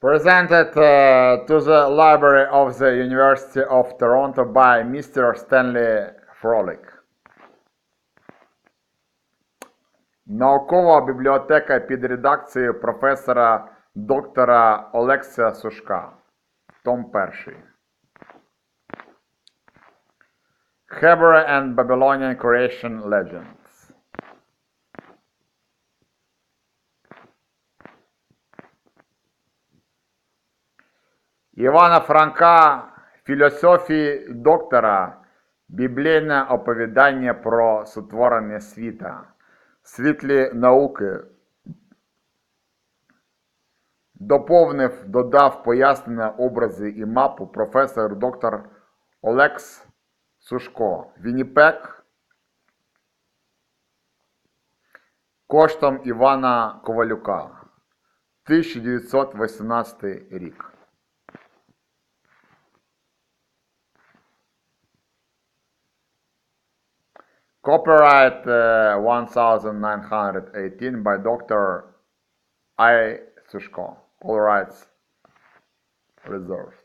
presented uh, to the library of the University of Toronto by Mr. Stanley Frolick. Наукова бібліотека під редакцією професора доктора Олексія Сушка. Том 1. Hebrew and Babylonian Creation Legends. Івана Франка філософії доктора Біблійне оповідання про сотворення світа, світлі науки. Доповнив, додав пояснення образи і мапу професор доктор Олекс Сушко. Вінніпек коштом Івана Ковалюка. 1918 рік. Copyright uh, 1918 by Dr. I. Сушко. All rights reserved.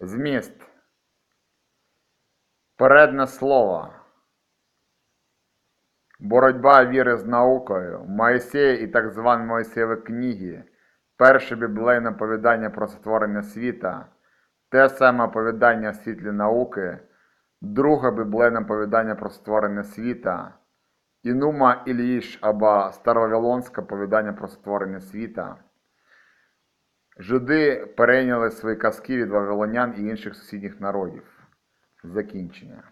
Зміст. Передне слово. Боротьба віри з наукою. Моїсей і так звані Моїсеєві книги. Перше біблейне повідання про сотворення світа. Те саме оповідання світлі науки. Друге біблейне повідання про створення світа, Інума Іліш або Старовавилонське повідання про створення світа. Жиди перейняли свої казки від вавилонян і інших сусідніх народів. Закінчення.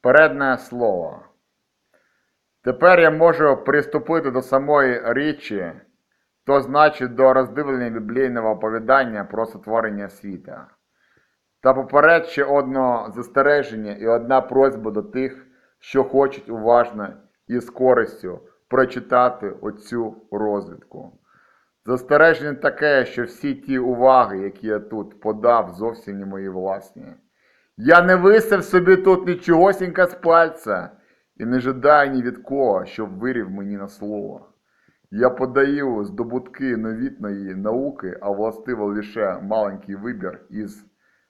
Передне слово. Тепер я можу приступити до самої річі, то значить до роздивлення біблійного оповідання про сотворення світа. Та поперед ще одне застереження і одна просьба до тих, що хочуть уважно і з користю прочитати оцю розвідку. Застереження таке, що всі ті уваги, які я тут подав, зовсім не мої власні. Я не висив собі тут нічогосінька з пальця і не жадаю ні від кого, щоб вирів мені на слово. Я подаю здобутки новітної науки, а властиво лише маленький вибір із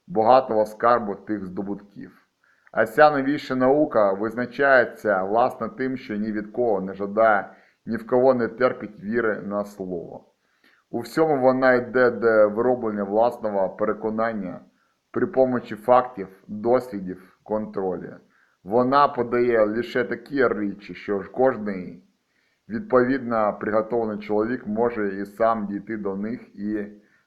багатого скарбу тих здобутків. А ця новіша наука визначається власне тим, що ні від кого не жадає, ні в кого не терпить віри на слово. У всьому вона йде до вироблення власного переконання при помочі фактів, дослідів, контролю. Вона подає лише такі речі, що ж кожний відповідно приготовлений чоловік може і сам дійти до них і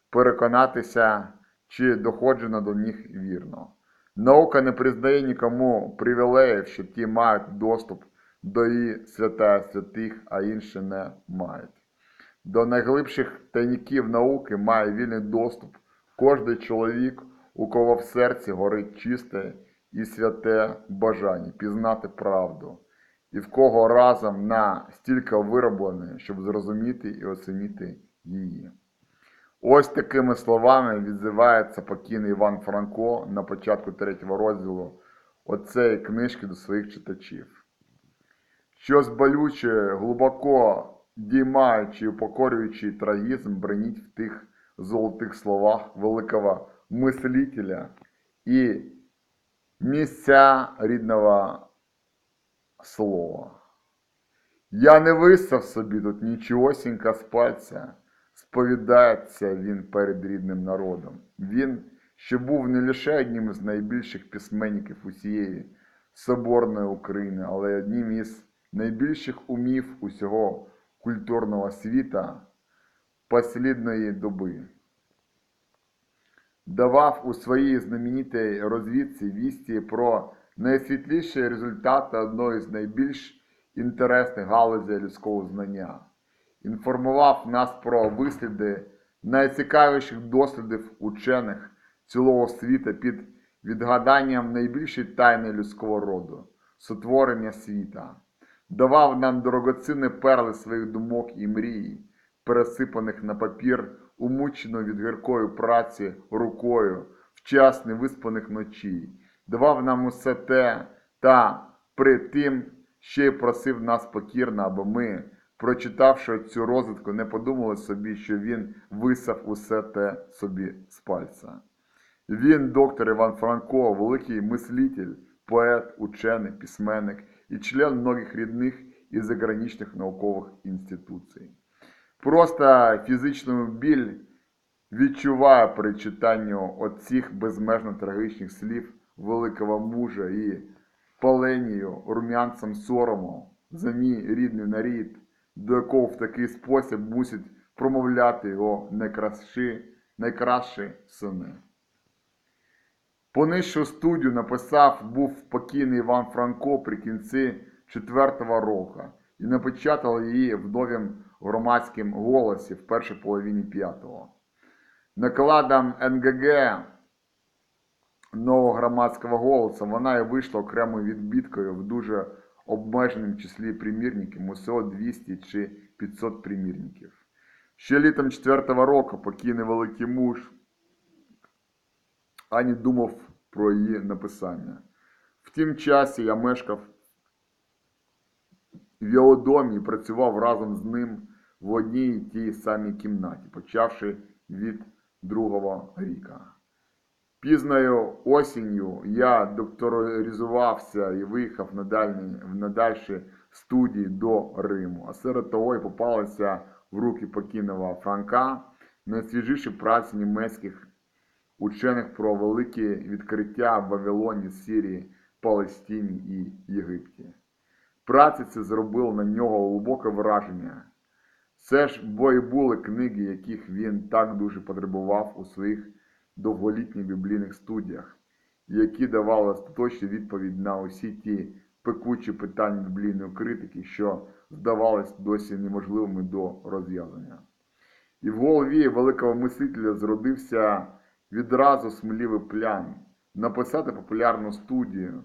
переконатися, чи доходжено до них вірно. Наука не признає нікому привілеїв, що ті мають доступ до її свята святих, а інші не мають. До найглибших тайників науки має вільний доступ кожний чоловік, у кого в серці горить чисте і святе бажання пізнати правду, і в кого разом на стільки вироблене, щоб зрозуміти і оцінити її. Ось такими словами відзивається покійний Іван Франко на початку третього розділу оцеї книжки до своїх читачів. Щось болюче, глибоко діймаючи і упокорюючий трагізм бреніть в тих золотих словах великого мислителя і місця рідного слова. Я не висав собі тут нічогосінька з пальця, сповідається він перед рідним народом. Він, що був не лише одним із найбільших письменників усієї соборної України, але й одним із найбільших умів усього культурного світа послідної доби давав у своїй знаменитій розвідці вісті про найсвітліші результати одної з найбільш інтересних галузей людського знання, інформував нас про висліди найцікавіших дослідів учених цілого світу під відгаданням найбільшої тайни людського роду сотворення світа, давав нам дорогоцінні перли своїх думок і мрій, пересипаних на папір умучено від гіркої праці рукою в час невиспаних ночей, давав нам усе те, та при тим ще й просив нас покірно, аби ми, прочитавши цю розвідку, не подумали собі, що він висав усе те собі з пальця. Він, доктор Іван Франко, великий мислитель, поет, учений, письменник і член многих рідних і заграничних наукових інституцій. Просто фізичну біль відчуваю при читанні оцих безмежно трагічних слів великого мужа і паленію рум'янцем сорому за мій рідний нарід, до якого в такий спосіб мусять промовляти його найкращі, найкращі сини. Понижчу студію написав був покійний Іван Франко при кінці четвертого року і напечатав її в громадському голосі в першій половині п'ятого. Накладом НГГ нового громадського голосу вона і вийшла окремою відбіткою в дуже обмеженому числі примірників, усього 200 чи 500 примірників. Ще літом четвертого року покійний великий муж ані думав про її написання. В тім часі я мешкав в його домі і працював разом з ним в одній і тій самій кімнаті, почавши від другого ріка. Пізною осінню я докторизувався і виїхав на, дальні, на дальші студії до Риму, а серед того і попалися в руки покійного Франка найсвіжіші праці німецьких учених про великі відкриття в Вавилоні, Сирії, Палестині і Єгипті. Праці це зробило на нього глибоке враження. Це ж бо і були книги, яких він так дуже потребував у своїх довголітніх біблійних студіях, які давали остаточну відповідь на усі ті пекучі питання біблійної критики, що здавались досі неможливими до розв'язання. І в голові великого мислителя зродився відразу сміливий план написати популярну студію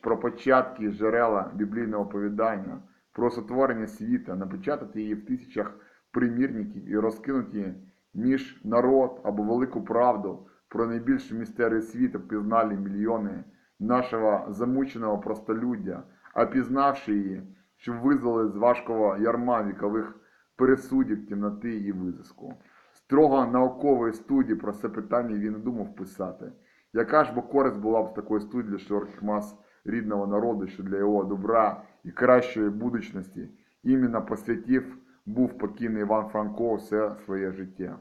про, початки джерела біблійного оповідання, про сотворення світа, напечатати її в тисячах примірників і розкинути між народ або велику правду про найбільші містери світу пізнали мільйони нашого замученого простолюддя, а пізнавши її, щоб визвали з важкого ярма вікових пересудів, темноти і визиску. Строго наукової студії про це питання він не думав писати. Яка ж бо користь була б з такої студії для широких мас рідного народу, що для його добра і кращої будучності іменно посвятів був покійний Іван Франко все своє життя.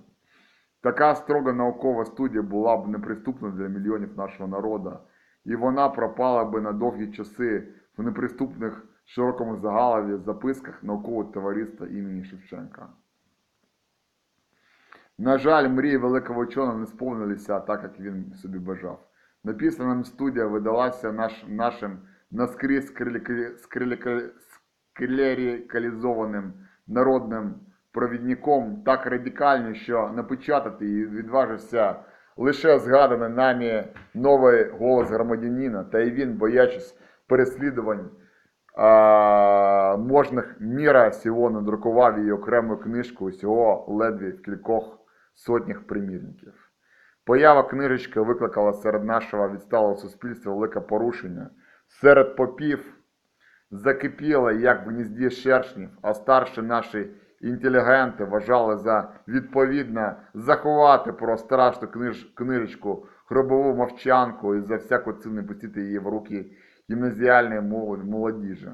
Така строго наукова студія була б неприступна для мільйонів нашого народу, і вона пропала би на довгі часи в неприступних широкому загалові записках наукового товариства імені Шевченка. На жаль, мрії великого ученого не сповнилися так, як він собі бажав. Написана студія видалася наш, нашим наскрізь склерикалізованим народним провідником так радикально, що напечатати її відважився лише згаданий нами новий голос громадянина, та й він, боячись переслідувань а, можних міра сього надрукував її окрему книжку усього ледве в кількох сотнях примірників. Поява книжечки викликала серед нашого відсталого суспільства велике порушення. Серед попів закипіло, як в гнізді шершнів, а старші наші інтелігенти вважали за відповідне заховати про страшну книж... книжечку, гробову мовчанку і за всяку ціну пустити її в руки гімназіальної молоді- молодіжі.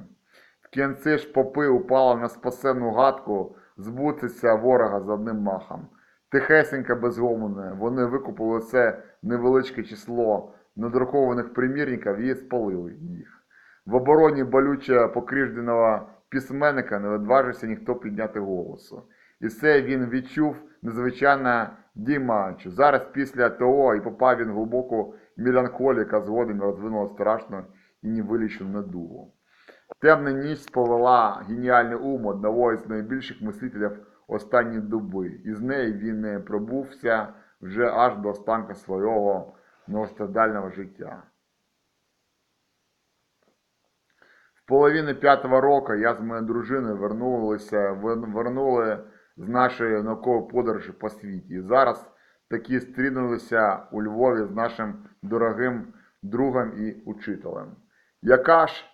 В кінці ж попи упали на спасенну гадку збутися ворога з одним махом. Тихесенько безгомоне, вони викупили це невеличке число надрукованих примірників і спалили їх. В обороні болюче покрижденого письменника не відважився ніхто підняти голосу. І це він відчув незвичайно діймаючи. Зараз після того і попав він глибоку меланхолію, яка згодом розвинула страшну і невилічену недугу. Темна ніч повела геніальний ум одного із найбільших мислителів останньої доби, і з неї він не пробувся вже аж до останка свого многострадального життя. В половині п'ятого року я з моєю дружиною вернулися, вернули з нашої наукової подорожі по світі. І зараз таки стрінулися у Львові з нашим дорогим другом і учителем. Яка ж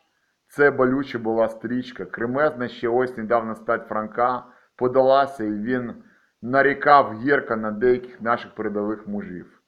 це болюча була стрічка, кремезна ще ось недавно стать Франка подалася, і він нарікав гірко на деяких наших передових мужів.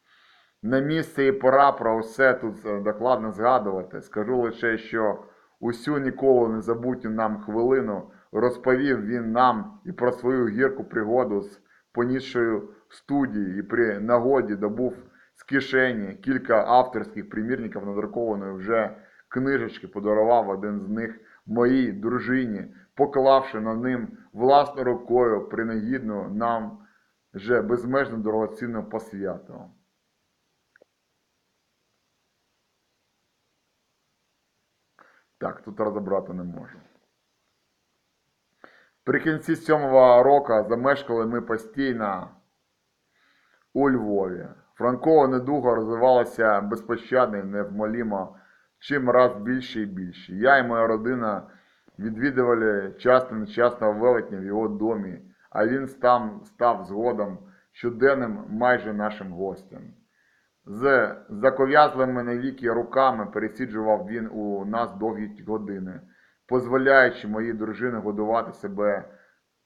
На місце і пора про усе тут е, докладно згадувати. Скажу лише, що усю ніколи не забутню нам хвилину розповів він нам і про свою гірку пригоду з понісшою студії, і при нагоді добув з кишені кілька авторських примірників надрукованої вже книжечки, подарував один з них моїй дружині, поклавши на ним власною рукою принагідну нам вже безмежно дорогоцінну посвяту. Так, тут розібрати не можу. При кінці сьомого року замешкали ми постійно у Львові. Франкова недуга розвивалася безпощадно і невмолімо, чим раз більше і більше. Я і моя родина відвідували часто нечасно велетня в його домі, а він там став згодом щоденним майже нашим гостем. З заков'язлими навіки руками пересіджував він у нас довгі години, дозволяючи моїй дружині годувати себе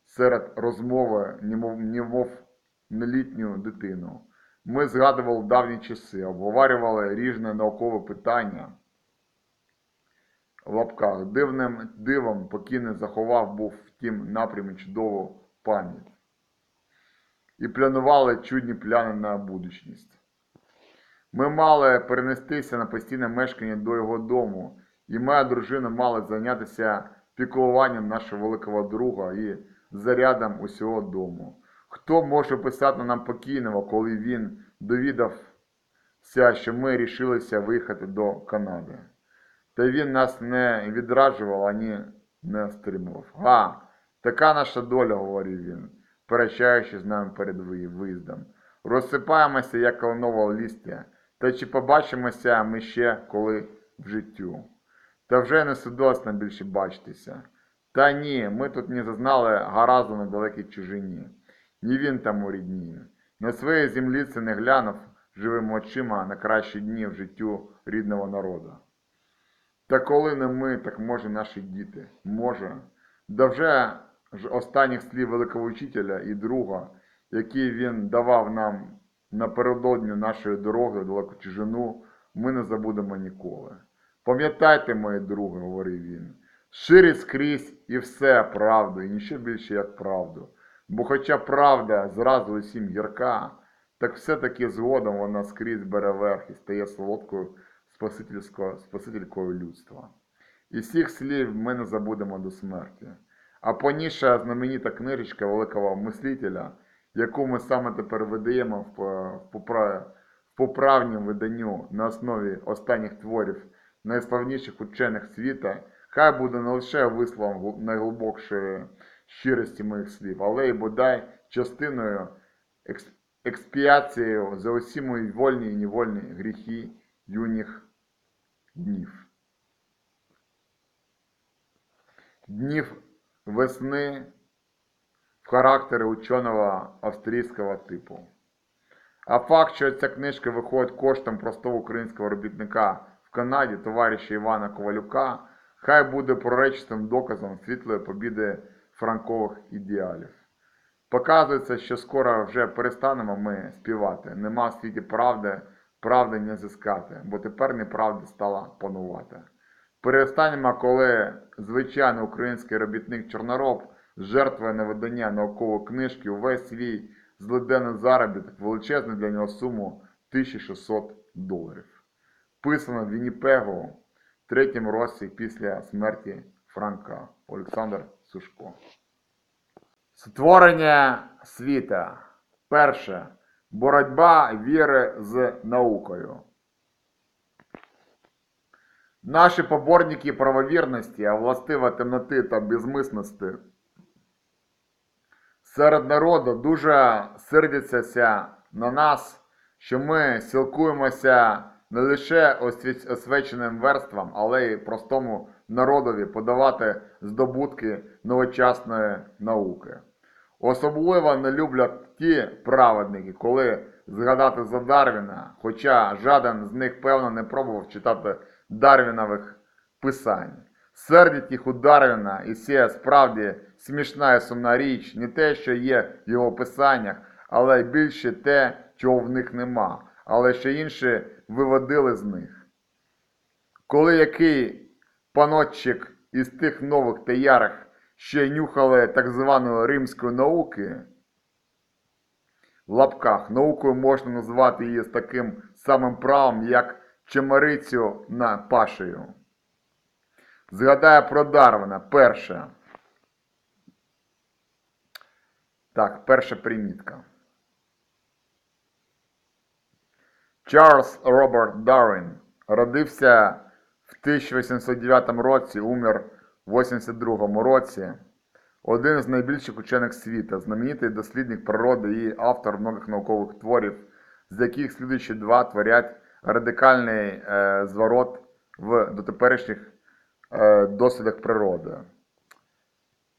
серед розмови, немов, немов нелітню дитину. Ми згадували давні часи, обговорювали різне наукове питання в лапках. Дивним дивом покійний заховав був в тім напрямі чудову пам'ять. І планували чудні пляни на будучність. Ми мали перенестися на постійне мешкання до його дому, і моя дружина мала зайнятися піклуванням нашого великого друга і зарядом усього дому. Хто може писати нам покійного, коли він довідався, що ми рішилися виїхати до Канади? Та він нас не відраджував, ані не стримував. А, така наша доля, говорив він, перечаючи з нами перед виїздом. Розсипаємося, як кленове листя, та чи побачимося ми ще коли в життю? Та вже не нам більше бачитися. Та ні, ми тут не зазнали гаразду на далекій чужині. Ні він там у рідні. На своїй землі це не глянув живими очима на кращі дні в життю рідного народу. Та коли не ми, так може наші діти. Може. Да вже ж останніх слів великого учителя і друга, які він давав нам напередодні нашої дороги в далеку чужину, ми не забудемо ніколи. Пам'ятайте, мої други, говорив він, ширить скрізь і все правду, і ніщо більше, як правду. Бо хоча правда зразу усім гірка, так все-таки згодом вона скрізь бере верх і стає солодкою спасителькою людства. І всіх слів ми не забудемо до смерті. А поніша знаменита книжечка великого мислителя, яку ми саме тепер видаємо в, е, в, поправнім виданню на основі останніх творів найславніших учених світа, хай буде не лише висловом найглибокшої щирості моїх слів, але й бодай частиною експіацією за усі мої вольні і невольні гріхи юних днів. Днів весни в характері ученого австрійського типу. А факт, що ця книжка виходить коштом простого українського робітника в Канаді, товариша Івана Ковалюка, хай буде проречистим доказом світлої побіди франкових ідеалів. Показується, що скоро вже перестанемо ми співати. Нема в світі правди, правди не зіскати, бо тепер неправда стала панувати. Перестанемо, коли звичайний український робітник Чорнороб жертвує на видання наукової книжки увесь свій злиденний заробіток, величезну для нього суму 1600 доларів. Писано в Вінніпегу в третьому році після смерті Франка Олександр Сушко. Створення світа. Перше. Боротьба віри з наукою. Наші поборники правовірності, а властива темноти та безмисності серед народу дуже сердяться на нас, що ми сілкуємося не лише освяченим верствам, але й простому народові подавати здобутки новочасної науки. Особливо не люблять ті праведники, коли згадати за Дарвіна, хоча жаден з них, певно, не пробував читати Дарвінових писань. Сердить їх у Дарвіна, і це справді смішна і сумна річ, не те, що є в його писаннях, але й більше те, чого в них нема, але що інші виводили з них. Коли який панотчик із тих нових та ярих ще нюхали так званої римської науки, в лапках, наукою можна назвати її з таким самим правом, як чемерицю на пашею. Згадаю про Дарвина. Перше. Так, перша примітка. Чарльз Роберт Дарвін родився в 1809 році, умер в 82 році. Один з найбільших учених світа, знаменитий дослідник природи і автор многих наукових творів, з яких слідуючі два творять радикальний е, зворот в дотеперішніх е, дослідах природи.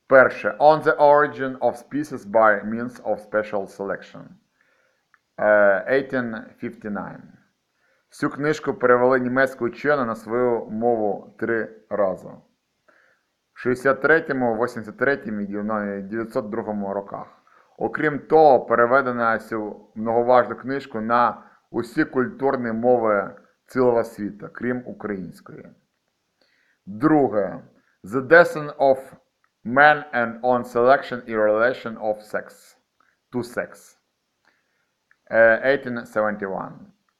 Перше. On the origin of species by means of special selection. Е, 1859. Цю книжку перевели німецьку учену на свою мову три рази. В 63-му, 83-му і 902 роках. Окрім того, переведена цю многоважну книжку на усі культурні мови цілого світу, крім української. Друге. The Descent of Man and on Selection і Relation of Sex. To Sex. Е, 1871.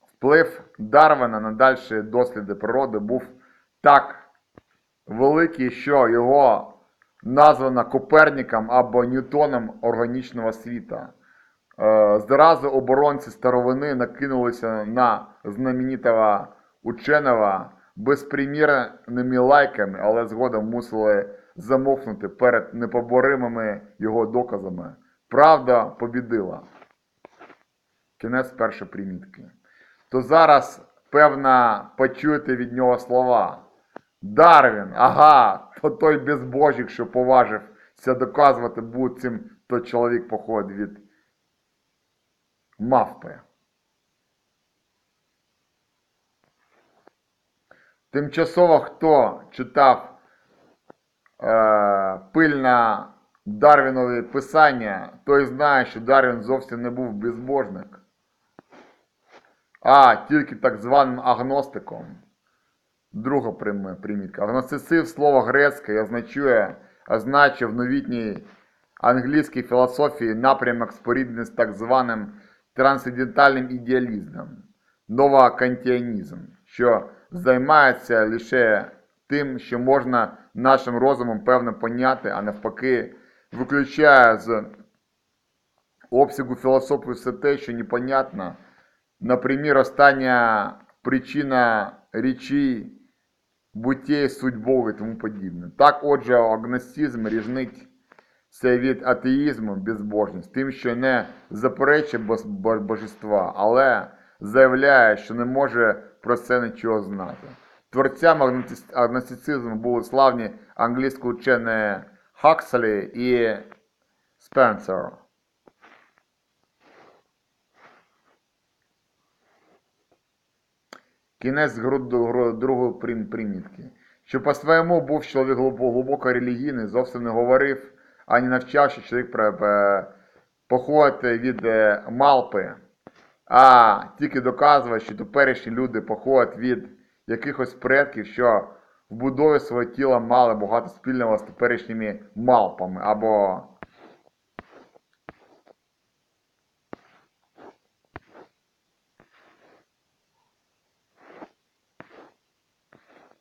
Вплив Дарвина на дальші досліди природи був так великий, що його названо Коперніком або Ньютоном органічного світа. Е, Зразу оборонці старовини накинулися на знаменитого ученого безпримірними лайками, але згодом мусили замовкнути перед непоборимими його доказами. Правда побідила. Кінець першої примітки. То зараз, певно, почуєте від нього слова. Дарвін, ага, то той безбожник, що поважився доказувати буцім, то чоловік походить від мавпи. Тимчасово хто читав е, пильно Дарвінові писання, той знає, що Дарвін зовсім не був безбожник, а тільки так званим агностиком. Друга прим- примітка. Агностицизм слово грецьке і означає, означає в новітній англійській філософії напрямок споріднений з так званим трансцендентальним ідеалізмом, новокантіанізм, що займається лише тим, що можна нашим розумом певно поняти, а навпаки, виключає з обсягу філософії все те, що непонятно. Наприклад, остання причина речі, буття, судьбове і тому подібне. Так, отже, агностизм різнить це від атеїзму, безбожність, тим, що не заперечує божества, але заявляє, що не може про це нічого знати. Творцями агностицизму були славні англійські учені Хакселі і Спенсер. Кінець другої прим- примітки. Що по своєму був чоловік глибоко, релігійний, зовсім не говорив, ані навчав, що чоловік походить від е, малпи, а тільки доказував, що теперішні люди походять від якихось предків, що в будові свого тіла мали багато спільного з теперішніми малпами або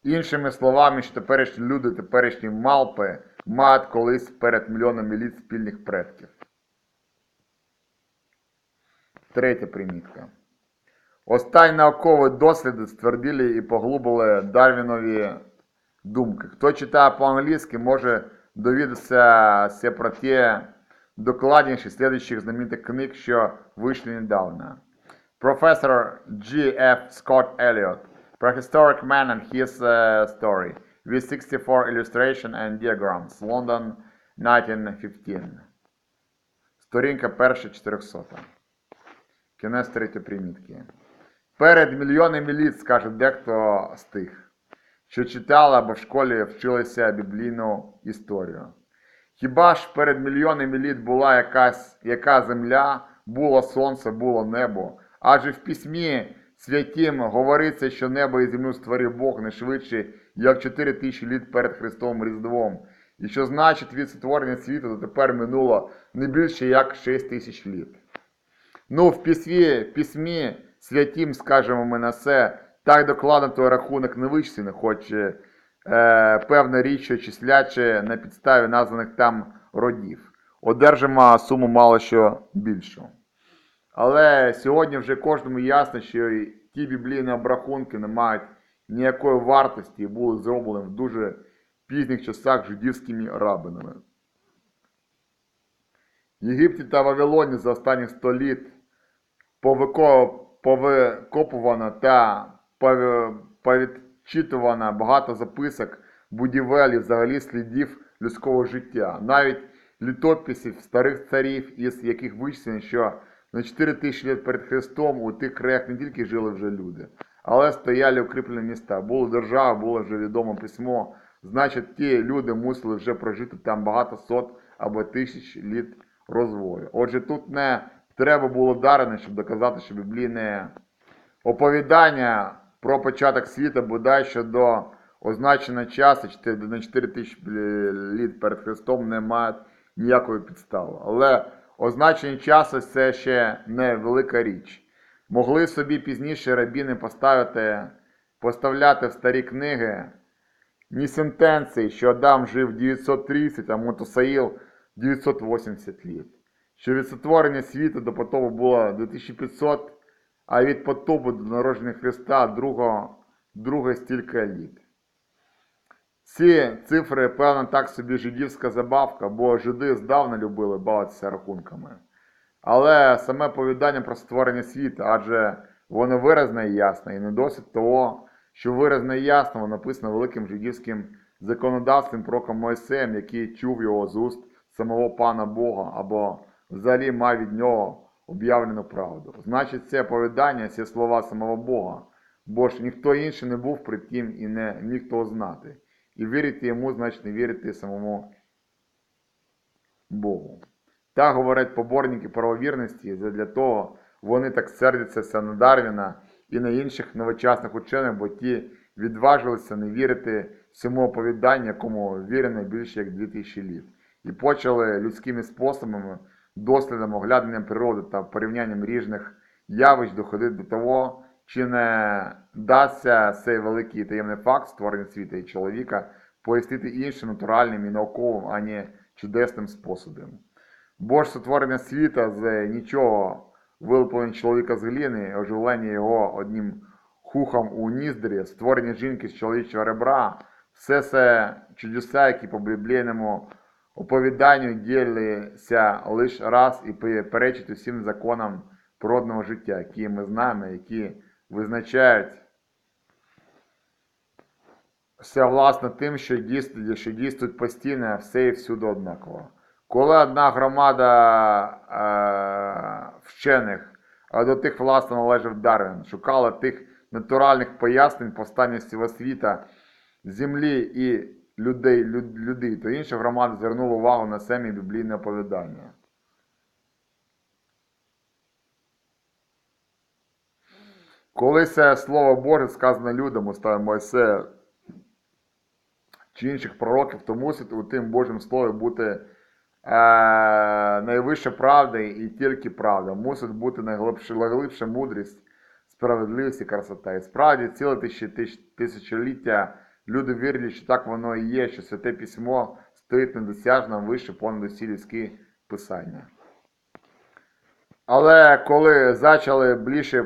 Іншими словами, що теперішні люди, теперішні малпи мають колись перед мільйонами літ спільних предків. Третя примітка. Останні наукові досліди ствердили і поглубили Дарвінові думки. Хто читає по-англійськи, може довідатися все про те докладніше слідуючих знаменитих книг, що вийшли недавно. Професор G. F. Scott Elliot, Prehistoric Man and His uh, Story, with 64 illustration and diagrams, London, 1915. Сторінка перша 400. Кінець третьої примітки. Перед мільйонами літ, скаже дехто з тих, що читали або в школі вчилися біблійну історію. Хіба ж перед мільйонами літ була якась яка земля, було сонце, було небо? Адже в письмі святім говориться, що небо і землю створив Бог не швидше, як 4 тисячі літ перед Христовим Різдвом. І що значить від сотворення світу до тепер минуло не більше як 6 тисяч літ. Ну, в письмі, письмі святім, скажемо ми на це, так докладно той рахунок не вичислений, хоч е, певна річ, що числячи на підставі названих там родів. Одержимо суму мало що більшу. Але сьогодні вже кожному ясно, що і ті біблійні обрахунки не мають ніякої вартості і були зроблені в дуже пізніх часах жидівськими рабинами. В Єгипті та Вавилоні за останні 100 літ повикопувано та повідчитувано багато записок, будівель взагалі слідів людського життя. Навіть літописів старих царів, із яких вичислено, що на 4 тисячі літ перед Христом у тих краях не тільки жили вже люди, але стояли укріплені міста. Була держава, було вже відоме письмо. Значить, ті люди мусили вже прожити там багато сот або тисяч літ розвою. Отже, тут не треба було дарено, щоб доказати, що біблійне оповідання про початок світу бодай що до означеного часу, на 4 тисячі літ перед Христом, не мають ніякої підстави. Але означення часу це ще не велика річ. Могли собі пізніше рабіни поставити, поставляти в старі книги ні сентенції, що Адам жив 930, а Мотосаїл 980 літ. Що від сотворення світу до потопу було 2500, а від потопу до народження Христа другого, друге стільки літ. Ці цифри, певно, так собі жидівська забавка, бо жиди здавна любили бавитися рахунками. Але саме повідання про створення світу, адже воно виразне і ясне, і не досить того, що виразно і ясно воно написано великим жидівським законодавством пророком Моїсеєм, який чув його з уст самого пана Бога, або взагалі мав від нього об'явлену правду. Значить, це повідання, ці слова самого Бога, бо ж ніхто інший не був при тім і не міг того знати. І вірити йому, значить не вірити самому Богу. Так говорять поборники правовірності, для того вони так сердяться на Дарвіна і на інших новочасних учених, бо ті відважилися не вірити всьому оповіданню, якому вірено більше як 2000 літ. І почали людськими способами, дослідом, огляданням природи та порівнянням різних явищ доходити до того, чи не дасться цей великий таємний факт створення світу і чоловіка пояснити іншим натуральним і науковим, а не чудесним способом. Бо ж сотворення світа з нічого, вилуплення чоловіка з глини, оживлення його одним хухом у ніздрі, створення жінки з чоловічого ребра, все це чудеса, які по біблійному оповіданню ділися лише раз і перечать усім законам природного життя, які ми знаємо, які визначають все власне тим, що дійствують, що дійствують постійно, все і всюди однаково. Коли одна громада е, вчених, а до тих власне належав Дарвін, шукала тих натуральних пояснень повстання всього світа, землі і людей, люд, людей, то інша громада звернула увагу на самі біблійне оповідання. Коли це слово Боже сказане людям, устами Мойсея чи інших пророків, то мусить у тим Божим Слові бути е, найвища правда і тільки правда. Мусить бути найглибша, найглибша мудрість, справедливість і красота. І справді ціле тисячоліття люди вірили, що так воно і є, що святе письмо стоїть недосяжно вище понад усі людські писання. Але коли почали більше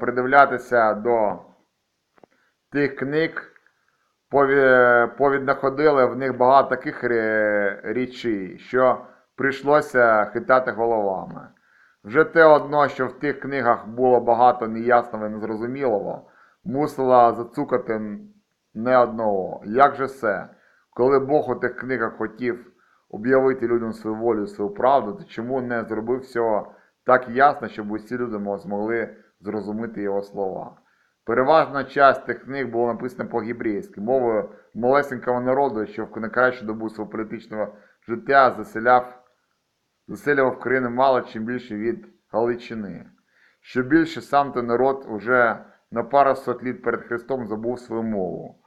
придивлятися до тих книг, повіднаходили в них багато таких речей, що прийшлося хитати головами. Вже те одно, що в тих книгах було багато неясного і незрозумілого, мусило зацукати не одного. Як же це? Коли Бог у тих книгах хотів об'явити людям свою волю, свою правду, то чому не зробив цього так ясно, щоб усі люди змогли зрозуміти його слова. Переважна часть тих книг було написано по-гібрейськи, мовою малесенького народу, що в найкращу добу свого політичного життя заселяв, заселював країни мало чим більше від Галичини. Що більше сам той народ уже на пару сот літ перед Христом забув свою мову.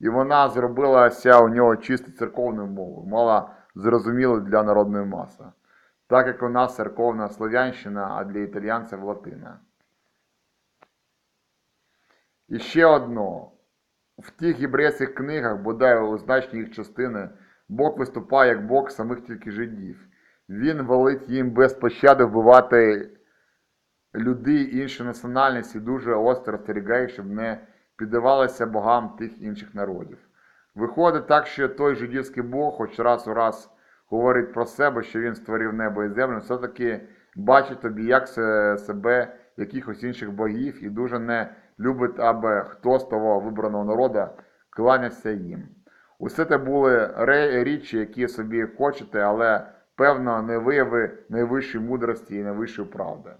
І вона зробилася у нього чисто церковною мовою, мала зрозумілою для народної маси. Так як у нас церковна слов'янщина, а для італійців латина. І ще одно. В тих єврейських книгах, бодай у значній їх частини, Бог виступає як Бог самих тільки жидів. Він велить їм без пощади вбивати людей іншої національності, дуже остро остерігає, щоб не піддавалися богам тих інших народів. Виходить так, що той жидівський Бог, хоч раз у раз говорить про себе, що він створив небо і землю, все-таки бачить тобі як себе якихось інших богів і дуже не любить, аби хто з того вибраного народу кланявся їм. Усе це були ре- річі, які собі хочете, але певно не вияви найвищої мудрості і найвищої правди.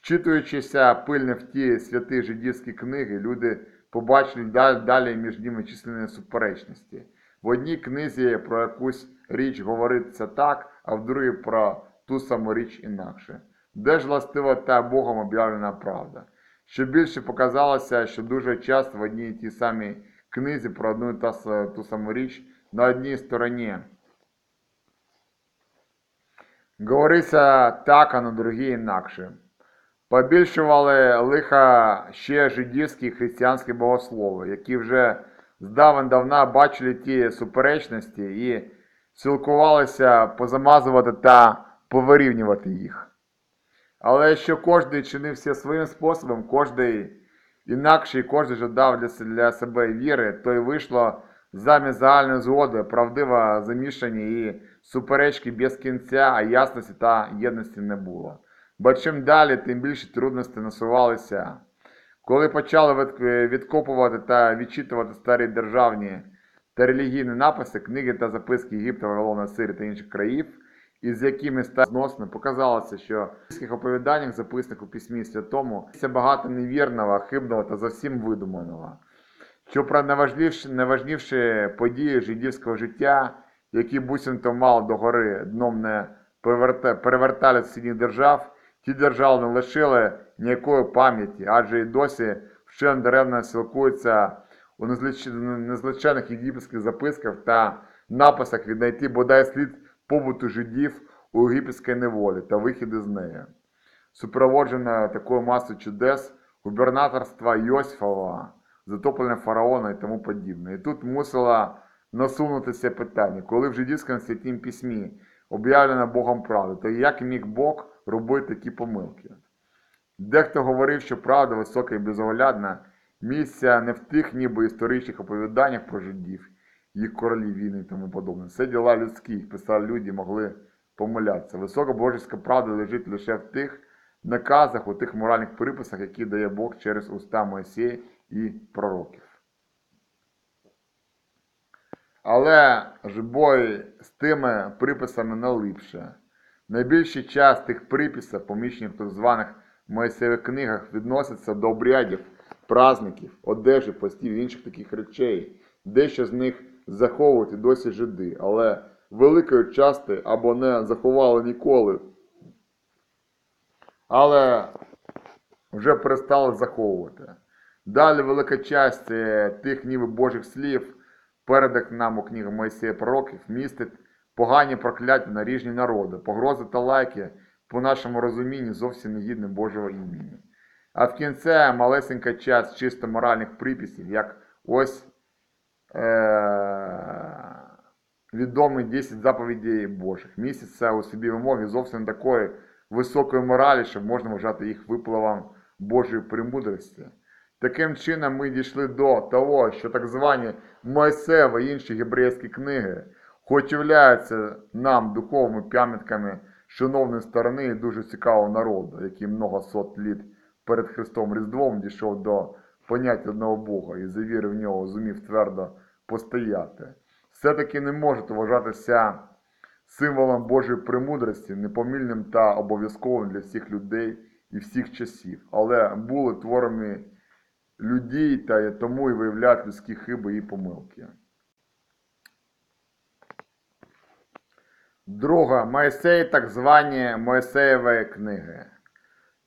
Вчитуючися пильно в ті святі жидівські книги, люди побачили далі між ними численні суперечності. В одній книзі про якусь річ говориться так, а в другій про ту саму річ інакше. Де ж властива та Богом об'явлена правда? Що більше показалося, що дуже часто в одній тій самій книзі про одну та ту саму річ на одній стороні говориться так, а на другій інакше. Побільшували лиха ще жидівські і християнські богослови, які вже здавен давна бачили ті суперечності і цілкувалися позамазувати та повирівнювати їх. Але що кожен чинився своїм способом, кожен інакший, кожен жадав для, себе віри, то й вийшло замість загальної згоди, правдиво замішані і суперечки без кінця, а ясності та єдності не було. Бо чим далі, тим більше трудностей насувалися. Коли почали відкопувати та відчитувати старі державні та релігійні написи, книги та записки Єгипта, Вавилона, Сирії та інших країв, із якими став зносно, показалося, що в біблійських оповіданнях, записаних у письмі святому, є багато невірного, хибного та зовсім видуманого. Що про найважливіші, найважливіші події жидівського життя, які буцімто мало до гори дном не переверта- перевертали з синіх держав, ті держави не лишили ніякої пам'яті, адже і досі вчені деревно сілкуються у незліч- незлічених єгипетських записках та написах віднайти бодай слід побуту жидів у єгипетській неволі та вихід із неї. Супроводжена такою масою чудес губернаторства Йосифова, затоплення фараона і тому подібне. І тут мусило насунутися питання, коли в жидівському святім письмі об'явлена Богом правда, то як міг Бог робити такі помилки? Дехто говорив, що правда висока і безоглядна, місця не в тих ніби історичних оповіданнях про жидів, їх королів війни і тому подобне. Це діла людські, писали люди, могли помилятися. Висока божеська правда лежить лише в тих наказах, у тих моральних приписах, які дає Бог через уста Моїсея і пророків. Але ж бой з тими приписами не липше. Найбільший час тих приписів, поміщених в так званих Моїсеєвих книгах, відноситься до обрядів, праздників, одежі, постів і інших таких речей. Дещо з них заховують і досі жиди, але великої части або не заховали ніколи, але вже перестали заховувати. Далі велика часть е, тих ніби Божих слів, передах нам у книгах Моїсея пророків, містить погані прокляття на різні народи, погрози та лайки, по нашому розумінні, зовсім не гідне Божого імені. А в кінці малесенька часть чисто моральних приписів, як ось е- відомі 10 заповідей Божих. Містять це у собі вимоги зовсім такої високої моралі, щоб можна вважати їх випливом Божої премудрості. Таким чином ми дійшли до того, що так звані Мойсева і інші єврейські книги, хоч являються нам духовними пам'ятками шановної сторони і дуже цікавого народу, який много сот літ перед Христом Різдвом дійшов до поняття одного Бога і за віри в нього зумів твердо постояти, все-таки не можуть вважатися символом Божої премудрості, непомільним та обов'язковим для всіх людей і всіх часів, але були творами людей та тому і виявляють людські хиби і помилки. Друга. Моїсей, так звані Моїсеєві книги.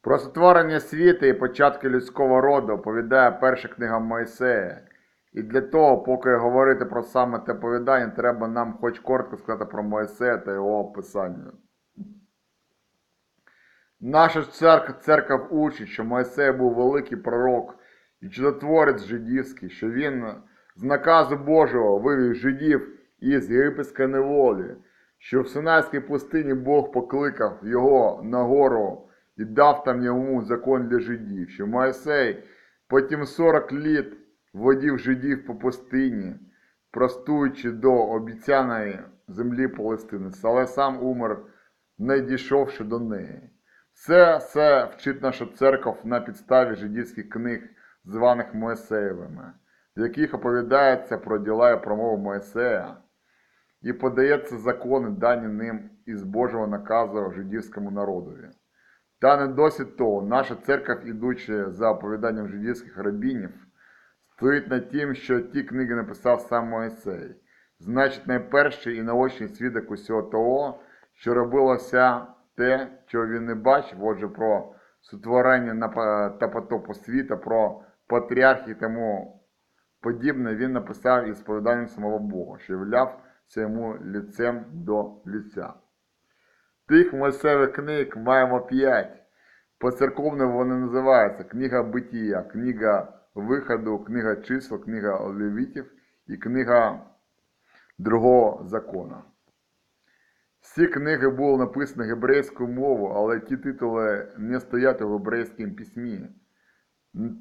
Про сотворення світу і початки людського роду оповідає перша книга Моїсея. І для того, поки говорити про саме те повідання, треба нам хоч коротко сказати про Моїсея та його описання. Наша церква, церква учить, що Моїсей був великий пророк і чудотворець жидівський, що він з наказу Божого вивів жидів із єгипетської неволі, що в Синайській пустині Бог покликав його на гору і дав там йому закон для жидів, що Моїсей потім 40 літ водів жидів по пустині, простуючи до обіцяної землі Палестини, але сам умер, не дійшовши до неї. Все вчить наша церква на підставі жидівських книг, званих Моїсеєвими, в яких оповідається про діла і промову Моїсея, і подається закони, дані ним із Божого наказу жидівському народові. Та не досить того, наша церква, ідучи за оповіданням жидівських рабінів, стоїть на тім, що ті книги написав сам Моїсей. Значить, найперший і наочний свідок усього того, що робилося те, чого він не бачив, отже, про сотворення та потопу світа, про патріархів і тому подібне, він написав із сповіданням самого Бога, що являвся йому ліцем до ліця. Тих Мойсевих книг маємо п'ять. По церковному вони називаються Книга Битія, Книга Виходу, Книга чисел, Книга Левітів і Книга Другого закону. Всі книги були написані гебрейською мовою, але ті титули не стоять у гебрейському письмі.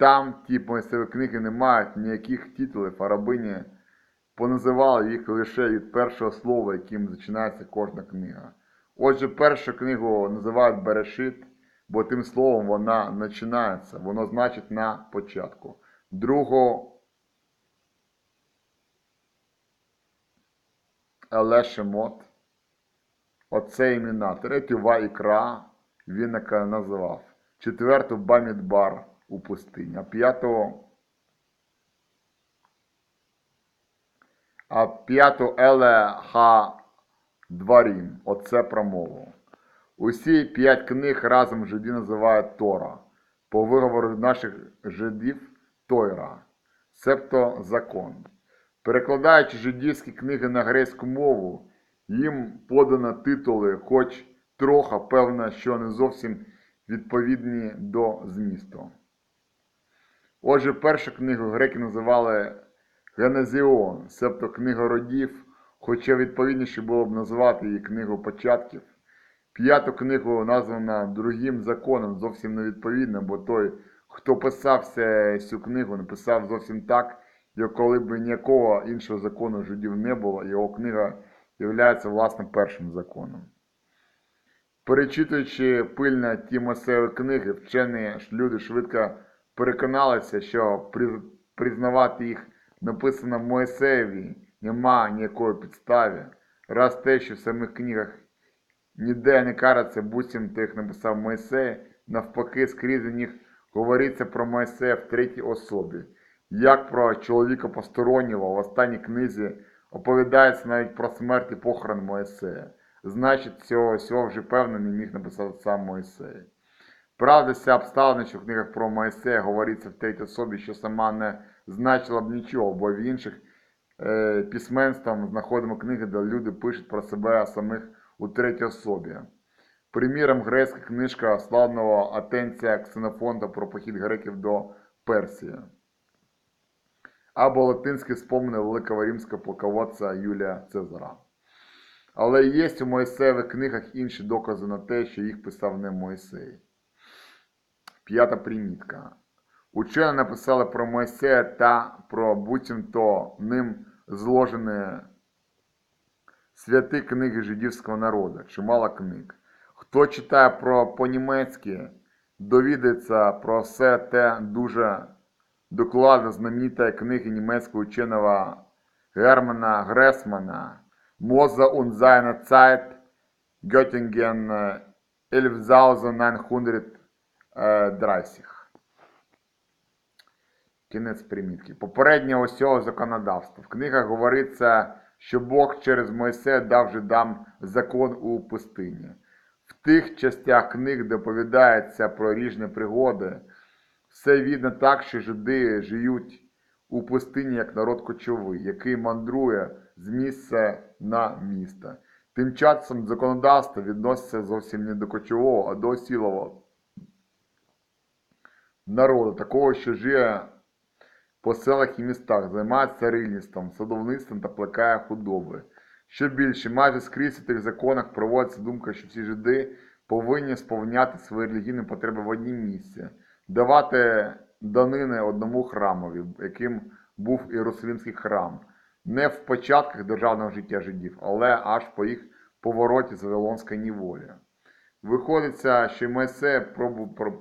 Там ті Мойсеві книги не мають ніяких титулів, а рабині поназивали їх лише від першого слова, яким починається кожна книга. Отже, першу книгу називають Берешит, бо тим словом вона починається, воно значить на початку. Другу Елешемот. Оце імена. Третю Вайкра він яка назвав. Четверту Бамідбар у пустині. А п'яту а п'яту Еле Ха Дварім. Оце про мову. Усі п'ять книг разом жиді називають Тора. По виговору наших жидів Тойра, себто закон. Перекладаючи жидівські книги на грецьку мову, їм подано титули, хоч трохи, певно, що не зовсім відповідні до змісту. Отже, першу книгу греки називали Генезіон, себто книга родів, хоча відповідніше було б назвати її книгу початків. П'яту книгу названа другим законом зовсім невідповідно, бо той, хто писав цю книгу, написав зовсім так, як коли б ніякого іншого закону жидів не було, його книга є власне першим законом. Перечитуючи пильно ті Мойсеєві книги, вчені люди швидко переконалися, що признавати їх написано в Моїсеєві нема ніякої підстави, раз те, що в самих книгах ніде не караться, буцім то їх написав Мойсей, навпаки, скрізь у них говориться про Мойсея в третій особі, як про чоловіка постороннього в останній книзі оповідається навіть про смерть і похорон Моїсея. Значить, цього, цього вже певно не міг написати сам Моїсей. Правда, ця обставина, що в книгах про Моїсея говориться в третій особі, що сама не значила б нічого, бо в інших е, письменствах знаходимо книги, де люди пишуть про себе самих у третій особі. Приміром, грецька книжка славного Атенція Ксенофонта про похід греків до Персії. Або латинські спомини великого римського полководця Юлія Цезара. Але є у Моїсеєвих книгах інші докази на те, що їх писав не Моїсей. П'ята примітка. Учені написали про Моїсея та про буцімто ним зложені святі книги жидівського народу, чимало книг. Хто читає про по-німецьки, довідається про все те дуже докладно знаменитої книги німецького ученого Германа Гресмана Mose und seine Zeit, Göttingen, äh, 11930. Кінець примітки. Попереднє усього законодавства. В книгах говориться, що Бог через Мойсея дав жидам закон у пустині. В тих частях книг доповідається про різні пригоди. Все видно так, що жиди живуть у пустині як народ кочовий, який мандрує з місця на місто. Тим часом законодавство відноситься зовсім не до кочового, а до осілого народу, такого, що живе по селах і містах, займається рильництвом, садовництвом та плекає худоби. Що більше, майже скрізь у тих законах проводиться думка, що всі жиди повинні сповняти свої релігійні потреби в однім місці, давати данини одному храмові, яким був Єрусалимський храм, не в початках державного життя жидів, але аж по їх повороті з Вавилонської неволі. Виходиться, що Мойсей, пробу-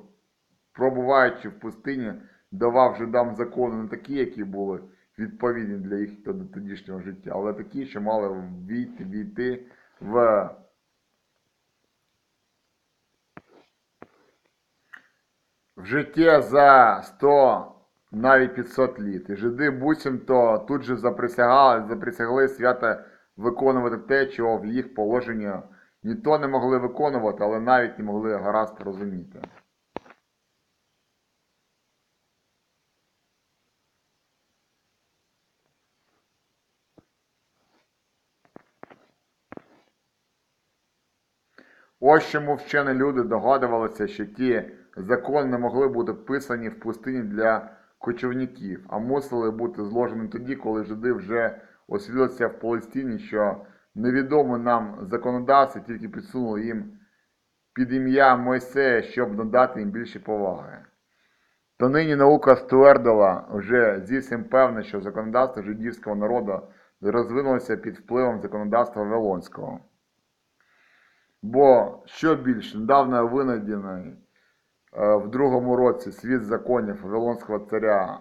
пробуваючи в пустині, давав жидам закони не такі, які були відповідні для їх тодішнього життя, але такі, що мали війти, війти в в життя за 100, навіть 500 літ. І жиди буцімто тут же заприсягали, заприсягли свято виконувати те, чого в їх положенні ні то не могли виконувати, але навіть не могли гаразд розуміти. Ось чому вчені люди догадувалися, що ті закони не могли бути писані в пустині для кочівників, а мусили бути зложені тоді, коли жиди вже оселилися в Палестині, що невідомо нам законодавці тільки підсунули їм під ім'я Мойсея, щоб надати їм більше поваги. То нині наука ствердила вже зовсім певне, що законодавство жидівського народу розвинулося під впливом законодавства Вавилонського. Бо що більш недавно винайдений е, в другому році світ законів Вавилонського царя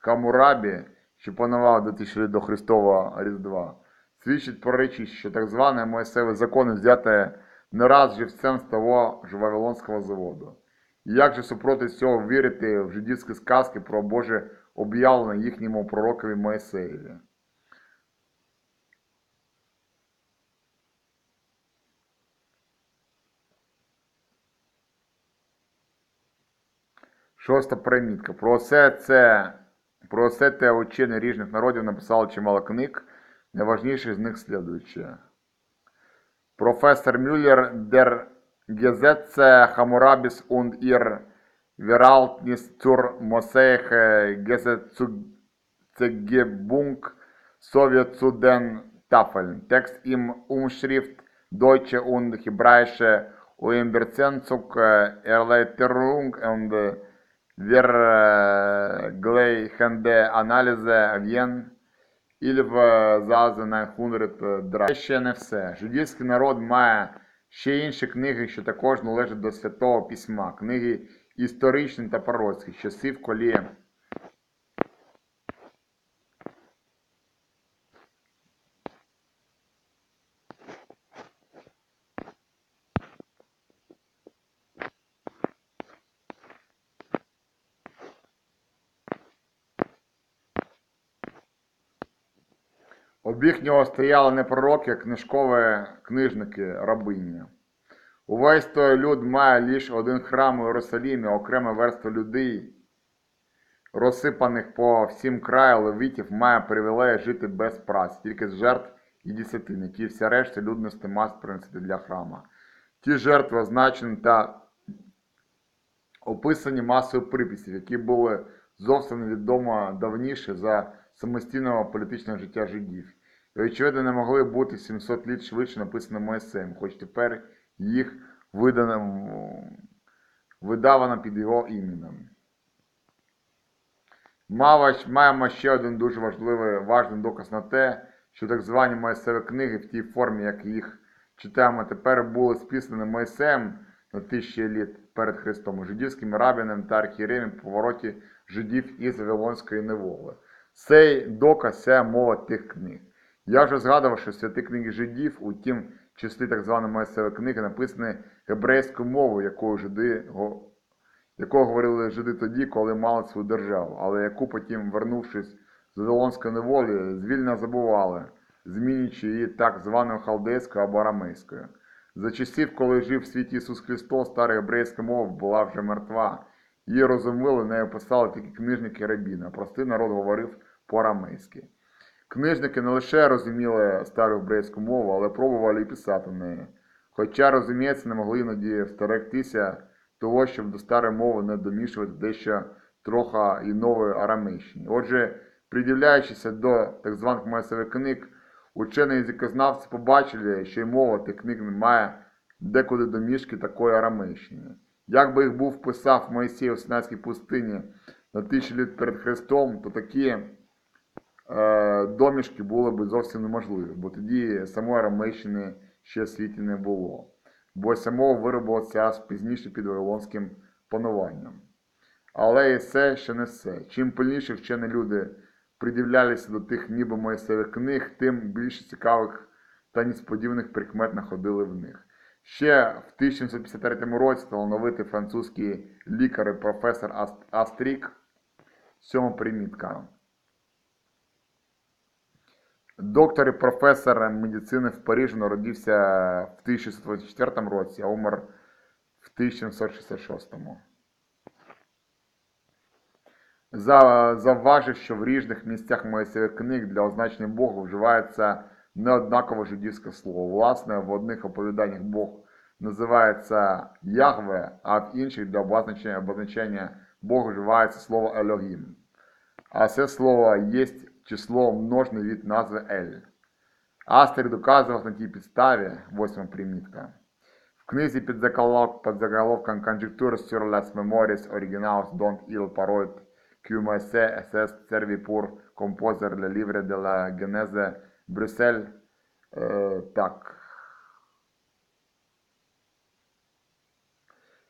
Камурабі, що панував 2000 літ до Христового Різдва, свідчить про речі, що так звані Моїсеєві закони взяті не раз живцем з того ж Вавилонського заводу. І як же супроти цього вірити в жидівські сказки про Боже об'явлення їхньому пророкові Моїсеєві? Шоста примітка. Про все це, про все те учені різних народів написали чимало книг, найважніших з них слідуюче. Професор Мюллер Hammurabis und ihr Verhältnis zur mosaische Gesetzgebung sowie zu den Tafeln. Text im Umschrift Deutsche und Hebräische Übersetzung, äh, Erläuterung und äh, vergleichende Analyse Wien 11 Ще не все. Жидівський народ має ще інші книги, що також належать до Святого Письма. Книги історичні та пророцькі, часів коли Обіг нього стояли не пророки, книжкові книжники, рабині. Увесь той люд має лише один храм у Єрусалімі, окрема верства людей, розсипаних по всім краю левитів, має привілеї жити без праці, тільки з жертв і десятин, які всі решти людності мають приносити для храма. Ті жертви означені та описані масою приписів, які були зовсім невідомо давніше за самостійного політичного життя жидів. І, очевидно, не могли бути 700 літ швидше написано Моїсеєм, хоч тепер їх видано, видавано під його іменем. Маємо ще один дуже важливий важний доказ на те, що так звані Моїсеєві книги в тій формі, як їх читаємо тепер, були списані Моїсеєм на тисячі літ перед Христом, жидівським рабінем та архієреєм по повороті жидів із Вавилонської неволи. Цей доказ це мова тих книг. Я вже згадував, що святі книги жидів, у тім числі так званої книги, написані гебрейською мовою, якою жиди, го- якою говорили жиди тоді, коли мали свою державу, але яку потім, вернувшись з Вавилонської неволі, звільно забували, змінюючи її так званою халдейською або арамейською. За часів, коли жив в світі Ісус Христос, стара єврейська мова була вже мертва. Її розуміли, нею писали тільки книжники і рабіни, а простий народ говорив по-арамейськи. Книжники не лише розуміли стару єврейську мову, але пробували і писати нею. Хоча, розуміється, не могли іноді встерегтися того, щоб до старої мови не домішувати дещо трохи і нової арамейщини. Отже, придивляючися до так званих Моїсевих книг, учені язикознавці побачили, що й мова тих книг не має декуди домішки такої арамейщини. Як би їх був писав Моїсей у Синайській пустині на тисячі літ перед Христом, то такі домішки були б зовсім неможливі, бо тоді самої арамейщини ще в світі не було. Бо само виробилося пізніше під Вавилонським пануванням. Але і це ще не все. Чим пильніше вчені люди придивлялися до тих ніби Моїсевих книг, тим більше цікавих та несподіваних прикмет находили в них. Ще в 1753 році талановитий французький лікар і професор Астрік, сьома примітка. Доктор і професор медицини в Парижі народився в 1624 році, а умер в 1766. За- Завважив, що в різних місцях Моїсеєвих книг для означення Бога вживається неоднакове жидівське слово. Власне, в одних оповіданнях Бог називається Ягве, а в інших для обозначення, обозначення Бога вживається слово Елогім. А це слово є число множне від назви L. Астрид доказував на тій підставі, восьма примітка. В книзі під, заголовок, під заголовком Conjectures sur las memories originales dont il paroit que SS servi pour composer le livre de la Genèse Bruxelles. Е, так.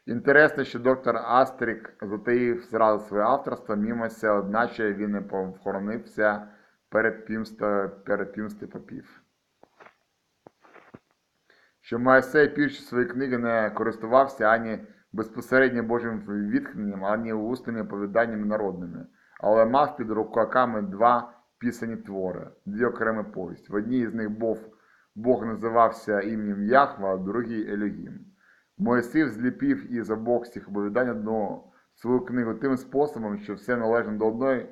Інтересно, що доктор Астрік затаїв зразу своє авторство, мімося, одначе він не похоронився перед пімсто, перед пімсти попів. Що Моїсей, пишучи свої книги, не користувався ані безпосередньо Божим відхненням, ані усними оповіданнями народними, але мав під руками два пісані твори, дві окремі повісті. В одній з них Бог, Бог називався ім'ям Яхва, а в другій Елогім. Моїсей зліпив із обох цих оповідань одну свою книгу тим способом, що все належне до одної,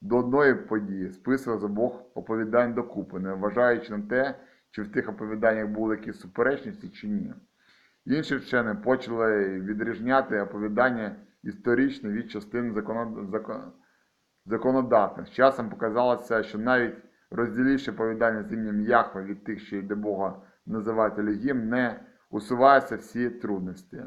до одної події, списував з обох оповідань докупи, не вважаючи на те, чи в тих оповіданнях були якісь суперечності чи ні. Інші вчені почали відрізняти оповідання історичне від частин законодавних. З часом показалося, що навіть розділивши оповідання з ім'ям Яхва від тих, що йде Бога називають Елігім, не усуваються всі трудності.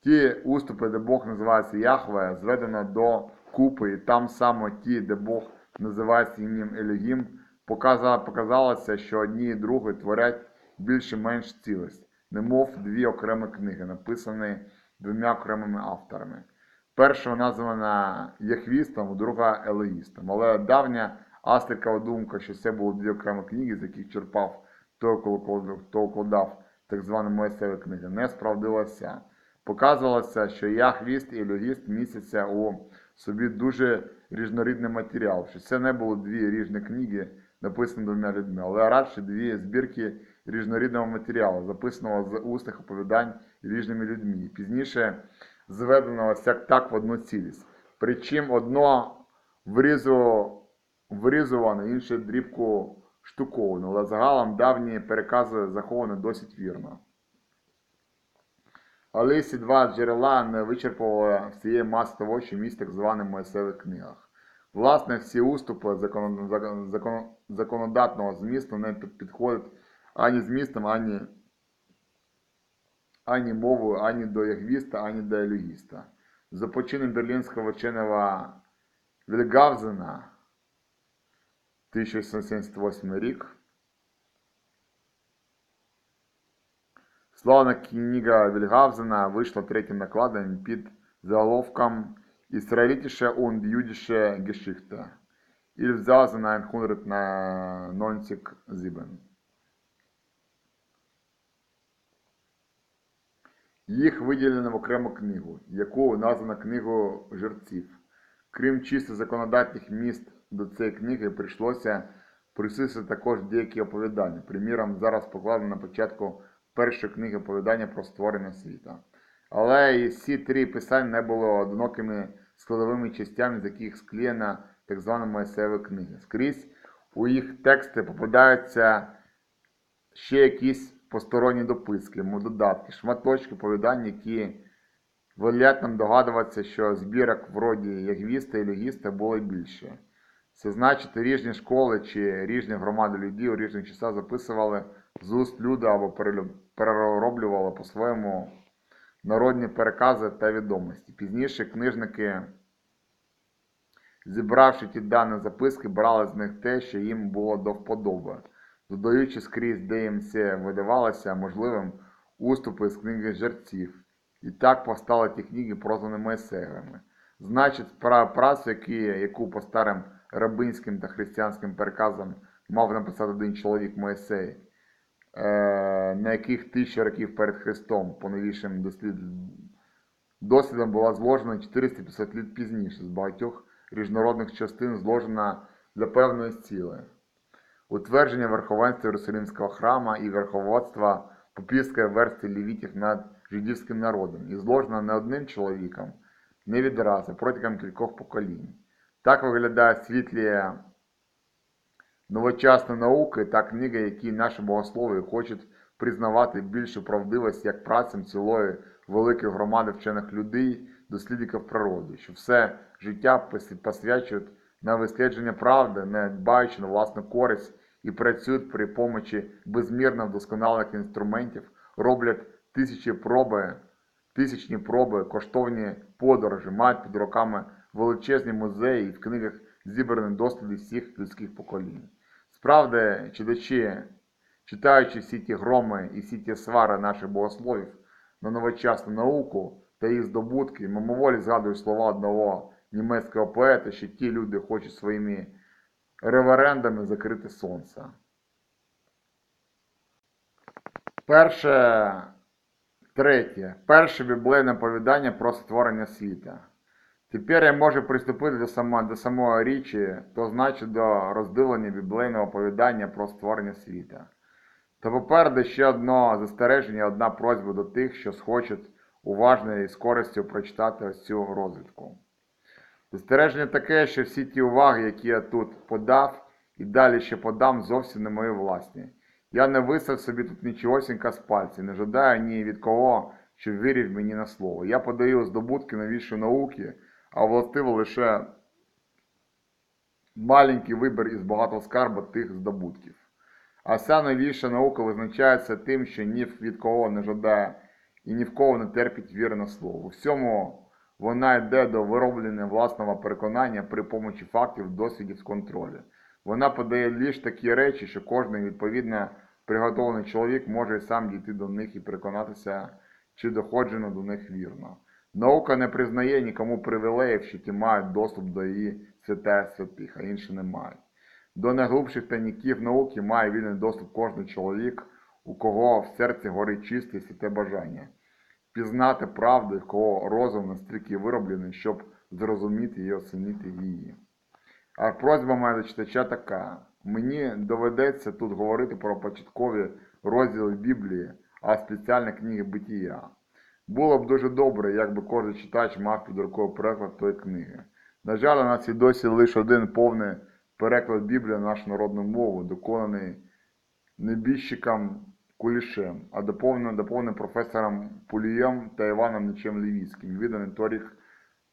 Ті уступи, де Бог називається Яхве, зведено до купи, і там саме ті, де Бог називається ім'ям Елігім, показа- показалося, що одні і другі творять більше-менш цілість, немов дві окремі книги, написані двома окремими авторами. Перша названа Єхвістом, друга Елеїстом. Але давня Астрикова думка, що це були дві окремі книги, з яких черпав той, хто укладав так звані Моїсеві книги, не справдилася. Показувалося, що Яхвіст і Елогіст містяться у собі дуже різнорідний матеріал, що це не були дві різні книги, написані двома людьми, але радше дві збірки різнорідного матеріалу, записаного з усних оповідань різними людьми. Пізніше зведеного так в одну цілість. Причому одно вирізуване, інше дрібку штуковане, але загалом давні перекази заховані досить вірно. Але ці два джерела не вичерпували всієї маси того, що так званих Моїсевих книгах. Власне, всі уступи закон, закон, закон, законодатного змісту не підходять ані змістом, ані, ані мовою, ані до Ягвіста, ані до Елюгіста. За почином берлінського вченого Вільгавзена 1678 рік. Славна книга Вільгавзена вийшла третім накладом під заголовком «Ісраїлітіше und jüdische Geschichte». или взял за 900 на 90 зібен. Їх виділено в окрему книгу, яку названо книгою жерців. Крім чисто законодательних міст до цієї книги прийшлося присутствувати також деякі оповідання. Приміром, зараз покладено на початку першої книги оповідання про створення світа. Але і всі три писання не були одинокими складовими частями, з яких склеєна так звана Моїсеєва книга. Скрізь у їх тексти попадаються ще якісь посторонні дописки, додатки, шматочки повідань, які велять нам догадуватися, що збірок вроді Ягвіста і Легіста було більше. Це значить, різні школи чи різні громади людей у різних часах записували з уст люди або перероблювали по-своєму народні перекази та відомості. Пізніше книжники, зібравши ті дані записки, брали з них те, що їм було до вподоби, додаючи скрізь, де їм це видавалося можливим, уступи з книги жерців. І так постали ті книги, прозвані Моїсеєвими. Значить, пра- працю, яку по старим рабинським та християнським переказам мав написати один чоловік Моїсей, е, на яких тисячі років перед Христом, по новішим дослід... дослідам, була зложена 450 літ пізніше, з багатьох різнородних частин зложена для певної цілі. Утвердження верховенства Єрусалимського храма і верховодства попівської версії лівітів над жидівським народом, і зложена не одним чоловіком, не відразу, протягом кількох поколінь. Так виглядає світлі новочасної науки та книги, які наші богослови хочуть признавати більшу правдивість як працям цілої великої громади вчених людей, дослідників природи, що все життя посвячують на вислідження правди, не дбаючи на власну користь і працюють при помочі безмірно вдосконалих інструментів, роблять тисячі проби, тисячні проби, коштовні подорожі, мають під руками величезні музеї і в книгах зібрані досліди всіх людських поколінь. Справді, читачі, читаючи всі ті громи і всі ті свари наших богословів на новочасну науку та їх здобутки, мимоволі згадую слова одного німецького поета, що ті люди хочуть своїми реверендами закрити сонце. Перше, третє. Перше біблійне повідання про створення світа. Тепер я можу приступити до, само, до самої річі, то значить до розділення біблійного оповідання про створення світа. Та попереду ще одне застереження, одна просьба до тих, що схочуть уважно і з користю прочитати ось цю розвідку. Застереження таке, що всі ті уваги, які я тут подав, і далі ще подам, зовсім не мої власні. Я не висав собі тут нічогосінька з пальців, не жадаю ні від кого, що вірив мені на слово. Я подаю здобутки новішої науки, а властиво лише маленький вибір із багатого скарбу тих здобутків. А вся новіша наука визначається тим, що ні від кого не жадає і ні в кого не терпить віри на слово. У всьому вона йде до вироблення власного переконання при помочі фактів, досвідів з контролю. Вона подає лише такі речі, що кожен відповідно приготовлений чоловік може і сам дійти до них і переконатися, чи доходжено до них вірно. Наука не признає нікому привілеїв, що ті мають доступ до її святая святих, а інші не мають. До найглибших тайників науки має вільний доступ кожен чоловік, у кого в серці горить чисте святе бажання. Пізнати правду, в кого розум настільки вироблений, щоб зрозуміти і оцінити її. А просьба моя до читача така. Мені доведеться тут говорити про початкові розділи Біблії, а спеціальні книги биття. Було б дуже добре, якби кожен читач мав під рукою переклад тої книги. На жаль, у нас і досі лише один повний переклад Біблії на нашу народну мову, доконаний небіжчиком Кулішем, а доповнений, доповнений професором Пулієм та Іваном Нічем Лівіцьким, виданий торік,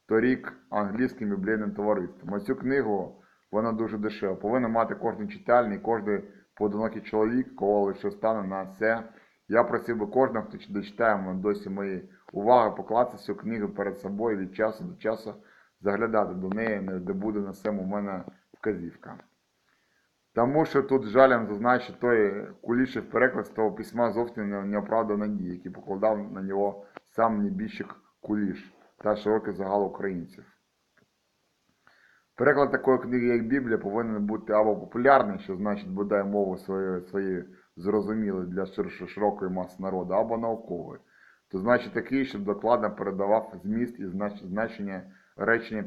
торік англійським біблійним товариством. А цю книгу вона дуже дешева. Повинен мати кожен читальний, кожен поодинокий чоловік, кого лише стане на це. Я просив би кожного, хто дочитає досі мої уваги, покласти цю книгу перед собою від часу до часу заглядати до неї, де буде на цьому у мене вказівка. Тому що тут жалем зазначу той кулішев переклад з того письма зовсім не, не оправдав надії, який покладав на нього сам небіжчик Куліш та широкий загал українців. Переклад такої книги, як Біблія, повинен бути або популярний, що значить бодай мову своєю своєю зрозумілою для широкої маси народу, або науковий. То значить такий, щоб докладно передавав зміст і значення речення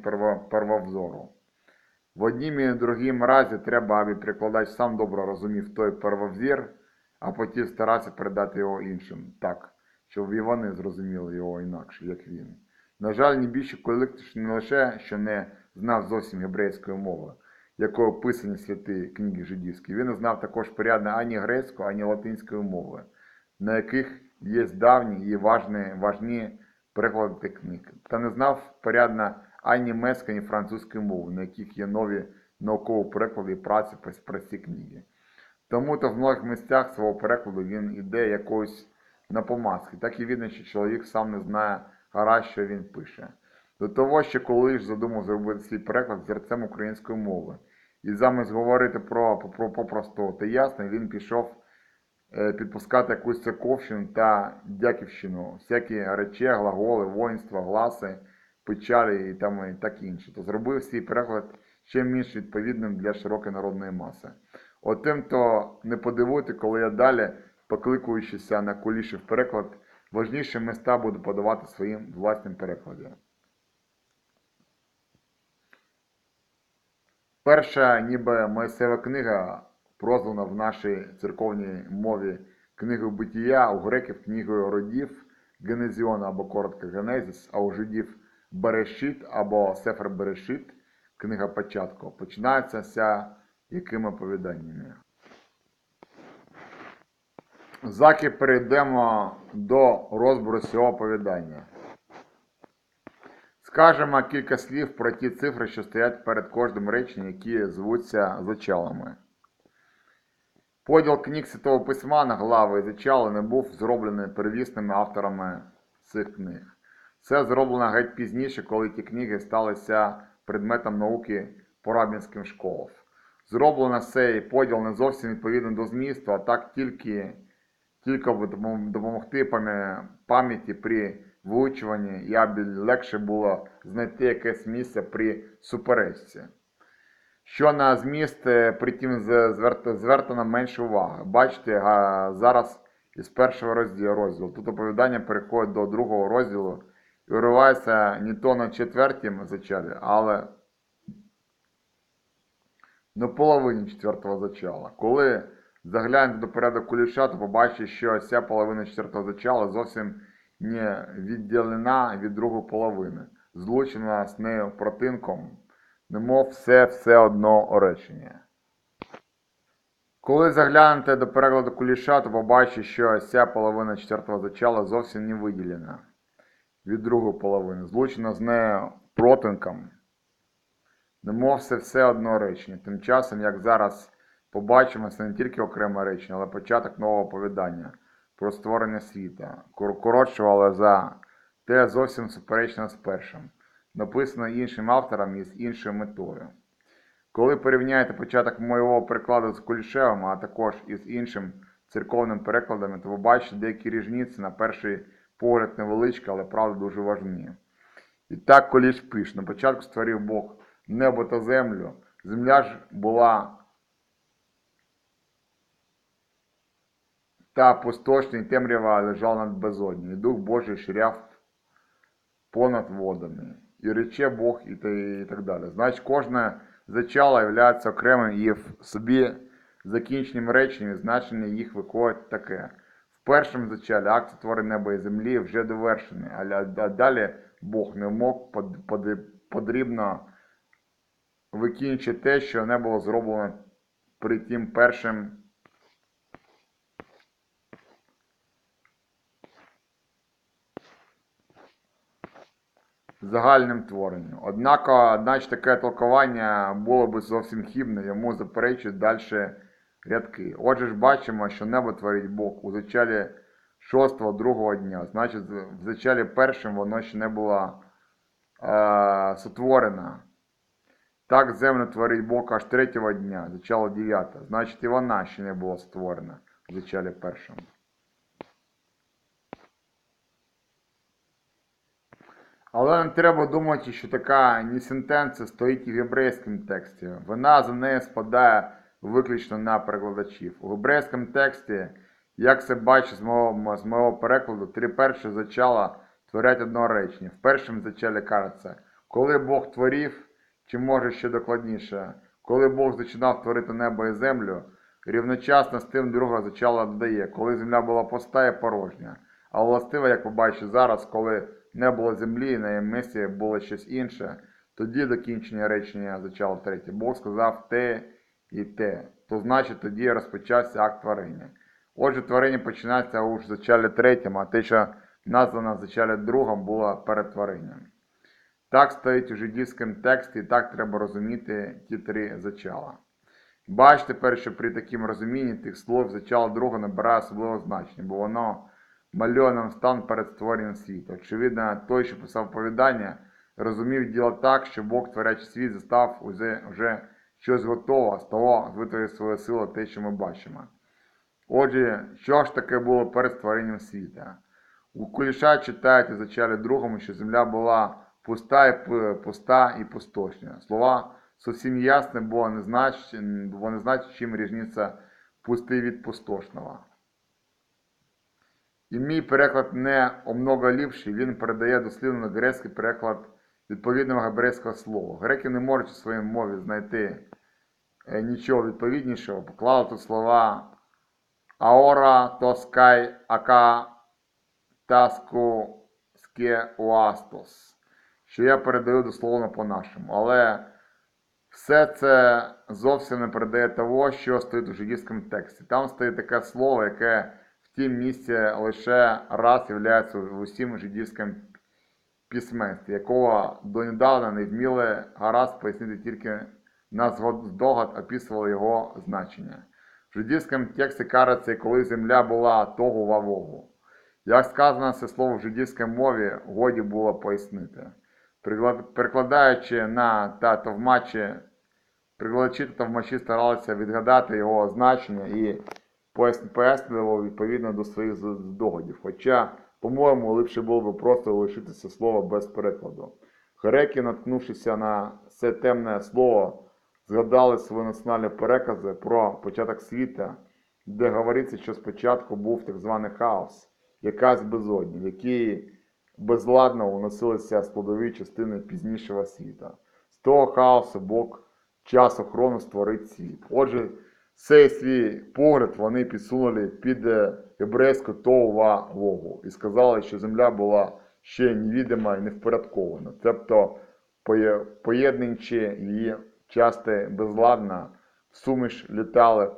первовзору. В однім і другім разі треба, аби перекладач сам добре розумів той первовзір, а потім старався передати його іншим так, щоб і вони зрозуміли його інакше, як він. На жаль, небіжчий колектив не лише що не знав зовсім єврейської мови, якою писані святі книги жидівські, він знав також порядно ані грецької, ані латинської мови, на яких є давні і важні, важні переклади книг, та не знав порядно ані німецької, ані французької мови, на яких є нові наукові переклади і праці про- ці книги. Тому то в многих місцях свого перекладу він іде якоюсь напомазки. Так і видно, що чоловік сам не знає гаразд, що він пише. До того, що коли ж задумав зробити свій переклад зерцем української мови. І замість говорити про, про попросту та ясно, він пішов е, підпускати якусь церковщину та дяківщину, всякі речі, глаголи, воїнства, гласи, печалі і там і так інше. То зробив свій переклад ще менш відповідним для широкої народної маси. Отим то не подивуйте, коли я далі, покликуючися на кулішів переклад, важніші міста буду подавати своїм власним перекладом. Перша, ніби Моїсеєва книга, прозвана в нашій церковній мові книгою битія, у греків книгою родів, Генезіон або коротко Генезіс, а у жидів Берешит або Сефер Берешит, книга початку, починається ся якими повіданнями. Заки перейдемо до розбору цього оповідання. Скажемо кілька слів про ті цифри, що стоять перед кожним реченням, які звуться зачалами. Поділ книг Святого Письма на глави і зачали не був зроблений первісними авторами цих книг. Це зроблено геть пізніше, коли ті книги сталися предметом науки по рабінським школам. Зроблено цей поділ не зовсім відповідно до змісту, а так тільки, тільки допомогти пам'яті при вивчуванні, і аби легше було знайти якесь місце при суперечці. Що на зміст, е, притім з- зверт- звертано менше уваги. Бачите, зараз із першого розділу, розділу. Тут оповідання переходить до другого розділу і виривається не то на четвертім зачалі, але на половині четвертого зачала. Коли заглянете до порядку куліша, то побачите, що ця половина четвертого зачала зовсім не відділена від другої половини, злучена з нею протинком, немов все все одно речення. Коли заглянете до перекладу куліша, то побачите, що ця половина четвертого зачала зовсім не виділена від другої половини, злучена з нею протинком, немов це все одно речення. Тим часом, як зараз побачимо, це не тільки окреме речення, але початок нового оповідання про створення світа, кор- але за те зовсім суперечно з першим, написано іншим автором і з іншою метою. Коли порівняєте початок моєго перекладу з Кулішевим, а також із іншим церковним перекладами, то ви бачите деякі різниці на перший погляд невеличкі, але правда дуже важні. І так Коліш пише, на початку створив Бог небо та землю. Земля ж була та пустошна і темрява лежала над безодню, і Дух Божий ширяв понад водами. І рече Бог і, так далі. Значить, кожне зачало є окремим і в собі закінченням реченням, і значення їх виходить таке. В першому зачалі акт створення неба і землі вже довершений, а, далі Бог не мог под, под, подрібно викінчити те, що не було зроблено при тим першим загальним творенням. Однак, одначе таке толкування було б зовсім хібне, йому заперечують далі рядки. Отже ж бачимо, що небо творить Бог у зачалі шостого другого дня. Значить, в зачалі першим воно ще не було е, сотворено. Так землю творить Бог аж третього дня, зачало дев'ятого. Значить, і вона ще не була створена в зачалі першому. Але не треба думати, що така нісентенція стоїть і в єврейському тексті. Вона за нею спадає виключно на перекладачів. У єврейському тексті, як це бачить з мого, з мого перекладу, три перші зачала творять одного речення. В першому зачалі кажеться, коли Бог творів, чи може ще докладніше, коли Бог починав творити небо і землю, рівночасно з тим друга зачала додає, коли земля була пуста і порожня. А властиво, як побачите зараз, коли не було землі, і на її місці було щось інше, тоді до кінчення речення зачало третє. Бог сказав те і те. То значить тоді розпочався акт творення. Отже, творення починається у зачалі третьому, а те, що названо в зачалі другому, було перед творенням. Так стоїть у жидівському тексті, і так треба розуміти ті три зачала. Бачите тепер, що при такому розумінні тих слов зачало друга набирає особливого значення, бо воно малює нам стан перед створенням світу. Очевидно, той, що писав повідання, розумів діло так, що Бог, творячи світ, застав уже, вже щось готове, з того витворив свою силу те, що ми бачимо. Отже, що ж таке було перед створенням світа? У Куліша читають у другому, що земля була пуста і, пуста і пустошна. Слова зовсім ясні, бо не значить, бо не значить, чим різниця пустий від пустошного. І мій переклад не о много ліпший, він передає дослівно грецький переклад відповідного грецького слова. Греки не можуть у своїй мові знайти е, нічого відповіднішого, поклали тут слова аора, тоскай, ака, таску, ске, уастос, що я передаю дословно по-нашому. Але все це зовсім не передає того, що стоїть у жидівському тексті. Там стоїть таке слово, яке в тім місці лише раз являється в усім жидівському письменстві, якого донедавна не вміли гаразд пояснити тільки на здогад описували його значення. В жидівському тексті кажеться, коли земля була того вавогу. Як сказано це слово в жидівській мові, годі було пояснити. Перекладаючи на та товмачі, прикладачі та товмачі старалися відгадати його значення і пояс- пояснювали відповідно до своїх здогадів. Хоча, по-моєму, ліпше було б просто лишитися слова без перекладу. Греки, наткнувшися на це темне слово, згадали свої національні перекази про початок світа, де говориться, що спочатку був так званий хаос, якась безодня, в якій безладно уносилися складові частини пізнішого світа. З того хаосу Бог час охорони створить світ. Отже, цей свій погляд вони підсунули під е, єврейську Товва Вогу і сказали, що земля була ще невідома і невпорядкована. Тобто, поє- поєднуючи її часто безладно, в суміш літали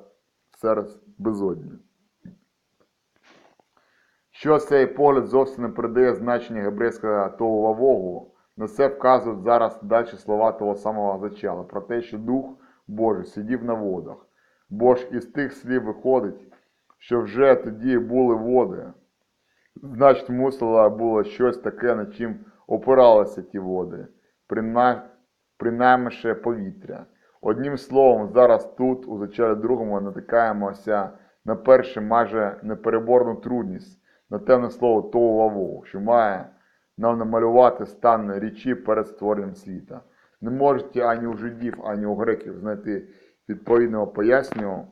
серед безодні. Що цей погляд зовсім не передає значення гебрейського того вогу, на це вказують зараз далі слова того самого зачала, про те, що Дух Божий сидів на водах. Бо ж із тих слів виходить, що вже тоді були води. Значить, мусило було щось таке, над чим опиралися ті води, принаймні ще повітря. Одним словом, зараз тут, у зачалі другому, натикаємося на перше майже непереборну трудність, на темне слово того ваву, що має нам намалювати стан річі перед створенням світа. Не можете ані у жидів, ані у греків знайти відповідного пояснення.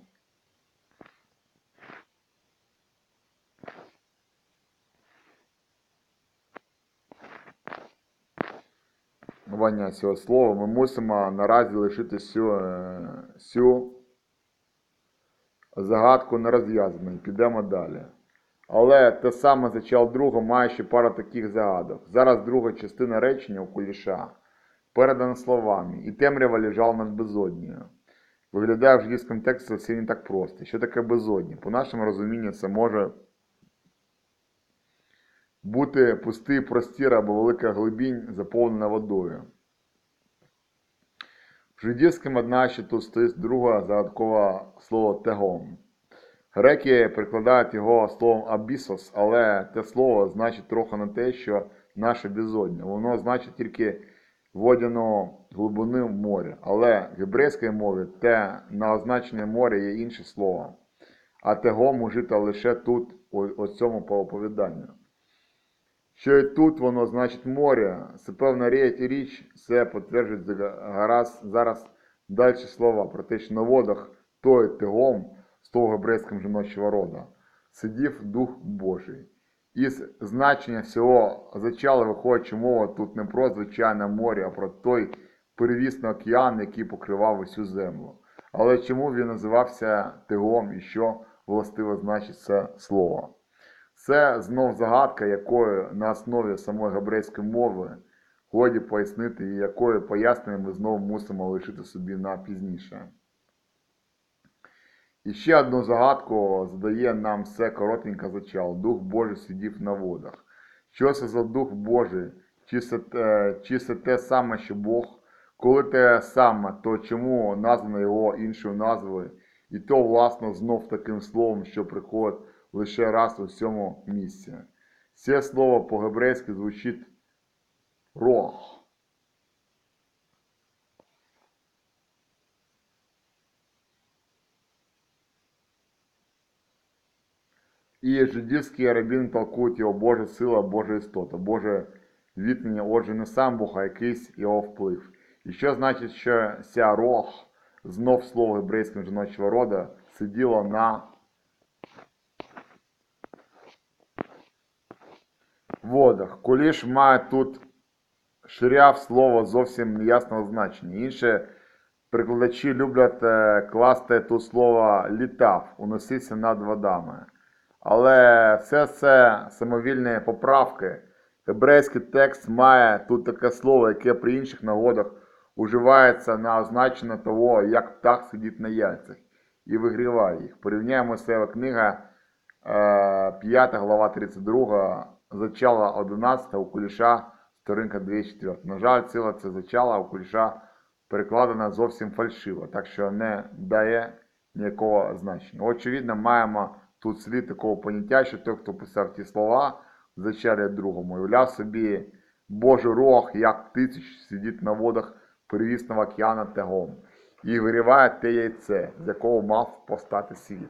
Вання цього слова, ми мусимо наразі лишити цю, е, цю загадку нерозв'язаною. Підемо далі. Але те саме зачал друга має ще пару таких загадок. Зараз друга частина речення у куліша передана словами, і темрява лежала над безоднею. Виглядає в жидівському тексті все не так просто. Що таке безодня? По нашому розумінню, це може бути пустий простір або велика глибінь, заповнена водою. В жидівському, одначе, тут стоїть друге загадкове слово тегом. Греки перекладають його словом абісос, але те слово значить трохи не те, що наше безодня. Воно значить тільки водяну глибину моря. Але в єврейській мові те на означення моря є інше слово. А тегом ужито лише тут, у, цьому по оповіданню. що і тут воно значить море, це певна річ, річ, це підтверджують зараз, зараз далі слова про те, що на водах той тигом з того гебрейського жіночого рода сидів Дух Божий. Із значення всього зачала виходить, що мова тут не про звичайне море, а про той перевісний океан, який покривав усю землю. Але чому він називався Тигом і що властиво значить це слово? Це знов загадка, якою на основі самої гебрейської мови годі пояснити, і якою пояснення ми знову мусимо лишити собі на пізніше. І ще одну загадку задає нам все коротенько зачал. Дух Божий сидів на водах. Що це за Дух Божий? Чи це, те, чи це те саме, що Бог? Коли те саме, то чому названо його іншою назвою? І то, власне, знов таким словом, що приходить лише раз у цьому місці. Це слово по-гебрейськи звучить рох. І жидівські рабіни толкують його Божа сила, Божа істота, Боже відміння, отже, не сам Бог, а якийсь його вплив. І що значить, що ця рог, знов слово гебрейського жіночого рода, сиділо на водах. Куліш має тут ширяв слово зовсім неясного значення. Інші прикладачі люблять класти тут слово літав, уносився над водами. Але все це самовільні поправки. Гебрейський текст має тут таке слово, яке при інших нагодах уживається на означення того, як птах сидить на яйцях і вигріває їх. Порівняємо себе книга 5 е, глава 32, зачала 11 у куліша, сторінка 204. На жаль, ціла це зачала у куліша перекладена зовсім фальшиво, так що не дає ніякого значення. Очевидно, маємо тут слід такого поняття, що той, хто писав ті слова в зачарі другому, уявляв собі Божий рог, як тисяч сидить на водах перевісного океана тегом і виріває те яйце, з якого мав постати світ.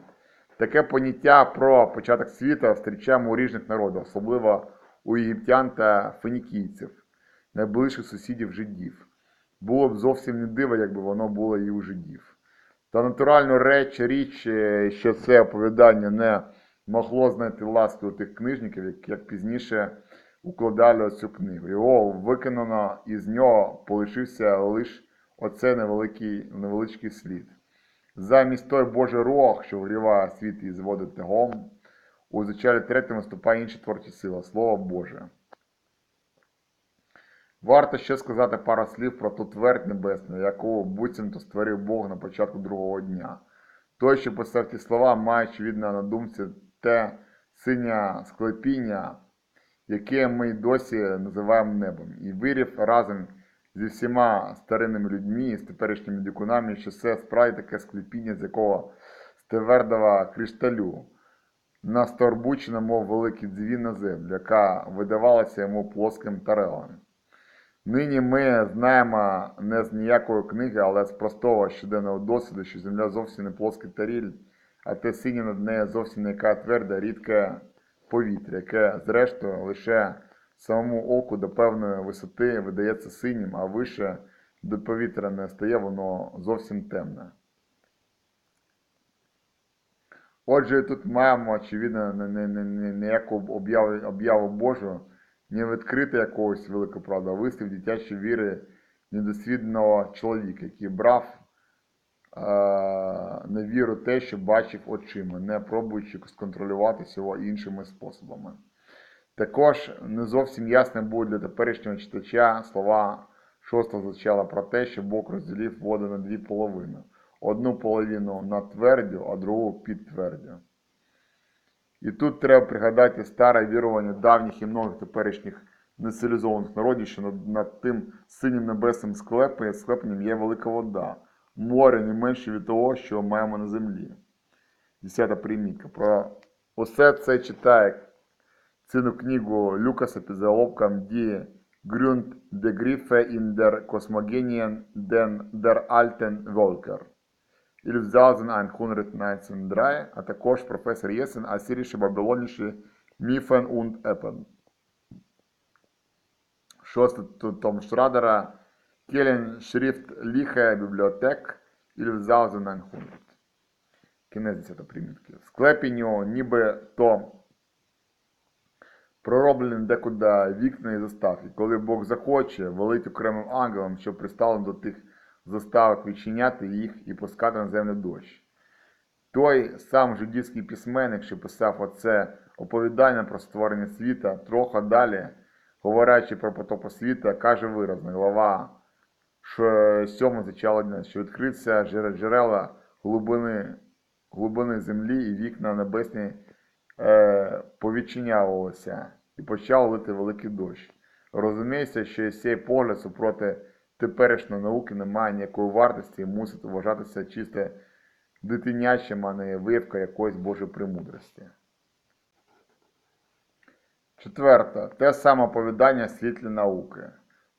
Таке поняття про початок світу зустрічаємо у різних народах, особливо у єгиптян та фенікійців, найближчих сусідів жидів. Було б зовсім не диво, якби воно було і у жидів. Та натуральну реч, річ, що це оповідання не могло знайти ласки у тих книжників, як пізніше укладали цю книгу. Його виконано, і з нього полишився лише оце невеликий, невеличкий слід. Замість той Божий рог, що вгріває світ і зводить тегом, у зачалі третьому виступає інша творча сила Слово Боже. Варто ще сказати пару слів про ту твердь небесну, яку буцімто створив Бог на початку другого дня. Той, що писав ті слова, маючи видно на думці те синє склепіння, яке ми досі називаємо небом, і вирів разом зі всіма старинними людьми з теперішніми дикунами, що це справді таке склепіння, з якого з кришталю, насторбучена, мов великий дзвін на землю, яка видавалася йому плоским тарелом. Нині ми знаємо не з ніякої книги, але з простого щоденного досвіду, що земля зовсім не плоский таріль, а те синє над нею зовсім не яка тверда, рідке повітря, яке, зрештою, лише самому оку до певної висоти видається синім, а вище до повітря не стає, воно зовсім темне. Отже, тут маємо, очевидно, ніяку об'яву об'яву Божу, не відкрити якогось великого правда, а вислів дитячої віри недосвідного чоловіка, який брав е, на віру те, що бачив очима, не пробуючи сконтролювати цього іншими способами. Також не зовсім ясним буде для теперішнього читача слова шостого зачала про те, що Бог розділив воду на дві половини. Одну половину на твердю, а другу під твердю. І тут треба пригадати старе вірування давніх і многих теперішніх нецивілізованих народів, що над, тим синім небесним склепенням є велика вода, море не менше від того, що маємо на землі. Десята примітка. Про усе це читає цю книгу Люкаса під заголовком Die Grund der Griffe in der Kosmogenien den der Alten Völker. Ільфзазен 193, а також професор Єсен, асиріші бабилоніші Міфен und Епен. Шостий том Шрадера Келен Шрифт Ліхе Бібліотек Ільвзаузен 900. Кінець 10 примітки. В склепі нього ніби то пророблені декуди вікна і заставки. Коли Бог захоче, велить окремим ангелам, щоб пристало до тих заставок відчиняти їх і пускати на землю дощ. Той сам жидівський письменник, що писав оце оповідання про створення світа, трохи далі, говорячи про потопу світа, каже виразно, глава що сьоме зачало дня, що відкриться джерела глибини, глибини землі і вікна небесні е, повідчинявалися, і почав лити великий дощ. Розуміється, що цей погляд супроти теперішньої науки не має ніякої вартості і мусить вважатися чисте дитинячим, а не виявка якоїсь Божої премудрості. Четверте. Те саме оповідання світлі науки.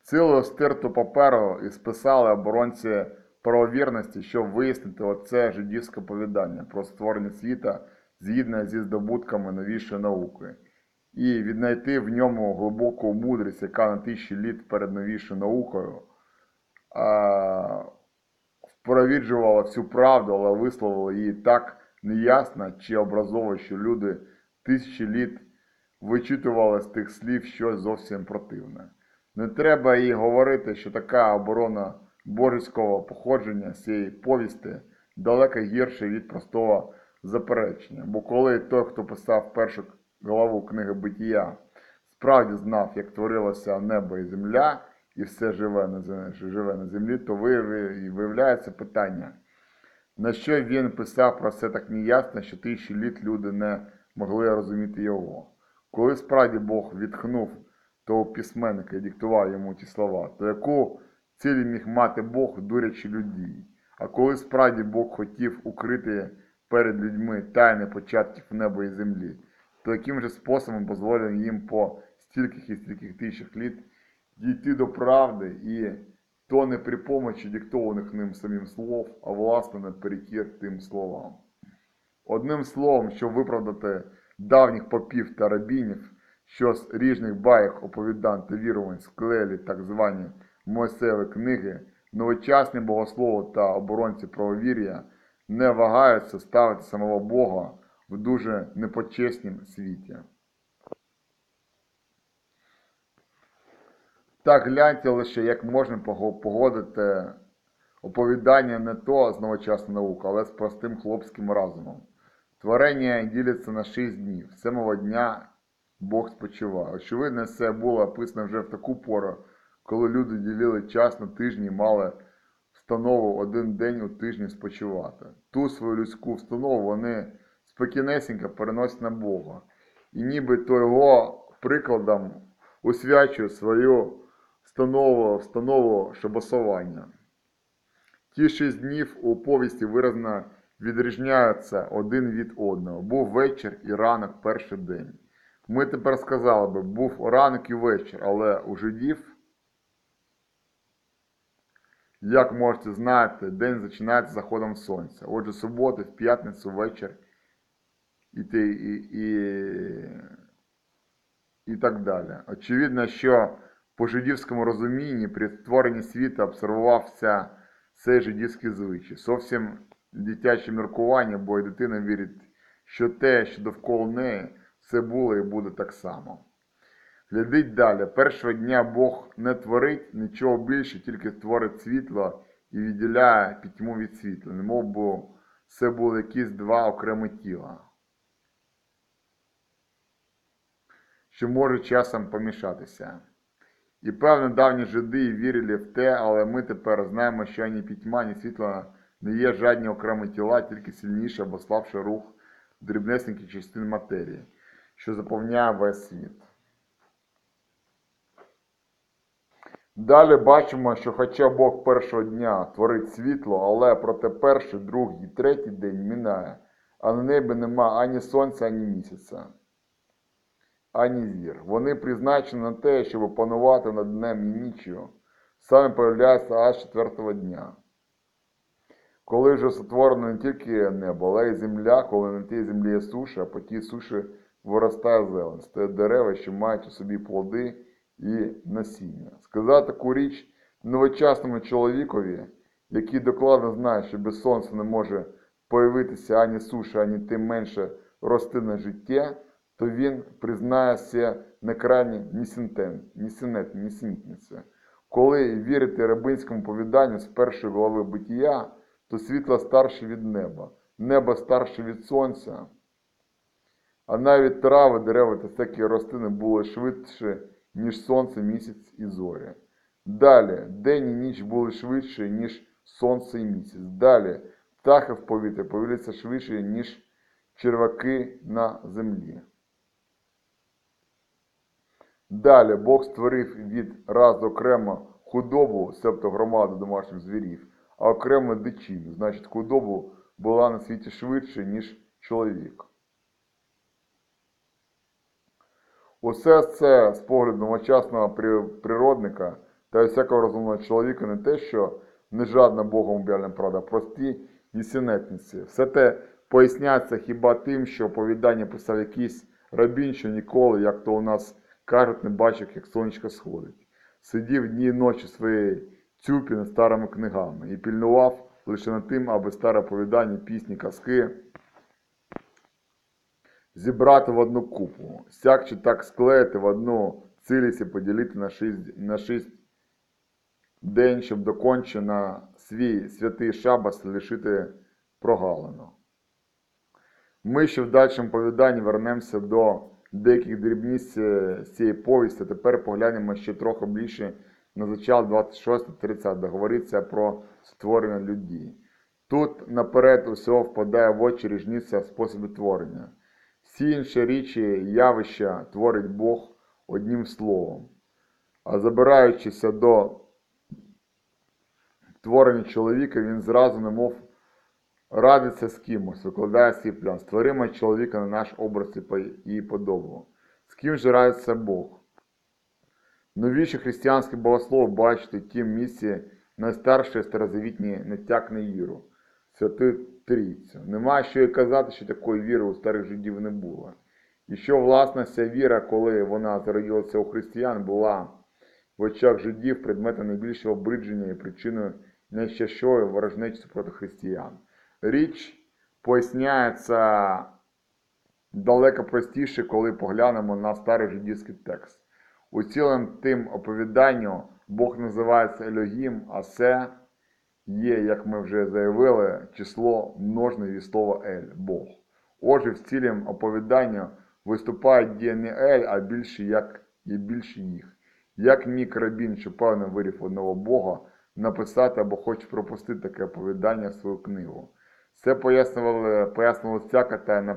Цілу стирту паперу і списали оборонці правовірності, щоб вияснити оце жидівське повідання про створення світа згідно зі здобутками новішої науки, і віднайти в ньому глибоку мудрість, яка на тисячі літ перед новішою наукою впровіджувала всю правду, але висловила її так неясно чи образово, що люди тисячі літ вичитували з тих слів щось зовсім противне. Не треба їй говорити, що така оборона божеського походження цієї повісти далеко гірше від простого заперечення. Бо коли той, хто писав першу главу книги Биття, справді знав, як творилося небо і земля, і все живе на землі, що живе на землі, то виявляється питання, на що він писав про це так неясно, що тисячі літ люди не могли розуміти його. Коли справді Бог відхнув того письменника і диктував йому ті слова, то яку цілі міг мати Бог, дурячи людей? А коли справді Бог хотів укрити перед людьми тайни початків неба і землі, то яким же способом дозволив їм по стільких і стільких тисячах літ дійти до правди і то не при помочі диктованих ним самим слов, а власне наперекір тим словам. Одним словом, щоб виправдати давніх попів та рабінів, що з різних баєк, оповідань та вірувань склеїли так звані Мойсеєві книги, новочасні богослови та оборонці правовір'я не вагаються ставити самого Бога в дуже непочеснім світі. Так гляньте лише, як можна погодити оповідання не то з новочасної науки, але з простим хлопським разумом. Творення діляться на шість днів. Семого дня Бог спочиває. Очевидно, це було описано вже в таку пору, коли люди ділили час на тижні і мали встанову один день у тижні спочивати. Ту свою людську встанову вони спокійнесенько переносять на Бога. І нібито його прикладом усвячують свою встанову, встанову шабасування. Ті шість днів у повісті виразно відрізняються один від одного. Був вечір і ранок перший день. Ми тепер сказали би, був ранок і вечір, але у жидів, як можете знати, день починається заходом сонця. Отже, суботи, в п'ятницю вечір і, і, і, і так далі. Очевидно, що по жидівському розумінні при створенні світу обсервувався цей жидівський звичай. Зовсім дитяче міркування, бо і дитина вірить, що те, що довкола неї, все було і буде так само. Глядіть далі. Першого дня Бог не творить нічого більше, тільки творить світло і відділяє пітьму від світла. Немов би це були якісь два окремі тіла, що можуть часом помішатися. І певно, давні жиди вірили в те, але ми тепер знаємо, що ані пітьма, ні світло не є жадні окремі тіла, тільки сильніший або слабший рух дрібнесеньких частин матерії, що заповняє весь світ. Далі бачимо, що хоча Бог першого дня творить світло, але проте перший, другий третій день минає, а на небі нема ані сонця, ані місяця ані зір. Вони призначені на те, щоб панувати над днем і ніччю, саме появляються аж четвертого дня. Коли вже сотворено не тільки небо, але й земля, коли на тій землі є суша, а по тій суші виростає зелень, стає дерева, що мають у собі плоди і насіння. Сказати таку річ новочасному чоловікові, який докладно знає, що без сонця не може появитися ані суша, ані тим менше рослинне життя, то він признається на нісентен, нісенет, нісентнице. Коли вірити рабинському повіданню з першої глави битія, то світло старше від неба, небо старше від сонця, а навіть трави, дерева та всякі рослини були швидше, ніж сонце, місяць і зорі. Далі день і ніч були швидше, ніж сонце і місяць. Далі птахи в повітрі повілися швидше, ніж черваки на землі. Далі Бог створив від раз окремо худобу, себто громаду домашніх звірів, а окремо дичину. Значить, худобу була на світі швидше, ніж чоловік. Усе це з погляду новочасного природника та всякого розумного чоловіка не те, що не жадна Богом об'явлена правда, а прості нісенетниці. Все те поясняється хіба тим, що оповідання писав якийсь рабін, що ніколи, як то у нас кажуть, не бачив, як сонечко сходить. Сидів дні і ночі своєї цюпі над старими книгами і пільнував лише над тим, аби старе оповідання, пісні, казки зібрати в одну купу, сяк чи так склеїти в одну цілість і поділити на шість, на шість день, щоб доконче на свій святий шабас лишити прогалину. Ми ще в дальшому повіданні вернемося до деяких дрібниць е, з цієї повісті. Тепер поглянемо ще трохи більше на зачал 26-30, де говориться про створення людей. Тут наперед усього впадає в очі різниця в способі творення. Всі інші річі, явища творить Бог одним словом. А забираючися до творення чоловіка, він зразу немов радиться з кимось, викладає свій план. Створимо чоловіка на наш образ і подобу. З ким же радиться Бог? Новіші християнські богослови бачать у тім місці найстаршої старозавітні натяк віру, святу Трійцю. Нема що й казати, що такої віри у старих жидів не було. І що, власне, ця віра, коли вона зародилася у християн, була в очах жидів предметом найбільшого обридження і причиною найщащої ворожнечі проти християн. Річ поясняється далеко простіше, коли поглянемо на старий жидівський текст. У цілому тим оповіданню Бог називається Елогім, а це є, як ми вже заявили, число множне від слова Ель Бог. Отже, в цілім оповіданню виступають дії не Ель, а більше як і більше їх. Як міг рабін, що певно вирів одного Бога, написати або хоч пропустити таке оповідання в свою книгу. Це пояснювали, пояснювали всяке та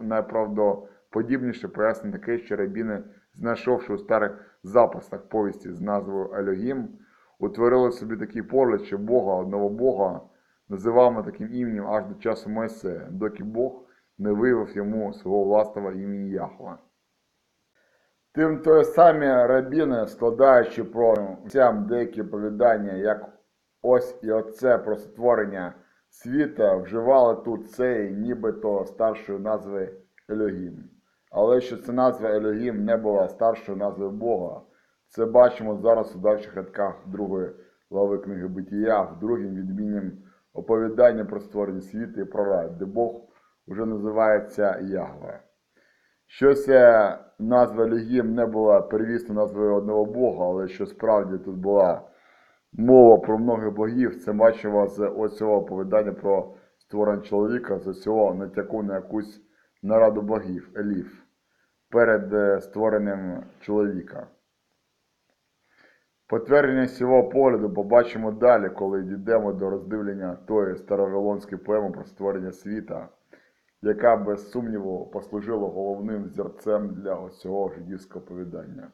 найправдоподібніше пояснення таке, що рабіни, знайшовши у старих записах повісті з назвою Елогім, утворили собі такий погляд, що Бога, одного Бога, називаємо таким іменем аж до часу Мойсея, доки Бог не виявив йому свого власного імені Яхва. Тим то самі рабіни, складаючи про деякі оповідання, як ось і оце про сотворення світа, вживали тут цей нібито старшої назви Елогім. Але що ця назва Елогім не була старшою назвою Бога, це бачимо зараз у дальших рядках другої глави книги Битія, в другім відмінням оповідання про створення світу і про рай, де Бог вже називається Ягве. Що ця назва Легім не була первісно назвою одного Бога, але що справді тут була мова про многих богів, це бачимо з оцього оповідання про створення чоловіка, з цього натяку на якусь нараду богів, еліф, перед е, створенням чоловіка. Потвердження цього погляду побачимо далі, коли дійдемо до роздивлення тої старовилонської поеми про створення світа, яка без сумніву послужила головним зірцем для цього жидівського повідання.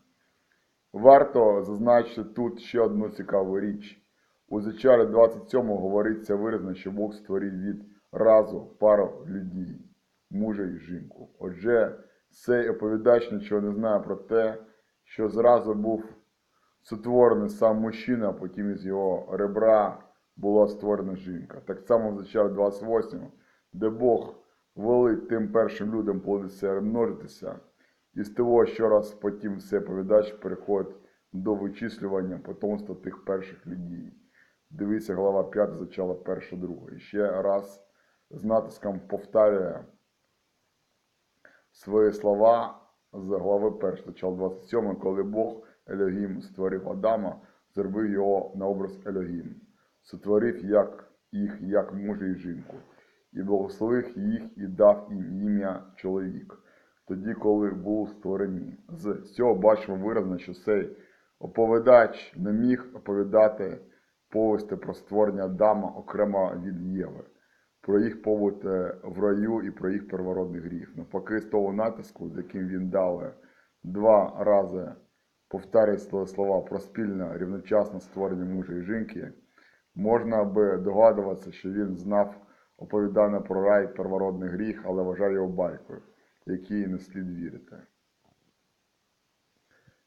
Варто зазначити тут ще одну цікаву річ. У зачалі 27 говориться виразно, що Бог створив від разу пару людей, мужа і жінку. Отже, цей оповідач нічого не знає про те, що зразу був сотворений сам мужчина, а потім із його ребра була створена жінка. Так само в зачалі 28, де Бог велить тим першим людям плодитися множитися, І з того, що раз потім все повідач переходить до вичислювання потомства тих перших людей. Дивися, глава 5, зачала 1, 2. І ще раз з натиском повторює свої слова з глави 1, зачала 27, коли Бог Елогім створив Адама, зробив його на образ Елогім, сотворив як їх як мужа і жінку, і благословив їх і дав їм ім'я чоловік. Тоді, коли були створені. З цього бачимо виразно, що цей оповідач не міг оповідати повісти про створення Адама окремо від Єви, про їх побут е, в раю і про їх первородний гріх. Навпаки, з того натиску, з яким він дали два рази повторює слова про спільне рівночасне створення мужа і жінки, можна би догадуватися, що він знав оповідання про рай первородний гріх, але вважав його байкою, якій не слід вірити.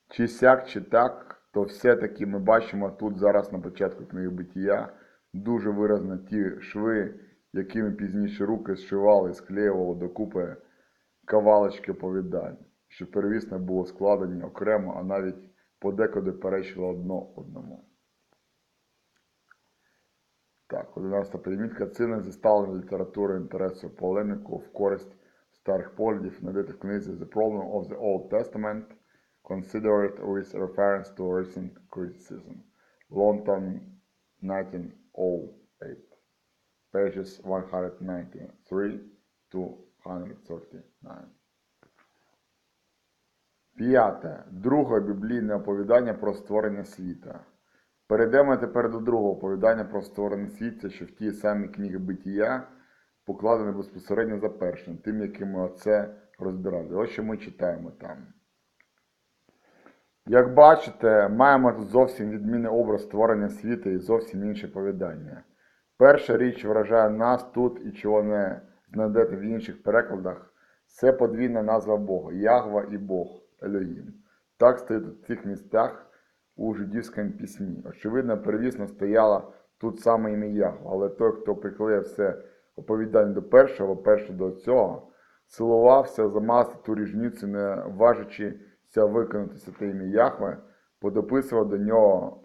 Чи сяк, чи так, то все-таки ми бачимо тут зараз на початку книги биття дуже виразно ті шви, якими пізніше руки зшивали склеювали докупи кавалочки оповідань, що первісно було складені окремо, а навіть подекуди перечило одно одному. Так, 11 примітка. Це не зіставлення літератури інтересу полеміку в користь поглядів, навіть в книзі The Problem of the Old Testament, considered with reference to recent criticism. London, 1908. Pages 193 to 139. П'яте. Друге біблійне оповідання про створення світа. Перейдемо тепер до другого оповідання про створення світа, що в тій самій книгі биття покладене безпосередньо за першим, тим, яким ми оце розбирали. Ось що ми читаємо там. Як бачите, маємо тут зовсім відмінний образ створення світу і зовсім інше повідання. Перша річ вражає нас тут і чого не знайдете в інших перекладах, це подвійна назва Бога Ягва і Бог Елогім. Так стоїть у цих місцях у жидівському письмі. Очевидно, первісно стояло тут саме ім'я Ягва, але той, хто приклеїв все оповідання до першого, перше до цього, силувався замазати ту ріжницю, не важачися виконати святе ім'я Яхве, подописував до нього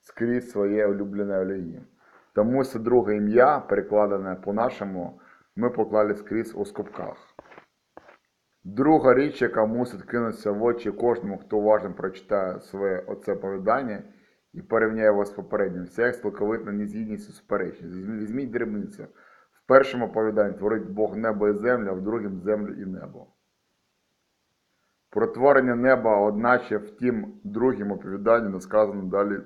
скрізь своє улюблене Олеї. Тому це друге ім'я, перекладене по-нашому, ми поклали скрізь у скобках. Друга річ, яка мусить кинутися в очі кожному, хто уважно прочитає своє оце повідання і порівняє його з попереднім, це як цілковитна незгідність і суперечність. Візьміть дрібницю. Першому оповіданні творить Бог небо і землю, а в другому землю і небо. Про творення неба, одначе, в тім другому оповіданні не сказано далі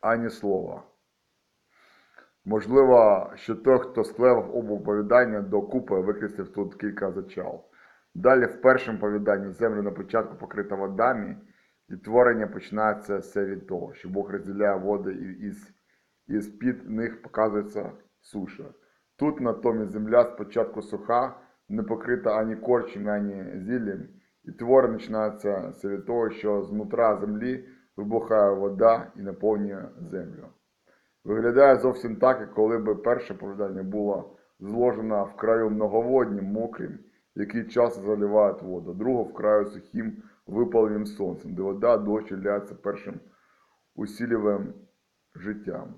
ані слова. Можливо, що той, хто склеїв оба оповідання докупи, викреслив тут кілька зачал. Далі в першому повіданні землю на початку покрита водами, і творення починається все від того, що Бог розділяє води і із, із під них показується суша. Тут натомість земля спочатку суха, не покрита ані корчем, ані зіллям, і творення починається все від того, що знутра землі вибухає вода і наповнює землю. Виглядає зовсім так, як коли б перше повідання було зложено в краю многоводнім, мокрим, який часто заливають воду, друге в краю сухим, випаленим сонцем, де вода дощ являється першим усілювим життям.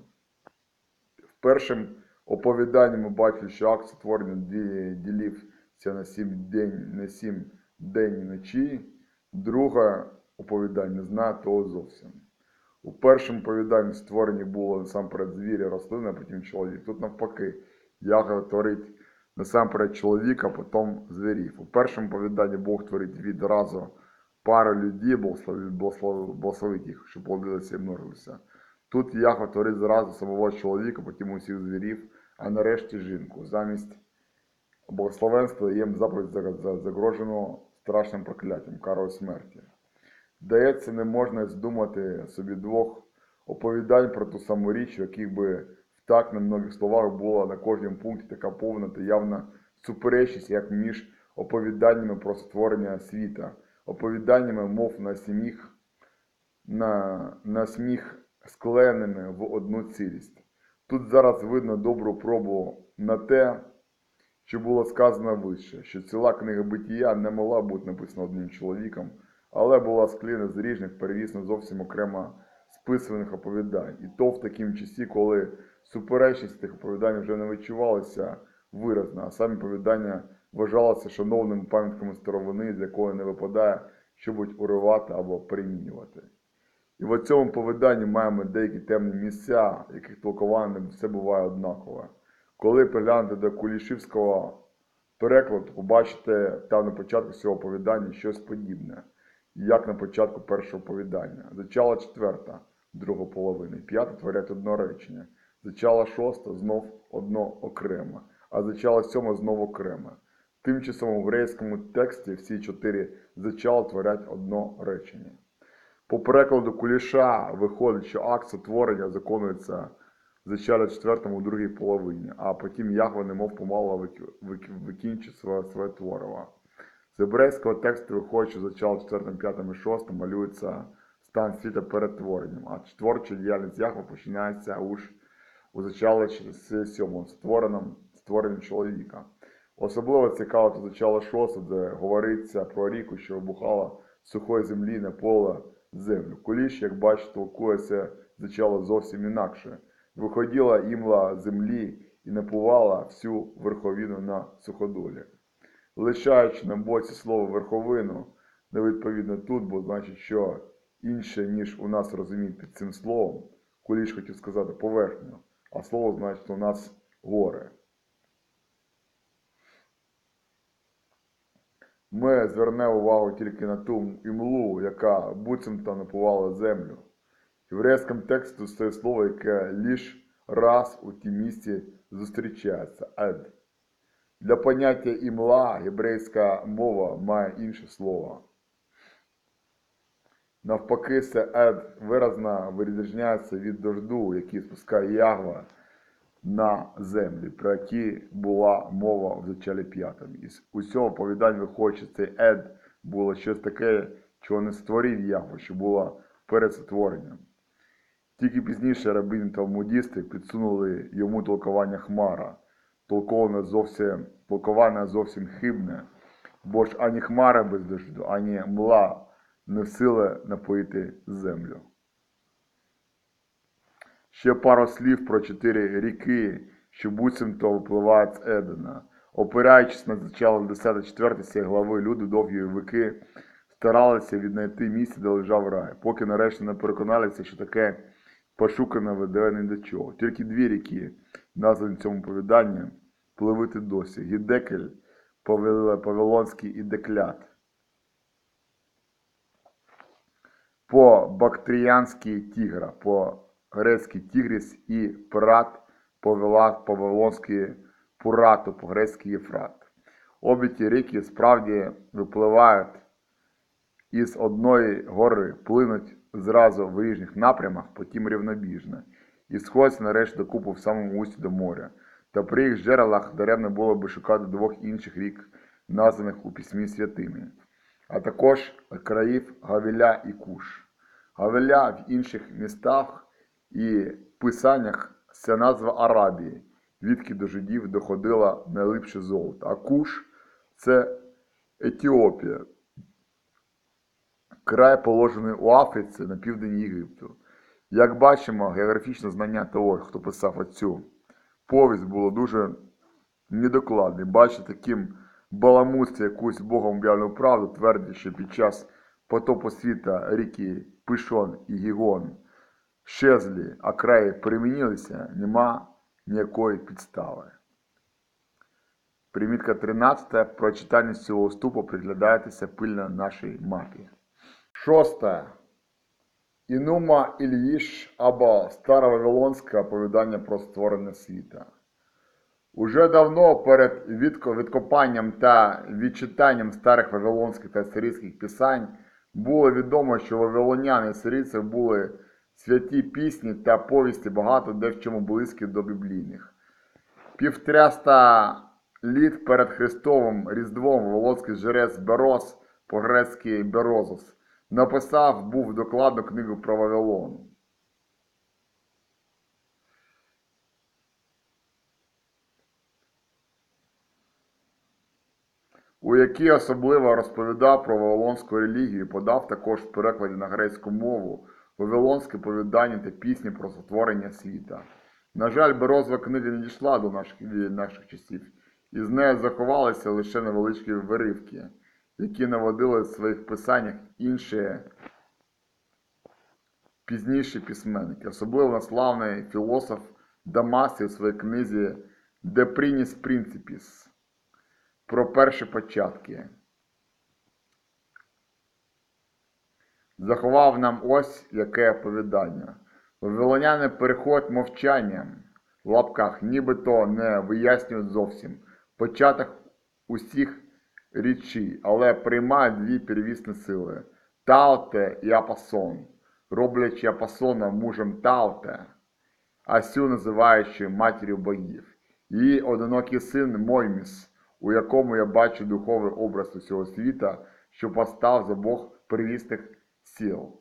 В першому оповіданні ми бачили, що акт сотворення ді- ділився на сім день, на сім день і ночі. Друге оповідання знає того зовсім. У першому повіданні створені було насамперед звірі, рослини, а потім чоловік. Тут навпаки, Ягва творить насамперед чоловіка, потім звірів. У першому повіданні Бог творить відразу пару людей, благословить, їх, щоб плодилися і множилися. Тут Ягва творить зразу самого чоловіка, потім усіх звірів, а нарешті жінку. Замість благословенства їм заповідь за- за- загрожено страшним прокляттям, карою смерті. Здається, не можна здумати собі двох оповідань про ту саму річ, в яких би так на многих словах була на кожному пункті така повна та явна суперечність, як між оповіданнями про створення світа, оповіданнями мов на сміх, на, на сміх скленими в одну цілість. Тут зараз видно добру пробу на те, що було сказано вище, що ціла книга битія не могла бути написана одним чоловіком, але була склеєна з різних, перевісно зовсім окремо списаних оповідань. І то в такому часі, коли суперечність тих оповідань вже не відчувалася виразно, а самі оповідання вважалися шановними пам'ятками старовини, з якої не випадає, щоб уривати або перемінювати. І в цьому повіданні маємо деякі темні місця, яких толкування все буває однакове. Коли приглянете до Кулішівського перекладу, побачите там на початку цього оповідання щось подібне, як на початку першого оповідання. Зачало четверта, друга половина, п'ята творять одно речення. Зачало шоста знов одно окремо, а зачало сьоме знов окремо. Тим часом у грецькому тексті всі чотири зачала творять одно речення. По перекладу Куліша виходить, що акт сотворення виконується в зачалі четвертому у другій половині, а потім Ягва немов помало вик- вик- викінчить своє, своє твориво. З єврейського тексту виходить, що зачало четвертим, п'ятим і шостим малюється стан світа перед творенням, а творча діяльність Ягва починається уж у зачалі з сьомого створеним, створенням чоловіка. Особливо цікаво то зачало шосте, де говориться про ріку, що вибухала сухої землі на поле землю. Куліш, як бачите, толкується зачало зовсім інакше. Виходила імла землі і напувала всю верховину на суходолі. Лишаючи на боці слово верховину, невідповідно тут, бо значить, що інше, ніж у нас розуміють під цим словом, куліш хотів сказати поверхню, а слово значить у нас горе. Ми звернемо увагу тільки на ту імлу, яка буцімто напувала землю. В єврейському тексті це слово, яке лиш раз у тій місці зустрічається ед. Для поняття імла єврейська мова має інше слово. Навпаки, це ед виразно вирізняється від дожду, який спускає Ягва на землі, про які була мова в зачалі п'ятому. І з усього повідань виходить, що цей ед було щось таке, чого не створив Ягва, що було перед сотворенням. Тільки пізніше рабини талмудісти підсунули йому толкування хмара, толковане зовсім, толковане зовсім хибне, бо ж ані хмара без дождю, ані мла не в силі напоїти землю. Ще пару слів про чотири ріки, що буцімто випливають з Едена. Опираючись на начало 10-4 цієї глави, люди довгі віки старалися віднайти місце, де лежав рай, поки нарешті не переконалися, що таке пошукане веде ні до чого. Тільки дві ріки, названі цьому повіданні, пливити досі. Гідекель, Павел- Павелонський і Деклят. По бактріянський тігра, по грецький тігріс і пират Павелонський пурату, по грецький єфрат. Обі ті ріки справді випливають із одної гори, плинуть зразу в різних напрямах, потім рівнобіжно, і сходяться нарешті докупу в самому усі до моря. Та при їх джерелах даремно було би шукати двох інших рік, названих у письмі святими, а також країв Гавіля і Куш. Гавіля в інших містах і писаннях це назва Арабії, звідки до жидів доходила найлипше золото. А Куш це Етіопія, край положений у Африці на південь Єгипту. Як бачимо, географічне знання того, хто писав оцю повість, було дуже недокладне. Бачите, таким баламутці якусь Богом об'явлену правду твердить, що під час потопу світа ріки Пишон і Гігон щезлі, а краї перемінилися, нема ніякої підстави. Примітка 13. Про читання цього вступу приглядайтеся пильно нашій мапі. Шосте. Інума Ільїш або Старовавилонське оповідання про створення світа. Уже давно перед відкопанням та відчитанням старих вавилонських та сирійських писань було відомо, що вавилоняни і сирійці були святі пісні та повісті багато де в чому близькі до біблійних. Півтряста літ перед Христовим Різдвом Володський жрець Берос, по-грецьки Берозос, написав був докладну книгу про Вавилон. у якій особливо розповідав про Вавилонську релігію, подав також в перекладі на грецьку мову Вавилонське повідання та пісні про сотворення світа. На жаль, берозова книга не дійшла до наших, наших часів, і з нею заховалися лише невеличкі виривки, які наводили в своїх писаннях інші пізніші письменники, особливо славний філософ Дамасі у своїй книзі De Prinis Principis про перші початки. Заховав нам ось яке оповідання. Вавилоняни переходять мовчанням в лапках, нібито не вияснюють зовсім початок усіх річей, але приймають дві первісні сили Таоте і Апасон, роблячи Апасона мужем Таоте, а сю називаючи матір'ю богів. Її одинокий син Мойміс, у якому я бачу духовий образ усього світа, що постав з обох первісних сіл.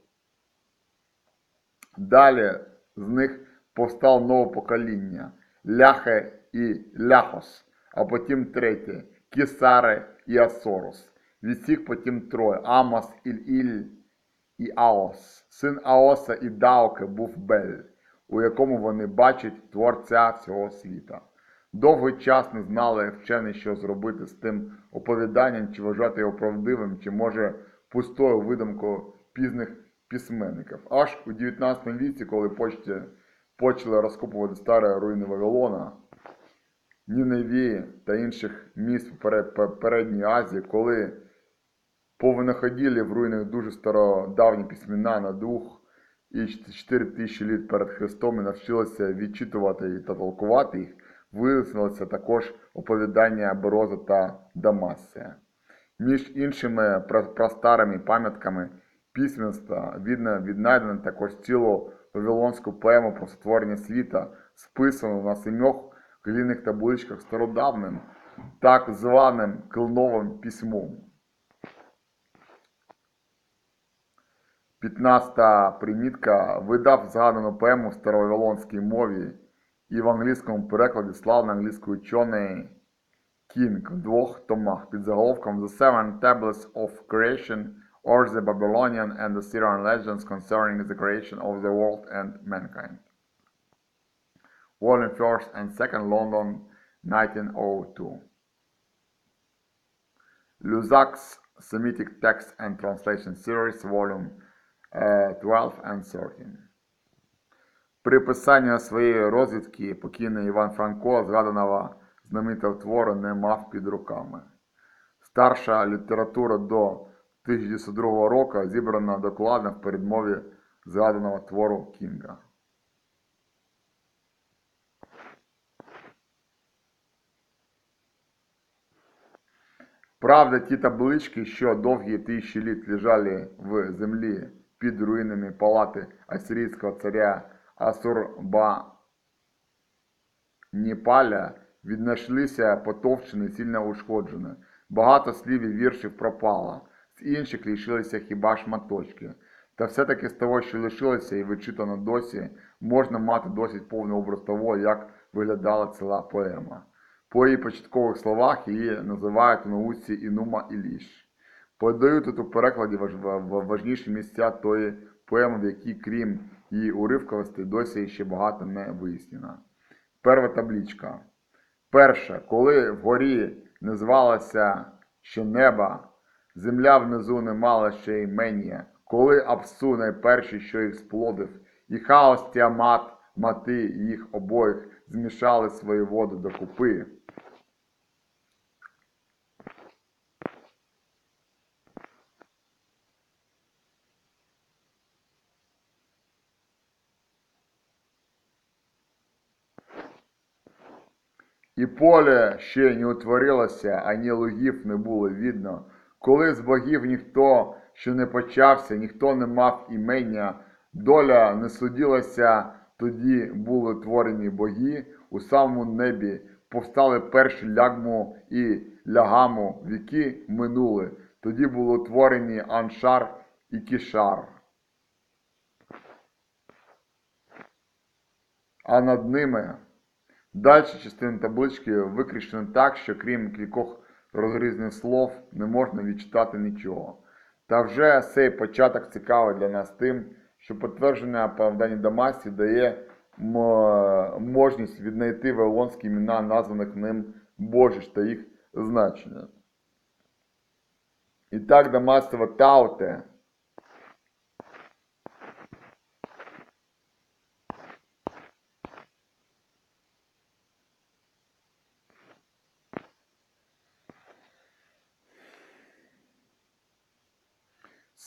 Далі з них повстало нове покоління Ляхе і Ляхос, а потім третє Кісаре і Асорос. Від цих потім троє Амос, Іль-Іль і Аос. Син Аоса і Даоке був Бель, у якому вони бачать творця всього світа. Довгий час не знали вчені, що зробити з тим оповіданням, чи вважати його правдивим, чи може пустою видумкою пізних письменників. Аж у 19 віці, коли почті почали розкопувати старі руїни Вавилона, Ніневії та інших міст в передній Азії, коли повинаходили в руїнах дуже стародавні письмена на двох і 4 тисячі літ перед Христом і навчилися відчитувати та толкувати їх, вияснилося також оповідання Бероза та Дамасія. Між іншими прастарими пам'ятками письменства видно віднайдено також цілу вавилонську поему про сотворення світа, списану на сімьох глиняних табличках стародавним, так званим Клновим письмом. 15-та примітка видав згадану поему в старовавилонській мові і в англійському перекладі славний англійський учений Кінг в двох томах під заголовком The Seven Tablets of Creation or the Babylonian and the Syrian Legends Concerning the Creation of the World and Mankind. Volume 1st and 2nd, London, 1902. Luzak's Semitic Text and Translation Series, Volume uh, 12 and 13. При писанні своєї розвідки покійний Іван Франко згаданого знаменитого твору не мав під руками. Старша література до 1902 року зібрана докладно в передмові згаданого твору Кінга. Правда, ті таблички, що довгі тисячі літ лежали в землі під руїнами палати асирійського царя Асурбаніпаля, віднайшлися потовчені, сильно ушкоджені. Багато слів і віршів пропало, з інших лишилися хіба шматочки. Та все-таки з того, що лишилося і вичитано досі, можна мати досить повний образ того, як виглядала ціла поема. По її початкових словах її називають у науці Інума Іліш. Подаю тут у перекладі важніші місця тої поеми, в якій, крім її уривковості, досі ще багато не вияснено. Перша таблічка. Перше, коли вгорі не звалося ще неба, земля внизу не мала ще імення, коли Апсу найперший, що їх сплодив, і хаос Тіамат, мати їх обоїх змішали свої води докупи. І поле ще не утворилося, ані лугів не було видно. Коли з богів ніхто ще не почався, ніхто не мав імення, доля не судилася, тоді були творені боги у самому небі, повстали перші лягму і лягаму, віки минули. Тоді були творені Аншар і Кішар. А над ними Дальша частина таблички викріщена так, що крім кількох розрізних слов не можна відчитати нічого. Та вже цей початок цікавий для нас тим, що підтвердження оправдання Дамасі дає можність віднайти вавилонські імена названих ним Божіш та їх значення. І так Дамасова Тауте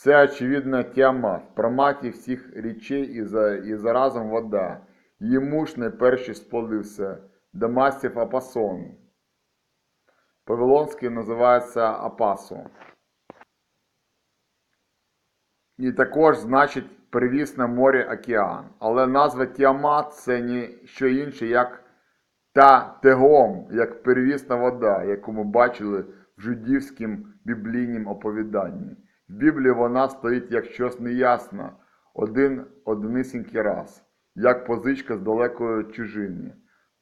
Це очевидно Тіамат, проматі всіх річей і, за, і заразом вода. Її муж найперший сплодився, Дамасів Апасон. По-вавилонськи називається Апасо. І також значить привіз на морі океан. Але назва Тіамат це не що інше, як та Тегом, як первісна вода, яку ми бачили в жидівському біблійнім оповіданні. В Біблії вона стоїть як щось неясне, один одинисінький раз, як позичка з далекої чужині.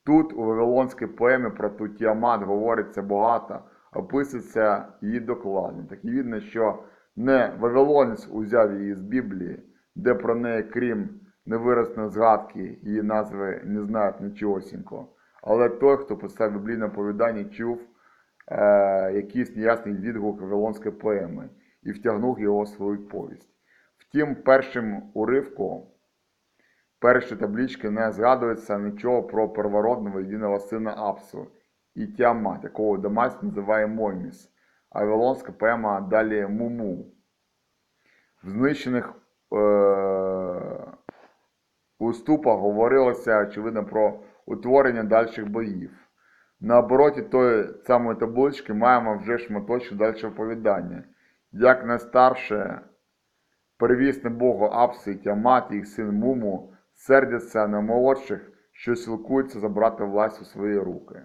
Тут у Вавилонській поемі про ту Тіамат говориться багато, описується її докладно. Так і видно, що не Вавилонець узяв її з Біблії, де про неї, крім невиразної згадки, її назви не знають нічогосінько. Але той, хто писав біблійне оповідання, чув е, якийсь неясний відгук Вавилонської поеми і втягнув його в свою повість. Втім, першим уривку перші таблички не згадується нічого про первородного єдиного сина Апсу і Тіамат, якого Дамась називає Мойміс, а Вавилонська поема далі Муму. В знищених е- уступах говорилося, очевидно, про утворення дальших боїв. На обороті тої самої таблички маємо вже шматочок далі оповідання. Як найстарше первісне Богу Апси і Тіамат, їх син Муму, сердяться на молодших, що сілкуються забрати власть у свої руки.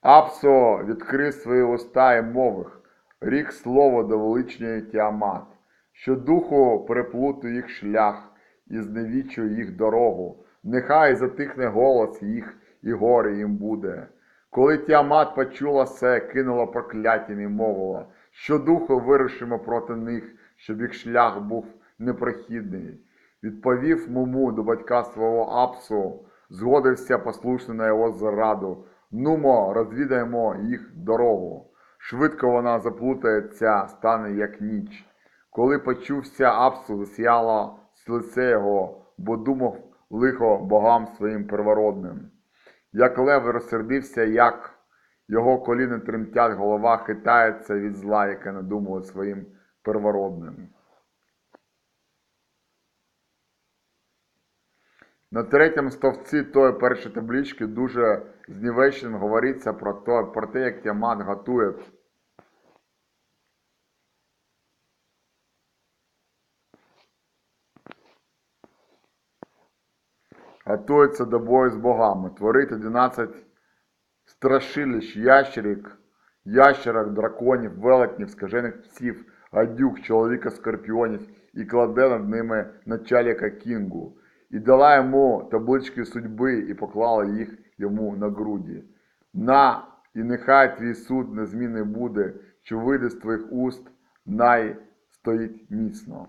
Апсо відкрив свої уста і мових, рік слово до величної Тіамат, що духу переплуту їх шлях і зневічує їх дорогу. Нехай затихне голос їх, і горе їм буде. Коли Тіамат почула це, кинула прокляттям і мовила, що духу вирушимо проти них, щоб їх шлях був непрохідний. Відповів Муму до батька свого Апсу, згодився послушно на його зраду. Нумо, розвідаємо їх дорогу. Швидко вона заплутається, стане як ніч. Коли почувся Апсу, засіяло лице його, бо думав лихо богам своїм первородним. Як лев розсердився, як його коліни тремтять, голова хитається від зла, яке надумало своїм первородним. На третьому стовці тої першої таблички дуже знівечним говориться про те, про те як Тіамат готує готується до бою з богами, творить 11 страшилищ, ящерик, ящерок, драконів, велетнів, скажених псів, гадюк, чоловіка скорпіонів і кладе над ними начальника Кінгу. І дала йому таблички судьби і поклала їх йому на груді. На, і нехай твій суд незмінний буде, що вийде з твоїх уст, най стоїть міцно.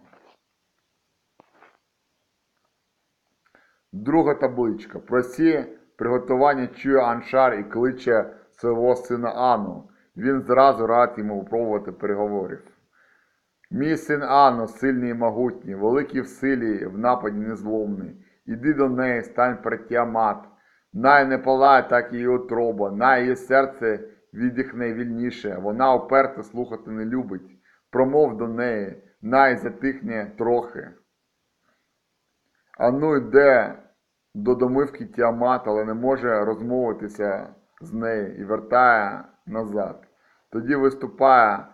Друга табличка. Про ці приготування чує Аншар і кличе свого сина Ану. Він зразу рад йому випробувати переговорів. Мій син Анно, сильний і могутній, великий в силі, в нападі незломний. Іди до неї, стань перед Тіамат. Най не палає, так її утроба, най її серце віддихне вільніше. Вона уперто слухати не любить. Промов до неї, най затихне трохи. Ану йде до домивки Тіамат, але не може розмовитися з нею і вертає назад. Тоді виступає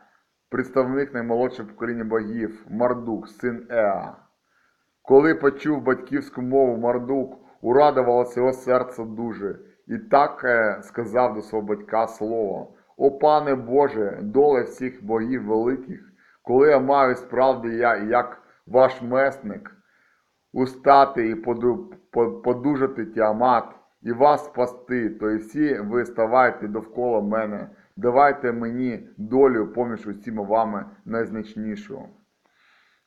представник наймолодшого покоління богів Мардук, син Еа. Коли почув батьківську мову Мардук, урадувалося його серце дуже, і так е, сказав до свого батька слово. О пане Боже, доле всіх богів великих, коли я маю справді я, як ваш месник, устати і подужати Тіамат, і вас спасти, то і всі ви ставайте довкола мене, давайте мені долю поміж усіма вами найзначнішу.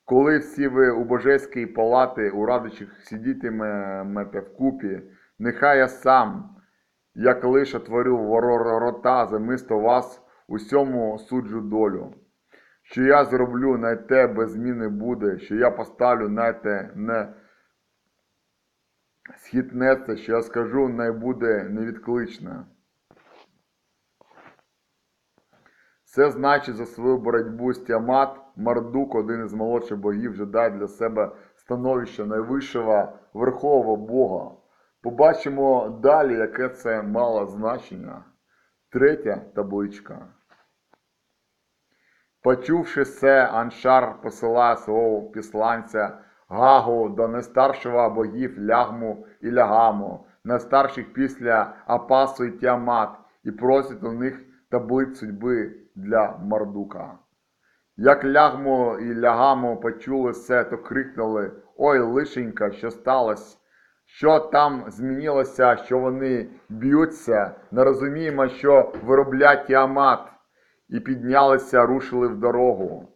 Коли всі ви у божеській палати у радощах сидітимете вкупі, нехай я сам, як лише творю ворота, замисто вас усьому суджу долю. Що я зроблю, на те без зміни буде, що я поставлю на те не схитнеться, що я скажу, не буде невідкличне. Це значить за свою боротьбу з Тіамат, Мардук, один із молодших богів, жадає для себе становище найвищого верхового Бога. Побачимо далі, яке це мало значення. Третя табличка. Почувши це, Аншар посилає свого післанця Гагу до найстаршого богів Лягму і Лягаму, найстарших після Апасу і Тіамат, і просить у них таблиць судьби для Мардука. Як Лягму і Лягаму почули це, то крикнули Ой, лишенька, що сталося? Що там змінилося, що вони б'ються, не розуміємо, що вироблять Тіамат, і піднялися, рушили в дорогу.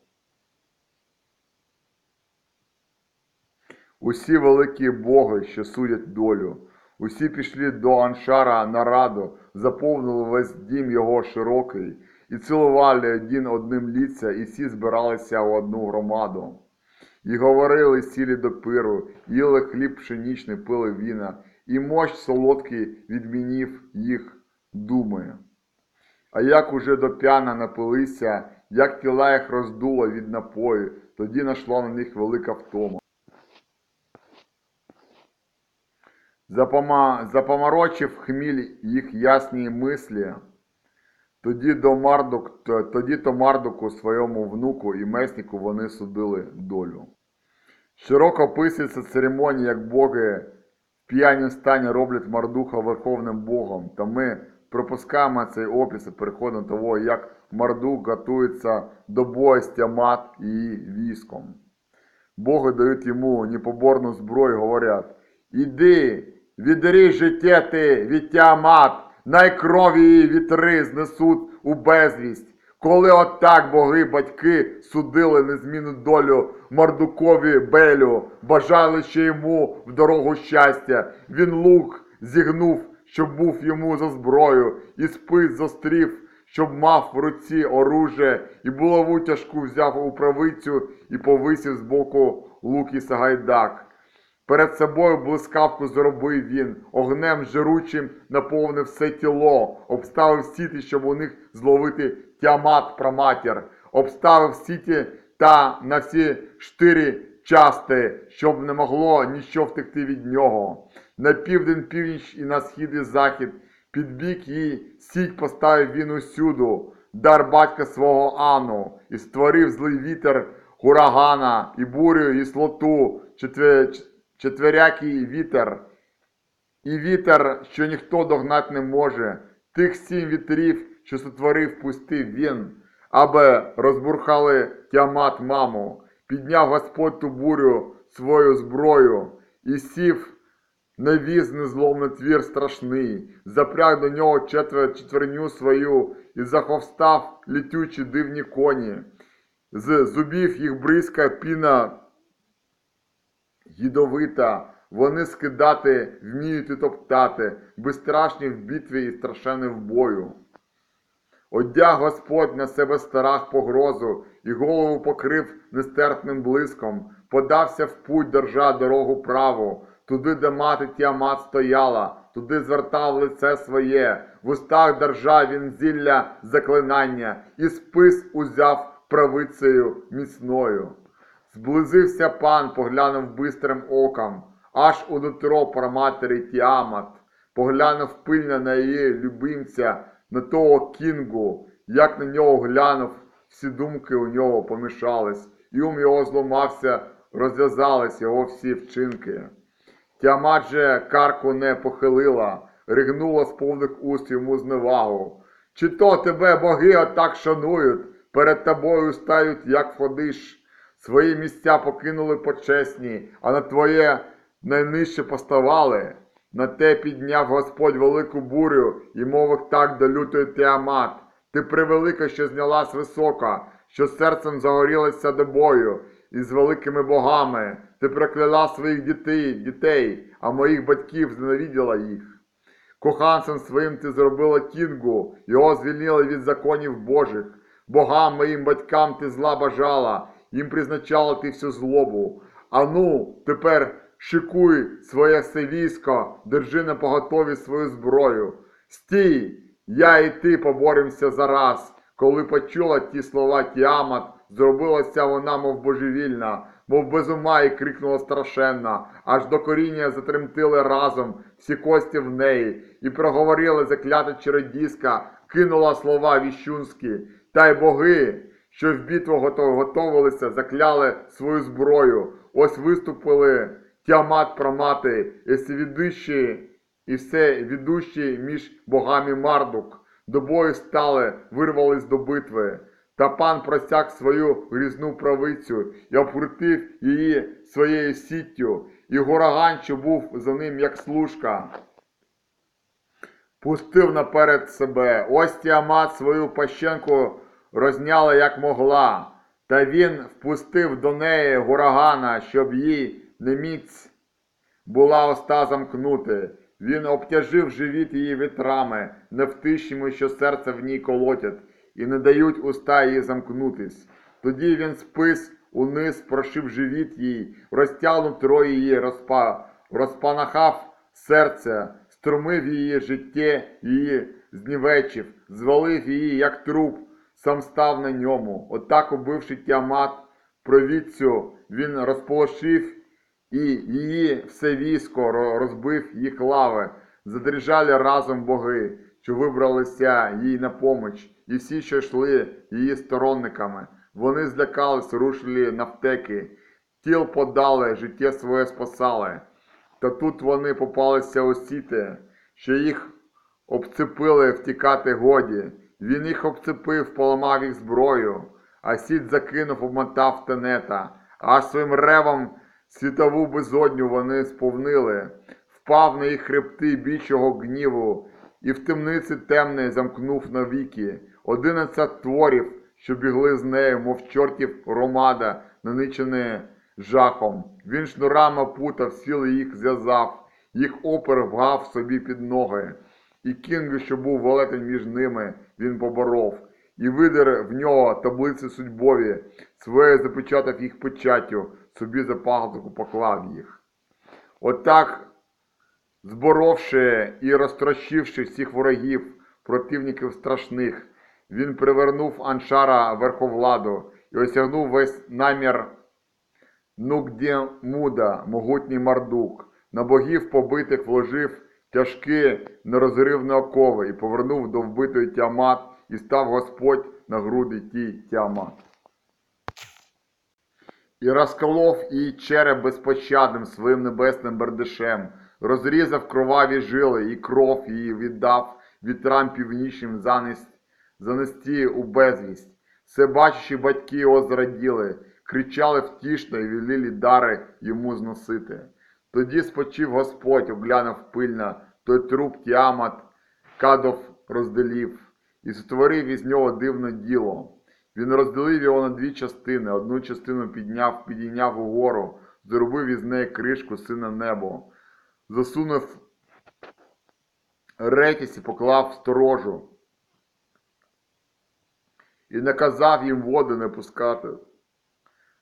Усі великі боги, що судять долю, усі пішли до Аншара на раду, заповнили весь дім його широкий, і цілували один одним ліця, і всі збиралися у одну громаду. І говорили сілі до пиру, їли хліб пшеничний, пили віна, і мощ солодкий відмінів їх думи. А як уже до п'яна напилися, як тіла їх роздуло від напою, тоді нашла на них велика втома. Запоморочив хміль їх ясні мислі, тоді, до Мардук... тоді то Мардуку своєму внуку і меснику вони судили долю. Широко описується церемонія, як боги в п'янім стані роблять Мардуха верховним богом, та ми пропускаємо цей опис і переходимо до того, як Мардук готується до бою з Тіамат і військом. Боги дають йому непоборну зброю, говорять, Іди, відріж життя ти від Тіамат, найкрові її вітри знесуть у безвість. Коли отак боги батьки судили незмінну долю Мардукові Белю, бажали ще йому в дорогу щастя, він лук зігнув, щоб був йому за зброю, і спис зострів, щоб мав в руці оружие, і булаву тяжку взяв у правицю і повисів з боку лук і сагайдак. Перед собою блискавку зробив він, огнем жиручим наповнив все тіло, обставив сіти, щоб у них зловити тямат праматір, обставив сіті та на всі штири части, щоб не могло ніщо втекти від нього. На південь, північ і на схід і захід, під бік їй сіть поставив він усюду, дар батька свого Ану, і створив злий вітер урагана, і бурю, і слоту, четве, четверякий вітер, і вітер, що ніхто догнати не може, тих сім вітрів, що сотворив, пустив він, аби розбурхали тямат маму, підняв Господь ту бурю свою зброю, і сів навіз незломний твір страшний, запряг до нього четвер, четверню свою, і заховстав літючі дивні коні. З зубів їх бризка піна Гідовита, вони скидати, вміють і топтати, безстрашні в битві і страшені в бою. Одяг Господь на себе старах погрозу, і голову покрив нестерпним блиском, подався в путь, держа дорогу праву, туди, де мати Тіамат стояла, туди звертав лице своє, в устах держав він зілля заклинання, і спис узяв правицею міцною. Зблизився пан, поглянув бистрим оком, аж у нутро праматері Тіамат, поглянув пильно на її любимця, на того кінгу, як на нього глянув, всі думки у нього помішались, і ум його зламався, розв'язались його всі вчинки. Тіамат же карку не похилила, ригнула з повних уст йому зневагу. Чи то тебе боги отак шанують, перед тобою стають, як ходиш. Свої місця покинули почесні, а на твоє найнижче поставали. На те підняв Господь велику бурю і мовив так до лютої Тіамат. Ти превелика, що знялась висока, що серцем загорілася до бою, і з великими богами. Ти прокляла своїх дітей, дітей, а моїх батьків зненавиділа їх. Коханцем своїм ти зробила кінгу, його звільнили від законів Божих. Богам моїм батькам ти зла бажала, їм призначала ти всю злобу. А ну, тепер шикуй своє все військо, держи на поготові свою зброю. Стій, я і ти поборемося зараз. Коли почула ті слова Тіамат, зробилася вона, мов божевільна, мов без ума і крикнула страшенно, аж до коріння затремтили разом всі кості в неї, і проговорила заклята чередіска, кинула слова віщунські, та й боги, що в готов- готовилися, закляли свою зброю. Ось виступили Тіамат промати, і всевідущі, і все відущі між богами Мардук. До бою стали, вирвались до битви. Та пан просяк свою грізну правицю і обкрутив її своєю сіттю, і гороган, що був за ним, як служка, пустив наперед себе. Ось Тіамат свою пащенку розняла, як могла, та він впустив до неї горогана, щоб їй не міць була оста замкнути. Він обтяжив живіт її вітрами, невтишніми, що серце в ній колотять, і не дають уста її замкнутись. Тоді він спис униз, прошив живіт їй, розтягнув троє її, розпа, розпанахав серце, струмив її життя, її знівечив, звалив її, як труп, сам став на ньому. Отак, убивши тямат, провідцю, він розполошив і її все військо розбив їх лави, задрижали разом боги, що вибралися їй на поміч, і всі, що йшли її сторонниками. Вони злякались, рушили навтеки, тіл подали, життя своє спасали. Та тут вони попалися у що їх обцепили втікати годі. Він їх обцепив, поламав їх зброю, а сіт закинув, обмотав тенета, аж своїм ревом світову безодню вони сповнили, впав на їх хребти бічого гніву, і в темниці темної замкнув навіки. Одинадцять творів, що бігли з нею, мов чортів ромада, наничене жахом. Він шнурами путав, сіли їх зв'язав, їх опер вгав собі під ноги. І кінгу, що був велетень між ними, він поборов, і видер в нього таблиці судьбові, своє запечатав їх печаттю, собі за пагодку поклав їх. Отак, зборовши і розтрощивши всіх ворогів, противників страшних, він привернув Аншара верховладу і осягнув весь намір Нугдємуда, могутній мардук, на богів побитих вложив тяжкі нерозривні окови і повернув до вбитої тямат, і став Господь на груди тій тямат. І розколов її череп безпощадним своїм небесним бердишем, розрізав кроваві жили, і кров її віддав вітрам північним занесть, занести у безвість. Все бачачи, батьки його зраділи, кричали втішно і веліли дари йому зносити. Тоді спочив Господь, оглянув пильно той труп Тіамат, кадов розділів, і створив із нього дивне діло. Він розділив його на дві частини, одну частину підняв, підійняв угору, зробив із неї кришку сина небо, засунув ретість і поклав сторожу, і наказав їм воду не пускати.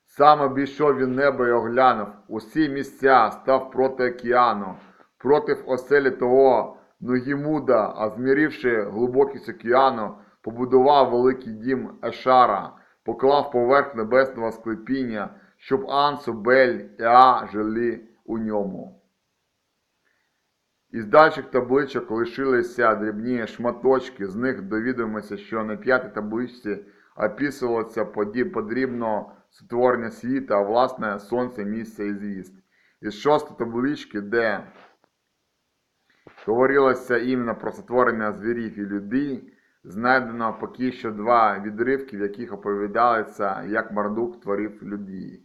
Сам обійшов він небо і оглянув усі місця, став проти океану, проти оселі того Ногімуда, а змірівши глибокість океану, побудував великий дім Ешара, поклав поверх небесного склепіння, щоб Ансу, Бель А жили у ньому. Із дальших табличок лишилися дрібні шматочки, з них довідуємося, що на п'ятій табличці описувалося подрібно сотворення світа, а власне сонце, місце і звіст. Із шостої таблички, де говорилося іменно про сотворення звірів і людей, знайдено поки що два відривки, в яких оповідається, як Мардук творив людей.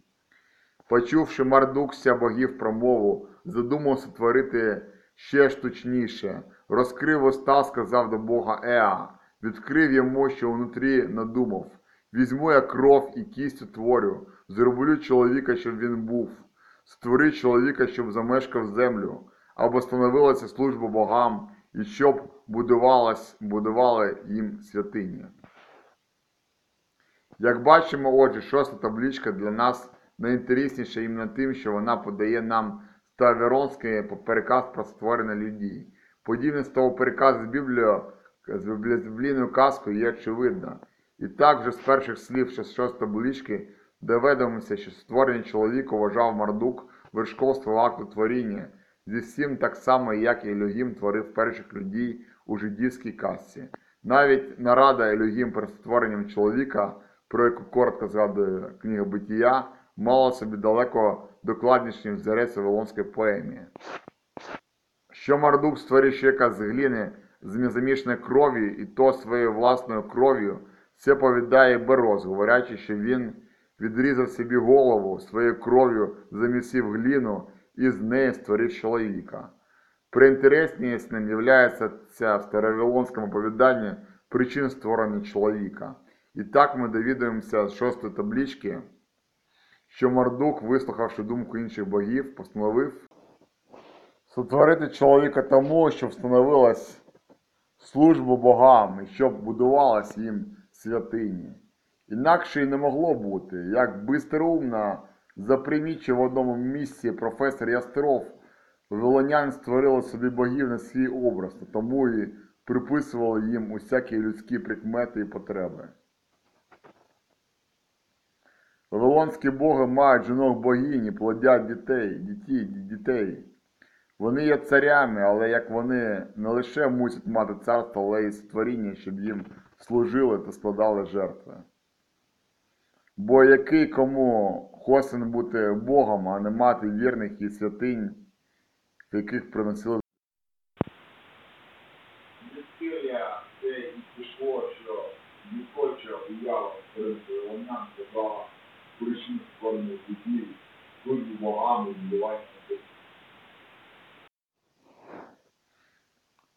Почувши Мардук ся богів промову, задумав сотворити ще ж точніше, розкрив уста, сказав до Бога Еа, відкрив йому, що внутрі надумав. Візьму я кров і кість утворю, зроблю чоловіка, щоб він був, створи чоловіка, щоб замешкав землю, або становилася служба богам, і щоб будувалась, будували їм святині. Як бачимо, отже, шоста табличка для нас найінтересніша іменно тим, що вона подає нам Ставеронський переказ про створення людей. Подібне з того переказу з Біблією, з біблійною казкою є очевидно. І так вже з перших слів шостої таблички доведемося, що створення чоловіка вважав Мардук вершковство акту творіння, зі всім так само, як і Елогім творив перших людей у жидівській казці. Навіть нарада Елогім перед створенням чоловіка, про яку коротко згадує книга Биття, мала собі далеко докладніший взірець Вавилонської поемі. Що Мардук створив чоловіка з глини з замішаної крові, і то своєю власною кров'ю, це повідає Бероз, говорячи, що він відрізав собі голову, своєю кров'ю замісив глину і з неї створив чоловіка. Приінтереснішим являється ця в старовілонському оповіданні причин створення чоловіка. І так ми довідуємося з шостої таблички, що Мардук, вислухавши думку інших богів, постановив сотворити чоловіка тому, щоб встановилась службу богам і щоб будувалась їм святині. Інакше й не могло бути, як биструмно запримічив в одному місці професор Ястров, Вавилонян створили собі богів на свій образ, тому і приписували їм усякі людські прикмети і потреби. Вавилонські боги мають жінок богині, плодять дітей, дітей, дітей. Вони є царями, але як вони не лише мусять мати царство, але й створіння, щоб їм служили та складали жертви. Бо який кому хосен бути Богом, а не мати вірних і святинь, яких приносили Весілля це і пішло, що не хоче уява перед вона сказала причин створення світів, службу богам і будування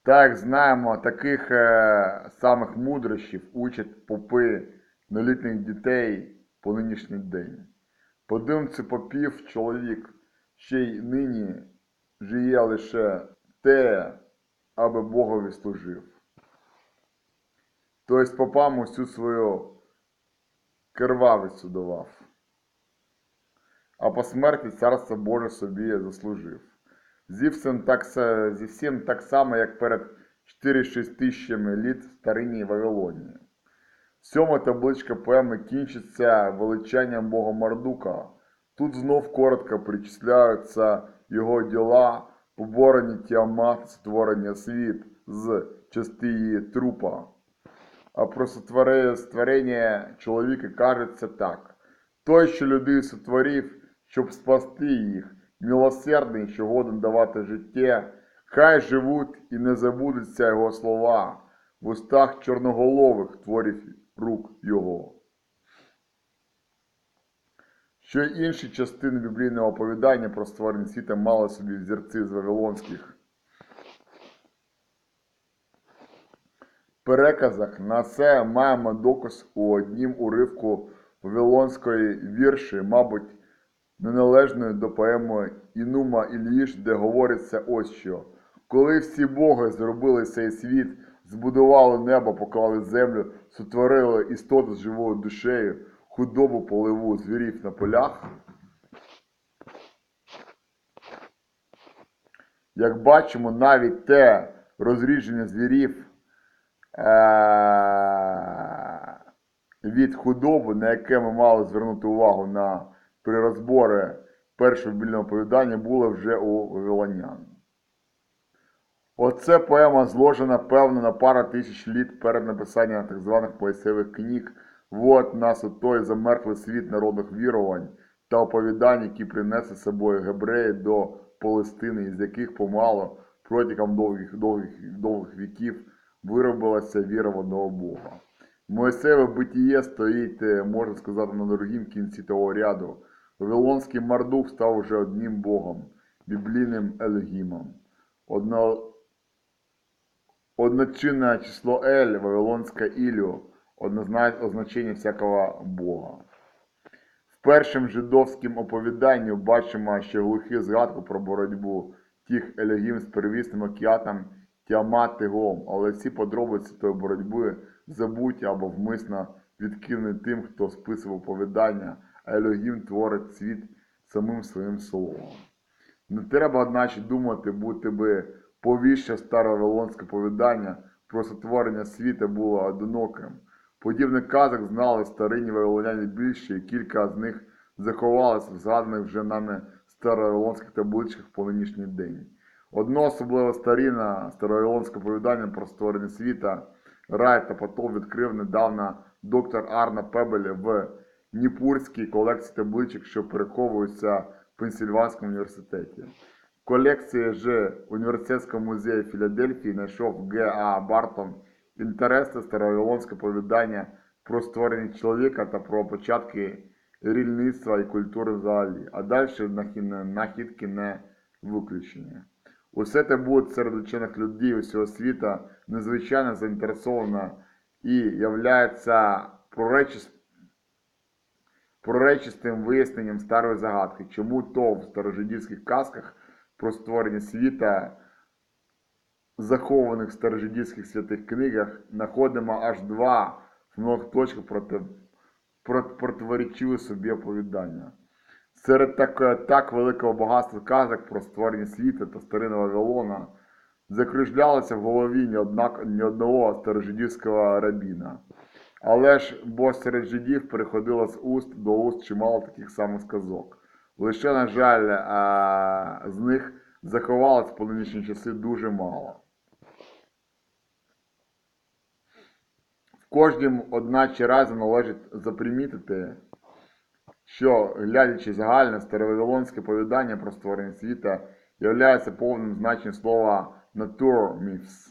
Так, знаємо, таких е, самих мудрощів учать попи нелітних дітей по нинішній день. По думці попів чоловік ще й нині жиє лише те, аби Богові служив. Тобто попам усю свою кервавицю давав, а по смерті царство Боже собі заслужив. Зі всім так, зі всім так само, як перед 4-6 тисячами літ в старинній Вавилоні. Сьома табличка поеми кінчиться величанням Бога Мардука. Тут знов коротко причисляються його діла, поборені Тіамат, створення світ з части трупа. А про створення чоловіка кажеться так. Той, що людей сотворив, щоб спасти їх, милосердний, що годен давати життя, хай живуть і не забудуться його слова. В устах чорноголових творів рук його. Що інші частини біблійного оповідання про створення світа мали собі взірці з вавилонських. Переказах на це маємо доказ у однім уривку вавилонської вірші, мабуть, неналежної до поеми Інума Ільїш, де говориться ось що. Коли всі боги зробили цей світ, збудували небо, поклали землю, сотворили істоту з живою душею, худобу поливу звірів на полях. Як бачимо, навіть те розрідження звірів е- від худоби, на яке ми мали звернути увагу на при розборі першого біблійного оповідання, було вже у вавилонян. Оце поема зложена, певно, на пару тисяч літ перед написанням так званих поясевих книг. Вот нас у той замерклий світ народних вірувань та оповідань, які принесли з собою гебреї до Палестини, із яких помало протягом довгих, довгих, довгих віків виробилася віра в одного Бога. Моїсеєве битіє стоїть, е, можна сказати, на другім кінці того ряду. Вавилонський Мардук став уже одним Богом, біблійним Елгімом. одно, одночинное число Эль, вавилонське Ілю, однозначне означення всякого Бога. В першому жидовському оповіданні бачимо ще глухі згадку про боротьбу тих елегів з первісним океаном Тіамат і Гом, але всі подробиці тої боротьби забуті або вмисно відкинені тим, хто списував оповідання, а Елогім творить світ самим своїм словом. Не треба, одначе, думати, будто би повіще старовавилонське повідання про сотворення світа було одиноким. Подібних казок знали старинні вавилоняни більше, і кілька з них заховалися в згаданих вже нами старовавилонських табличках по нинішній день. Одно особливо старинне старовавилонське повідання про створення світа, рай та потоп відкрив недавно доктор Арна Пебель в Ніпурській колекції табличок, що переховуються в Пенсільванському університеті. Колекції ж університетського музею Філадельфії знайшов Г.А. Бартон інтересне старовавилонське повідання про створення чоловіка та про початки рільництва і культури взагалі, а далі нахід- нахідки не виключені. Усе це буде серед учених людей усього світа незвичайно заінтересовано і являється проречис- проречистим виясненням старої загадки, чому то в старожидівських казках про створення світа, захованих в старожидівських святих книгах, знаходимо аж два в многих точках проти, проти, собі оповідання. Серед так, так великого багатства казок про створення світу та старинного Вавилона закружлялося в голові ні, однак, ні одного старожидівського рабіна. Але ж бо серед жидів переходило з уст до уст чимало таких самих сказок. Лише, на жаль, з них заховалось по нинішні часи дуже мало. В кожнім, одначе, разі належить запримітити, що, глядячи загальне старовавилонське повідання про створення світа, являється повним значенням слова «naturmyths»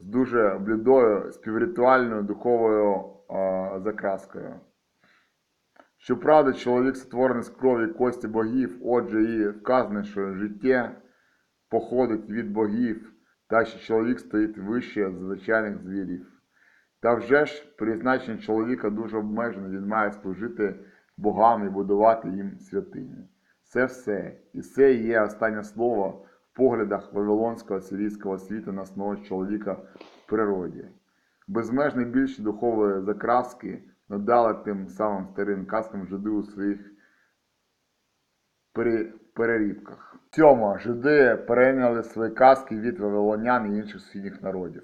з дуже блідою співритуальною духовою а, закраскою. Щоправда, чоловік створений з крові кості богів, отже, і вказано, що життя походить від богів, та що чоловік стоїть вище звичайних звірів. Та вже ж призначення чоловіка дуже обмежене, він має служити богам і будувати їм святині. Це все. І це є останнє слово в поглядах Вавилонського сирійського світу на основі чоловіка в природі. Безмежно більші духової закраски надали тим самим старим казкам жиди у своїх пере- перерібках. Сьомо, жиди перейняли свої казки від вавилонян і інших сусідніх народів.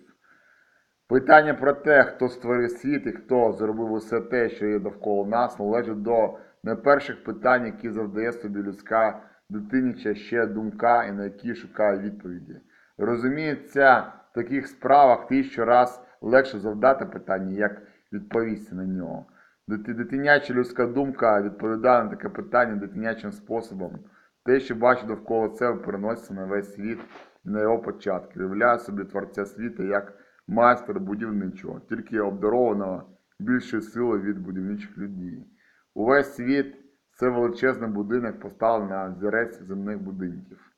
Питання про те, хто створив світ і хто зробив усе те, що є довкола нас, належить до найперших питань, які завдає собі людська дитиніча ще думка і на які шукає відповіді. Розуміється, в таких справах тисячу раз легше завдати питання, як відповісти на нього. Дитиняча людська думка відповідає на таке питання дитинячим способом. Те, що бачить довкола себе, переноситься на весь світ і на його початки. Уявляє собі творця світу як майстра будівничого, тільки обдарованого більшою силою від будівничих людей. Увесь світ це величезний будинок, поставлений на взірець земних будинків.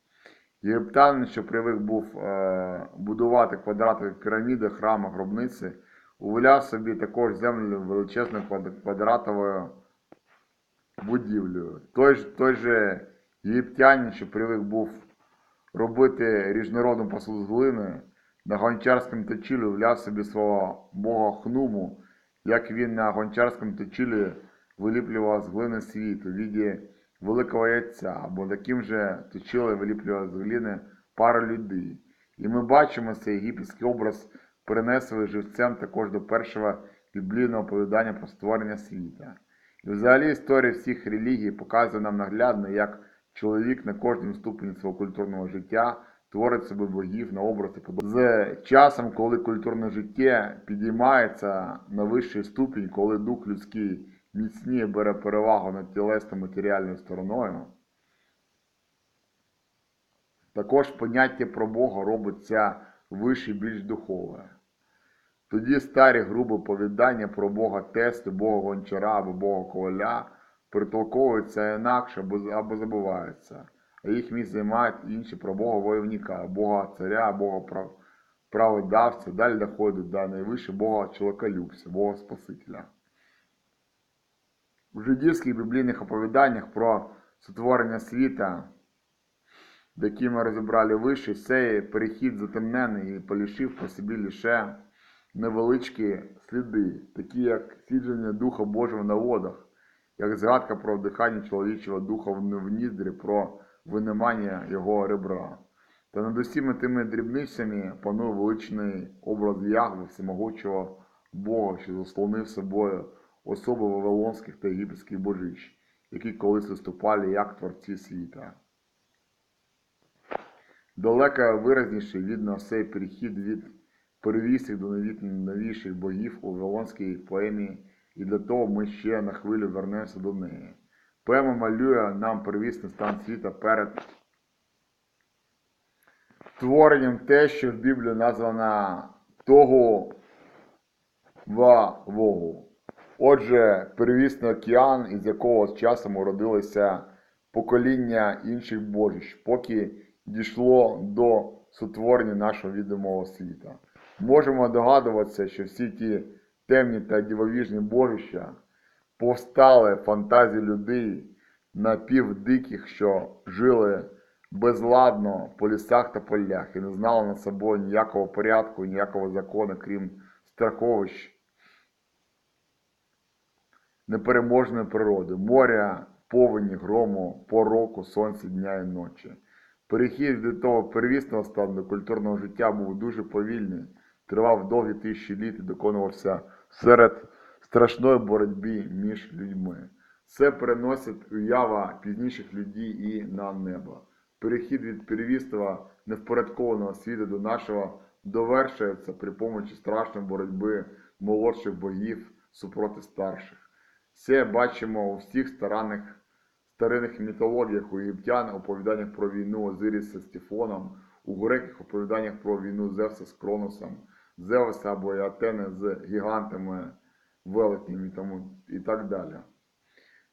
Єгиптянин, що привик був е, будувати квадратові піраміди, храми, гробниці, уявляв собі також землю величезною квадратовою будівлею. Той, той же єгиптянин, що привик був робити різнородну посуд з глини, на гончарському точилі уявляв собі свого бога Хнуму, як він на гончарському точилі виліплював з глини світ у віді великого яйця, або таким же точили виліплював з глини пара людей. І ми бачимо цей єгипетський образ перенесли живцем також до першого біблійного оповідання про створення світа. І взагалі історія всіх релігій показує нам наглядно, як чоловік на кожному ступені свого культурного життя творить себе богів на образ і подобає. З часом, коли культурне життя підіймається на вищий ступінь, коли дух людський міцніє бере перевагу над тілесно матеріальною стороною, також поняття про Бога робиться вище і більш духове. Тоді старі грубі повідання про Бога тесту, Бога гончара або Бога коваля притолковуються інакше або, забуваються. а їх місць займають інші про Бога войовника, Бога царя, Бога праводавця, далі доходить до найвище Бога чоловіколюбця, Бога Спасителя. У жидівських біблійних оповіданнях про сотворення світа, які ми розібрали вище, цей перехід затемнений і полишив по собі лише невеличкі сліди, такі як сідження Духа Божого на водах, як згадка про вдихання чоловічого духа в в ніздрі, про винимання його ребра. Та над усіми тими дрібницями панує величний образ Ягви, всемогучого Бога, що заслонив собою особи вавилонських та єгипетських божищ, які колись виступали як творці світа. Далеко виразніше видно цей перехід від перевісних до нові- новіших богів у вавилонській поемі, і для того ми ще на хвилю вернемося до неї. Поема малює нам первісний стан світа перед творенням те, що в Біблії названо того ва вогу. Отже, первісний океан, із якого з часом уродилося покоління інших божищ, поки дійшло до сотворення нашого відомого світа. Можемо догадуватися, що всі ті темні та дивовіжні божища повстали фантазії людей напівдиких, що жили безладно по лісах та полях і не знали над собою ніякого порядку, ніякого закону, крім страховищ непереможної природи, моря, повені, грому, пороку, сонця, дня і ночі. Перехід від того первісного стану до культурного життя був дуже повільний, тривав довгі тисячі літ і доконувався серед страшної боротьби між людьми. Це переносить уява пізніших людей і на небо. Перехід від первісного невпорядкованого світу до нашого довершується при помочі страшної боротьби молодших богів супроти старших. Це бачимо у всіх старанних старинних мітологіях у єгиптян, оповіданнях про війну Озиріса з Тіфоном, у греків оповіданнях про війну Зевса з Кроносом, Зевса або Атени з гігантами, велетнями і так далі.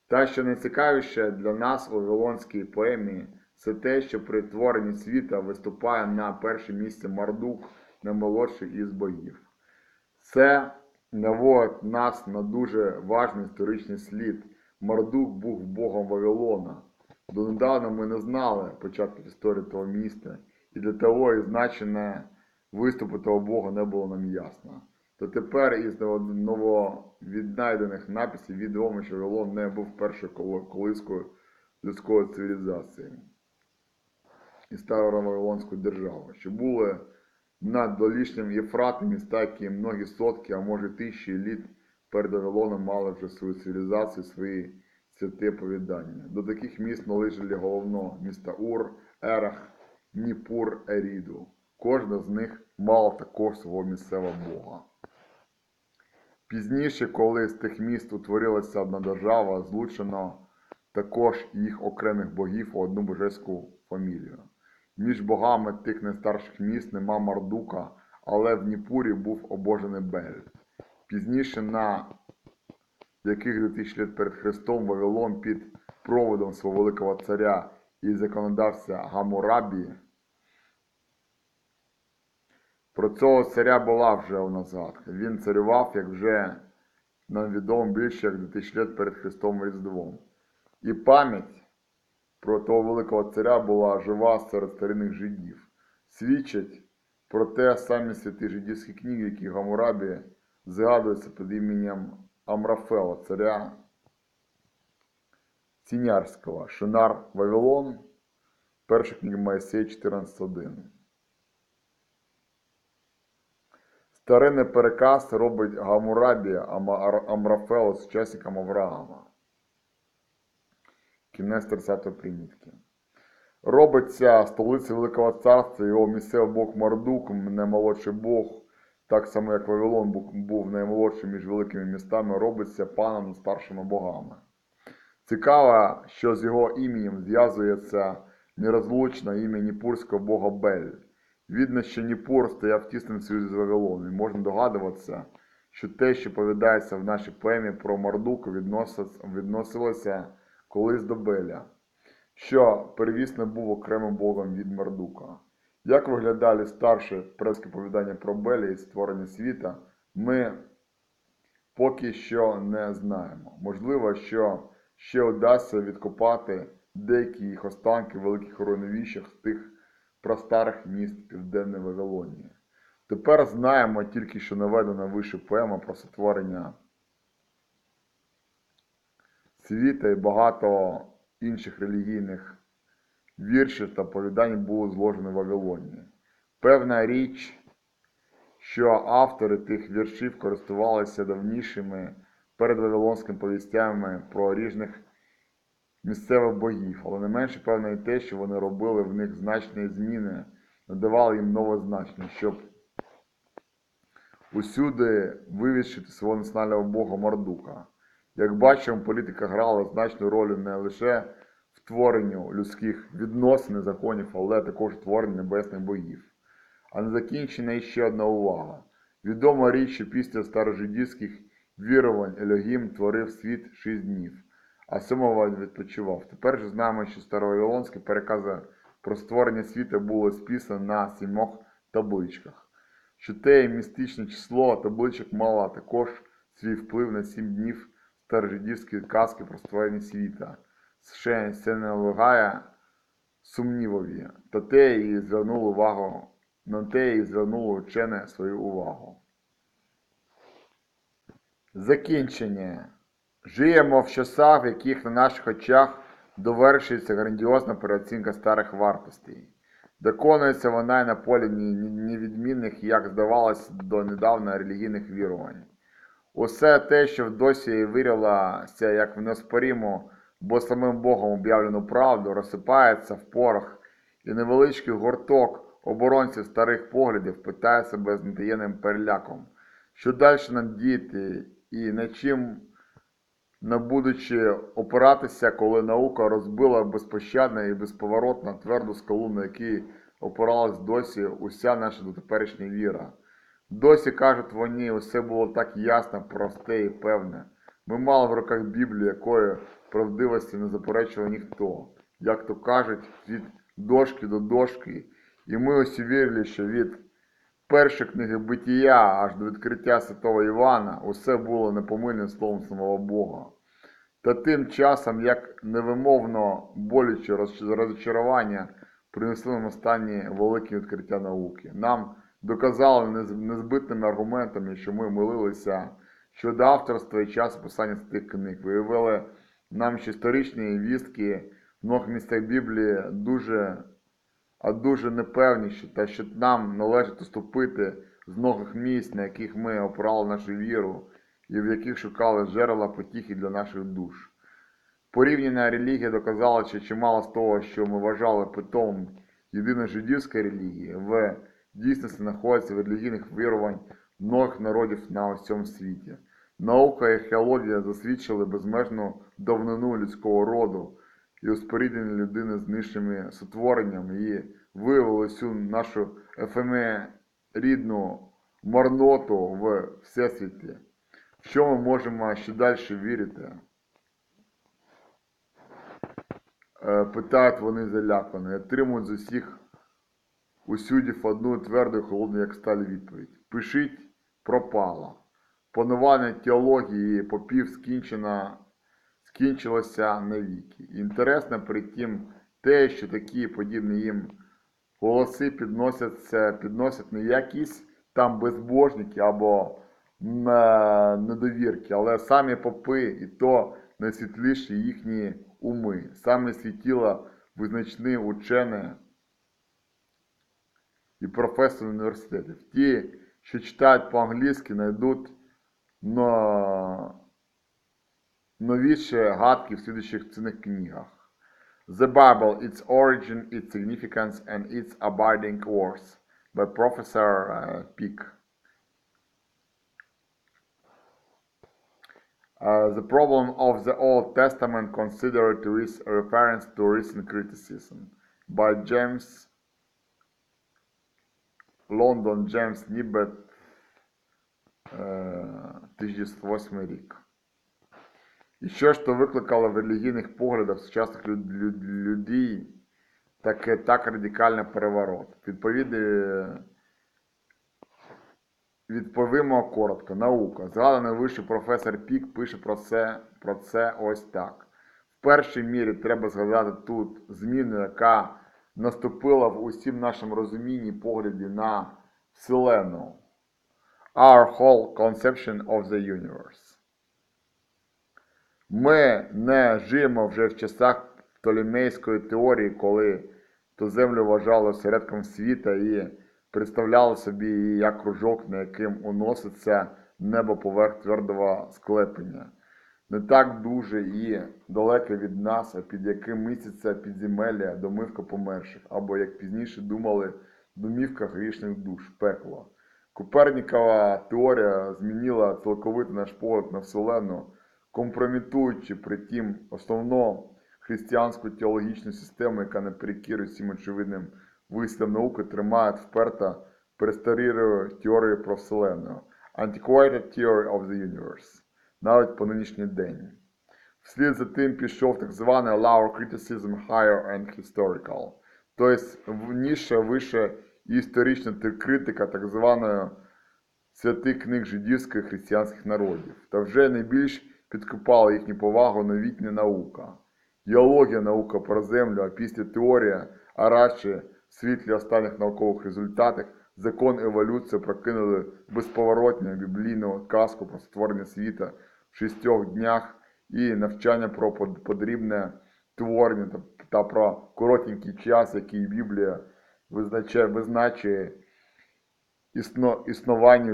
Та, що найцікавіше для нас у Вавилонській поемі, це те, що при творенні світа виступає на перше місце Мардук, наймолодший із богів. Це наводить нас на дуже важний історичний слід. Мардук був богом Вавилона. Донедавна ми не знали початку історії того міста, і для того і значення виступу того бога не було нам ясно. То тепер із нововіднайдених написів відомо, що Вавилон не був першою колискою людської цивілізації і старовавилонської держави, що були над долішнім Єфратом міста, які многі сотки, а може тисячі літ перед Вавилоном мали вже свою цивілізацію, свої святе повідання. До таких міст належали головно міста Ур, Ерах, Ніпур, Еріду. Кожна з них мала також свого місцевого бога. Пізніше, коли з тих міст утворилася одна держава, злучено також їх окремих богів у одну божеську фамілію. Між богами тих найстарших міст нема Мардука, але в Дніпурі був обожений Бель. Пізніше, на яких 2000 літ перед Христом Вавилон під проводом свого великого царя і законодавця Гамурабі. Про цього царя була вже у нас згадка. Він царював, як вже нам відомо більше як 2000 літ перед Христом Різдвом. І пам'ять про того великого царя була жива серед старинних жидів. Свідчать про те самі святі жидівські книги, які Гамурабі згадуються під іменем Амрафела, царя Цінярського, Шинар Вавилон, перша книга Моїсея 14.1. Старинний переказ робить Гамурабі Ама- Амрафела сучасником Авраама. Кінець 30 примітки. Робиться столиця Великого Царства, його місцевий бог Мардук, наймолодший бог, так само як Вавилон був- наймолодшим між великими містами, робиться паном старшими богами. Цікаво, що з його іменем зв'язується нерозлучно ім'я Ніпурського бога Бель. Видно, що Ніпур стояв в тісному союзі з Вавилоном. І можна догадуватися, що те, що повідається в нашій поемі про Мардуку, відносилося колись до Беля. що перевісно був окремим богом від Мардука. Як виглядали старші предські повідання про Белі і створення світа, ми поки що не знаємо. Можливо, що ще вдасться відкопати деякі їх останки в великих руйновищах з тих прастарих міст Південної Вавилонії. Тепер знаємо тільки, що наведена вище поема про сотворення світа і багато інших релігійних віршів та повідань було зложено в Вавилоні. Певна річ, що автори тих віршів користувалися давнішими передвавилонськими повістями про різних місцевих богів, але не менше певно і те, що вони робили в них значні зміни, надавали їм нове щоб усюди вивішити свого національного бога Мардука. Як бачимо, політика грала значну роль не лише в творенню людських відносин і законів, але також в творенні небесних богів. А не закінчена ще одна увага. Відома річ, що після старожидівських вірувань Елогім творив світ шість днів, а сьомого відпочивав. Тепер же знаємо, що старовавилонські перекази про створення світу було списано на сімох табличках. Що те містичне число табличок мало також свій вплив на сім днів старожидівської казки про створення світа. Ще це не влагає сумнівові, та те і звернуло увагу, на те і звернуло вчене свою увагу. Закінчення. Живемо в часах, в яких на наших очах довершується грандіозна переоцінка старих вартостей. Доконується вона й на полі невідмінних, як здавалось, до недавно релігійних вірувань. Усе те, що досі вирілося як в неоспоріму, бо самим Богом об'явлену правду, розсипається в порох, і невеличкий гурток оборонців старих поглядів питає себе з нетаєнним переляком, що далі нам діяти і на чим не будучи опиратися, коли наука розбила безпощадно і безповоротно тверду скалу, на якій опиралась досі уся наша дотеперішня віра. Досі, кажуть вони, усе було так ясно, просте і певне. Ми мали в руках Біблію, якої правдивості не заперечував ніхто. Як то кажуть, від дошки до дошки. І ми усі вірили, що від першої книги Битія аж до відкриття святого Івана усе було непомильним словом самого Бога. Та тим часом, як невимовно болюче роз- розчарування принесли нам останні великі відкриття науки. Нам доказали незбитними аргументами, що ми милилися щодо авторства і часу писання цих книг. Виявили нам, що історичні вістки в многих місцях Біблії дуже, а дуже непевніші, та що нам належить уступити з многих місць, на яких ми опирали нашу віру і в яких шукали джерела потіхи для наших душ. Порівняна релігія доказала, що чимало з того, що ми вважали питомом єдиної жидівської релігії, в дійсності знаходиться в релігійних вірувань многих народів на всьому світі. Наука і археологія засвідчили безмежну давнину людського роду і успоріднення людини з нижчими сотвореннями і виявили всю нашу ефемерідну марноту в всесвіті. В що ми можемо ще далі вірити? Е, Питають вони залякано і отримують з усіх усюдів одну тверду і холодну, як сталь відповідь. Пишіть пропало. Панування теології попів скінчено, скінчилося навіки. Інтересно притім те, що такі подібні їм голоси підносяться, підносять не якісь там безбожники або е, недовірки, але самі попи, і то найсвітліші їхні уми, саме світіла визначні учені і професори університетів. Ті, що читають по-англійськи, знайдуть но... новіші гадки в слідуючих цінних книгах. The Bible, Its Origin, Its Significance and Its Abiding Worth by Professor uh, Peck. Uh, the problem of the Old Testament considered with reference to recent criticism by James London James Nibbet, е, 2008 рік. І що ж то викликало в релігійних поглядах сучасних люд, люд, людей таке так радикальний переворот? Відповіді відповімо коротко. Наука. Згаданий вище професор Пік пише про це, про це ось так. В першій мірі треба згадати тут зміну, яка наступила в усім нашому розумінні погляді на Вселену. Our whole conception of the universe. Ми не живемо вже в часах Птолемейської теорії, коли то землю вважали осередком світа і представляли собі її як кружок, на яким уноситься небо поверх твердого склепення. Не так дуже і далеке від нас, а під яким місяця підземелля, домивка померших, або, як пізніше думали, домівка грішних душ, пекло. Копернікова теорія змінила цілковито наш погляд на Вселену, компрометуючи при тім основну християнську теологічну систему, яка наперекір усім очевидним висловам науки тримає вперто престарілою теорію про Вселену. Antiquated Theory of the Universe. Навіть по нинішній день. Вслід за тим пішов так званий Law Criticism Higher and Historical. Тобто ніша вище історична критика так званої святих книг жидівських християнських народів. Та вже найбільш підкупала їхню повагу новітня наука. Геологія наука про землю, а після теорія, а радше світлі останніх наукових результатів, закон еволюції прокинули безповоротню біблійну казку про створення світа шістьох днях і навчання про под- подрібне творення та, про коротенький час, який Біблія визначає, визначує існо,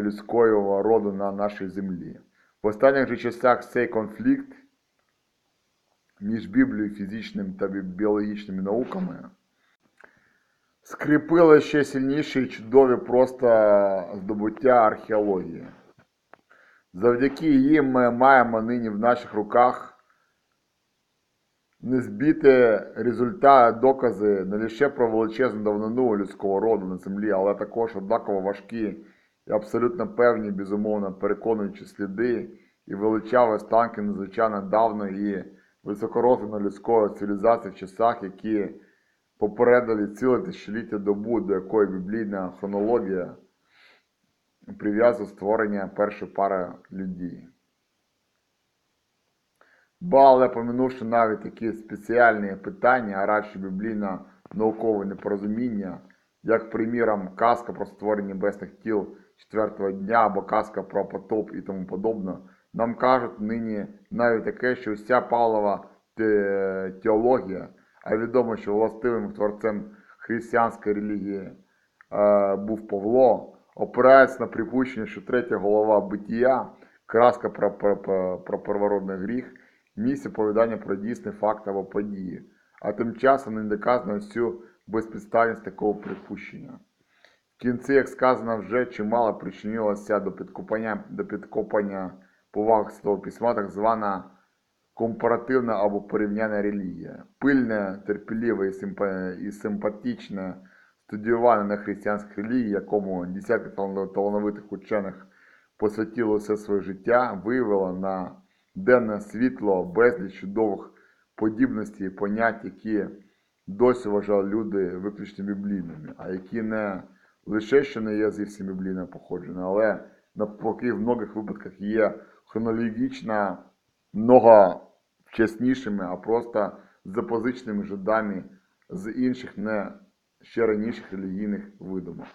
людського роду на нашій землі. В останніх же часах цей конфлікт між Біблією, фізичним та біологічними науками скріпили ще сильніші і чудові просто здобуття археології. Завдяки їм ми маємо нині в наших руках незбіти результати, докази не лише про величезну давнину людського роду на землі, але також однаково важкі і абсолютно певні, безумовно переконуючі сліди і величаві останки надзвичайно давної і високорозвиної людської цивілізації в часах, які попередили ціле тисячоліття добу, до якої біблійна хронологія прив'язує створення першої пари людей. Ба, але помінувши навіть такі спеціальні питання, а радше біблійно-наукове непорозуміння, як, приміром, казка про створення небесних тіл четвертого дня або казка про потоп і тому подобне, нам кажуть нині навіть таке, що вся Павлова те- теологія, а відомо, що властивим творцем християнської релігії е, був Павло, опирається на припущення, що третя голова битія, краска про, про, про, про первородний гріх, місце повідання про дійсний факт або події, а тим часом не доказано всю безпідставність такого припущення. В кінці, як сказано, вже чимало причинилося до підкопання, до підкопання поваг Святого Письма, так звана компаративна або порівняння релігія. Пильне, терпеливе і симпатичне студіювання на християнських релігій, якому десятки талановитих учених посвятило все своє життя, виявило на денне світло безліч чудових подібностей і понять, які досі вважали люди виключно біблійними, а які не лише що не є зовсім біблійного походження, але навпаки в многих випадках є хронологічно много вчаснішими, а просто запозиченими жидами з інших не ще раніших релігійних видумок.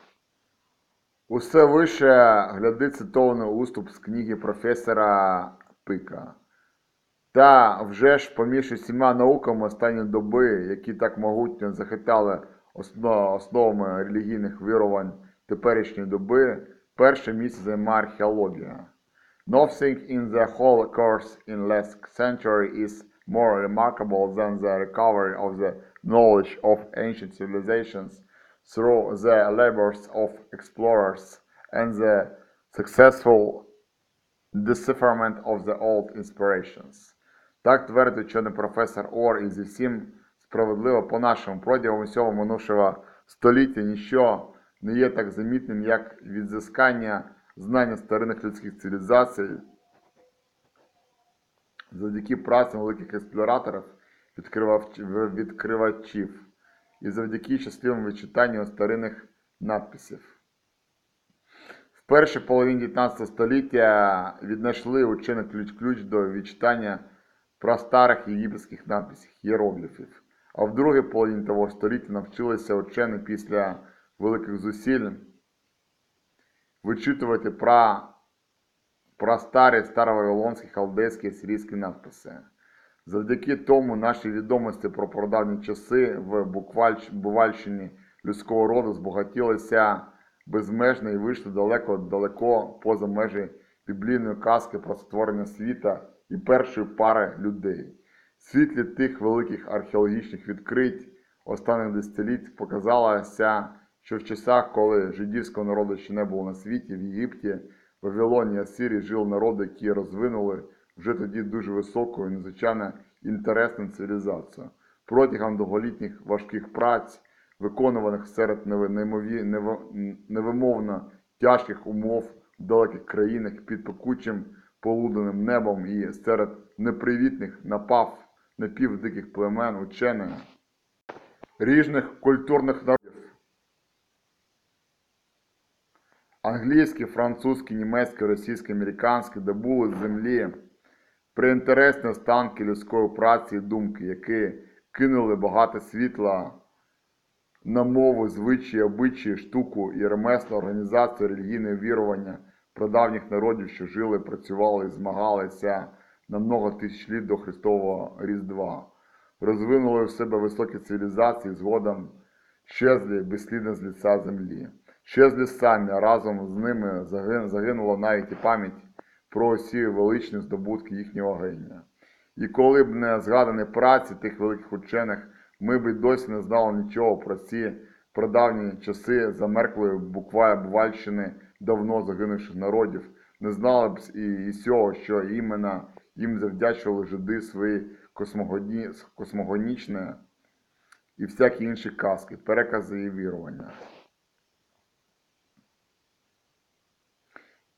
Усе вище гляди цитований уступ з книги професора Пика. Та вже ж поміж усіма науками останньої доби, які так могутньо захитали основ, основами релігійних вірувань теперішньої доби, перше місце займає археологія. Nothing in the whole course in last century is more remarkable than the recovery of the knowledge of ancient civilizations through the labors of explorers and the successful decipherment of the old inspirations. Так твердить вчений професор Ор, і зовсім справедливо по-нашому протягом усього минувшого століття ніщо не є так замітним, як відзискання знання старинних людських цивілізацій завдяки працям великих експлораторів, відкривачів і завдяки щасливому відчитанню старинних надписів. В першій половині 19 століття віднайшли учені ключ-ключ до відчитання прастарих єгипетських надписів, іерогліфів. А в другій половині того століття навчилися учені після великих зусиль вичитувати про, про старі старовавилонські, халдейські, сирійські надписи. Завдяки тому наші відомості про прадавні часи в Бувальщині людського роду збагатілися безмежно і вийшли далеко-далеко поза межі біблійної казки про створення світа і першої пари людей. Світлі тих великих археологічних відкрить останніх десятиліть показалося, що в часах, коли жидівського народу ще не було на світі, в Єгипті, Вавилоні, Асирії жили народи, які розвинули вже тоді дуже високу і надзвичайно інтересну цивілізацію. Протягом довголітніх важких праць, виконуваних серед неймові- нево- невимовно тяжких умов в далеких країнах під пекучим полуденним небом і серед непривітних напав напівдиких племен учених різних культурних народів. Англійські, французькі, німецькі, російські, американські добули з землі приінтересні останки людської праці і думки, які кинули багато світла на мову, звичаї, обичаї, штуку і ремесло, організацію, релігійне вірування прадавніх народів, що жили, працювали і змагалися на много тисяч літ до Христового Різдва. Розвинули в себе високі цивілізації, згодом щезлі безслідно з лиця землі. Щезлі самі, разом з ними загинула навіть і пам'ять про усі величні здобутки їхнього генія. І коли б не згадані праці тих великих учених, ми б досі не знали нічого про ці прадавні часи замерклої буква Бувальщини давно загинувших народів, не знали б і, і сього, що іменно їм завдячували жиди свої космогоні, космогонічні і всякі інші казки, перекази і вірування.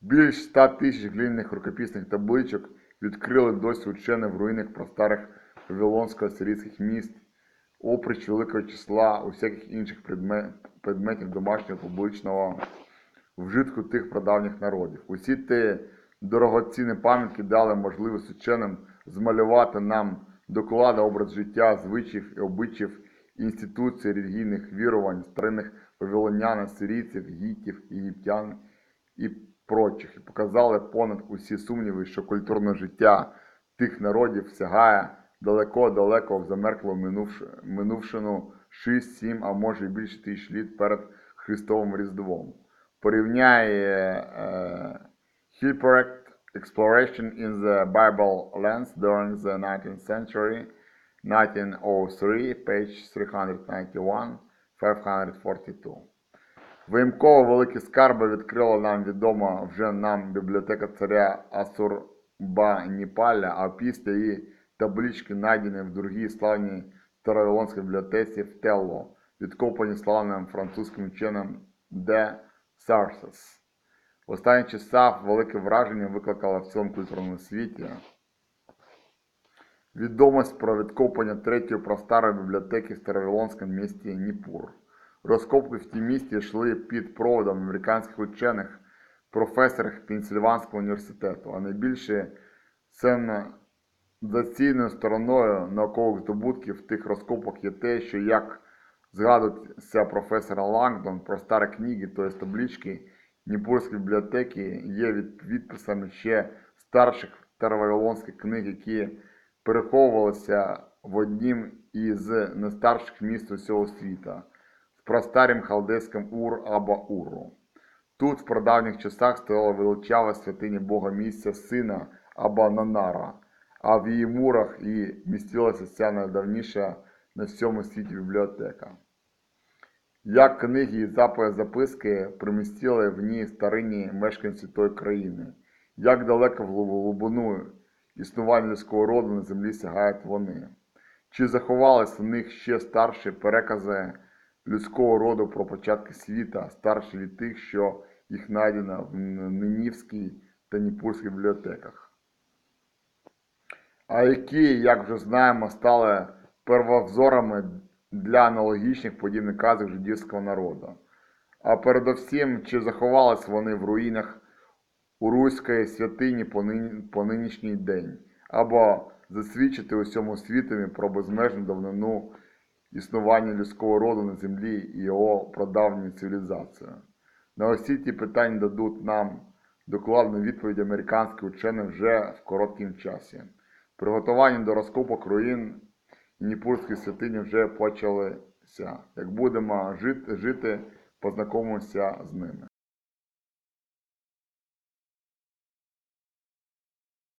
Більш 100 тисяч глиняних рукописних табличок відкрили досі учені в руїнах простарих вавилонсько-сирійських міст, оприч великого числа усяких інших предме- предметів домашнього публічного вжитку тих прадавніх народів. Усі ті дорогоцінні пам'ятки дали можливість ученим змалювати нам докладно образ життя, звичаїв і обичаїв інституцій релігійних вірувань старинних вавилонян, сирійців, гітів, єгиптян і прочих, і показали понад усі сумніви, що культурне життя тих народів сягає далеко-далеко в замерклу минувш- минувшину 6, 7, а може і більше тисяч літ перед Христовим Різдвом. Порівняє е, Shipwrecked exploration in the Bible lands during the 19th century, 1903, page 391, 542. Виїмково великі скарби відкрила нам відома вже нам бібліотека царя Асурбаніпаля, а після її таблички знайдені в другій славній старовилонській бібліотеці в Телло, відкопані славним французьким вченим Де Сарсес. В останні часах велике враження викликало в цілому культурному світі відомість про відкопання третьої простарої бібліотеки в старовилонському місті Ніпур. Розкопки в тій місті йшли під проводом американських учених, професорів Пенсільванського університету, а найбільше сенсаційною стороною наукових здобутків тих розкопок є те, що як згадується професор Лангдон про старі книги, то є таблички Ніпурської бібліотеки є від, відписами ще старших старовавилонських книг, які переховувалися в однім із найстарших міст усього світа в простарім халдейському Ур або Уру. Тут в прадавніх часах стояла величава святиня Бога місця сина або Нанара, а в її мурах і містилася ця найдавніша на всьому світі бібліотека. Як книги і записи записки примістили в ній старинні мешканці тої країни, як далеко в глибину існування людського роду на землі сягають вони, чи заховались в них ще старші перекази людського роду про початки світа, старші від тих, що їх знайдено в Нинівській та Ніпурській бібліотеках. а які, як вже знаємо, стали первовзорами для аналогічних подібних казок жидівського народу. А передовсім, чи заховались вони в руїнах у Руської святині по нинішній день, або засвідчити усьому світові про безмежну давнину існування людського роду на землі і його прадавню цивілізацію. На усі ті питання дадуть нам докладну відповідь американські учені вже в короткім часі. Приготування до розкопок руїн Ніпурської святині вже почалися. Як будемо жити познайомимося з ними.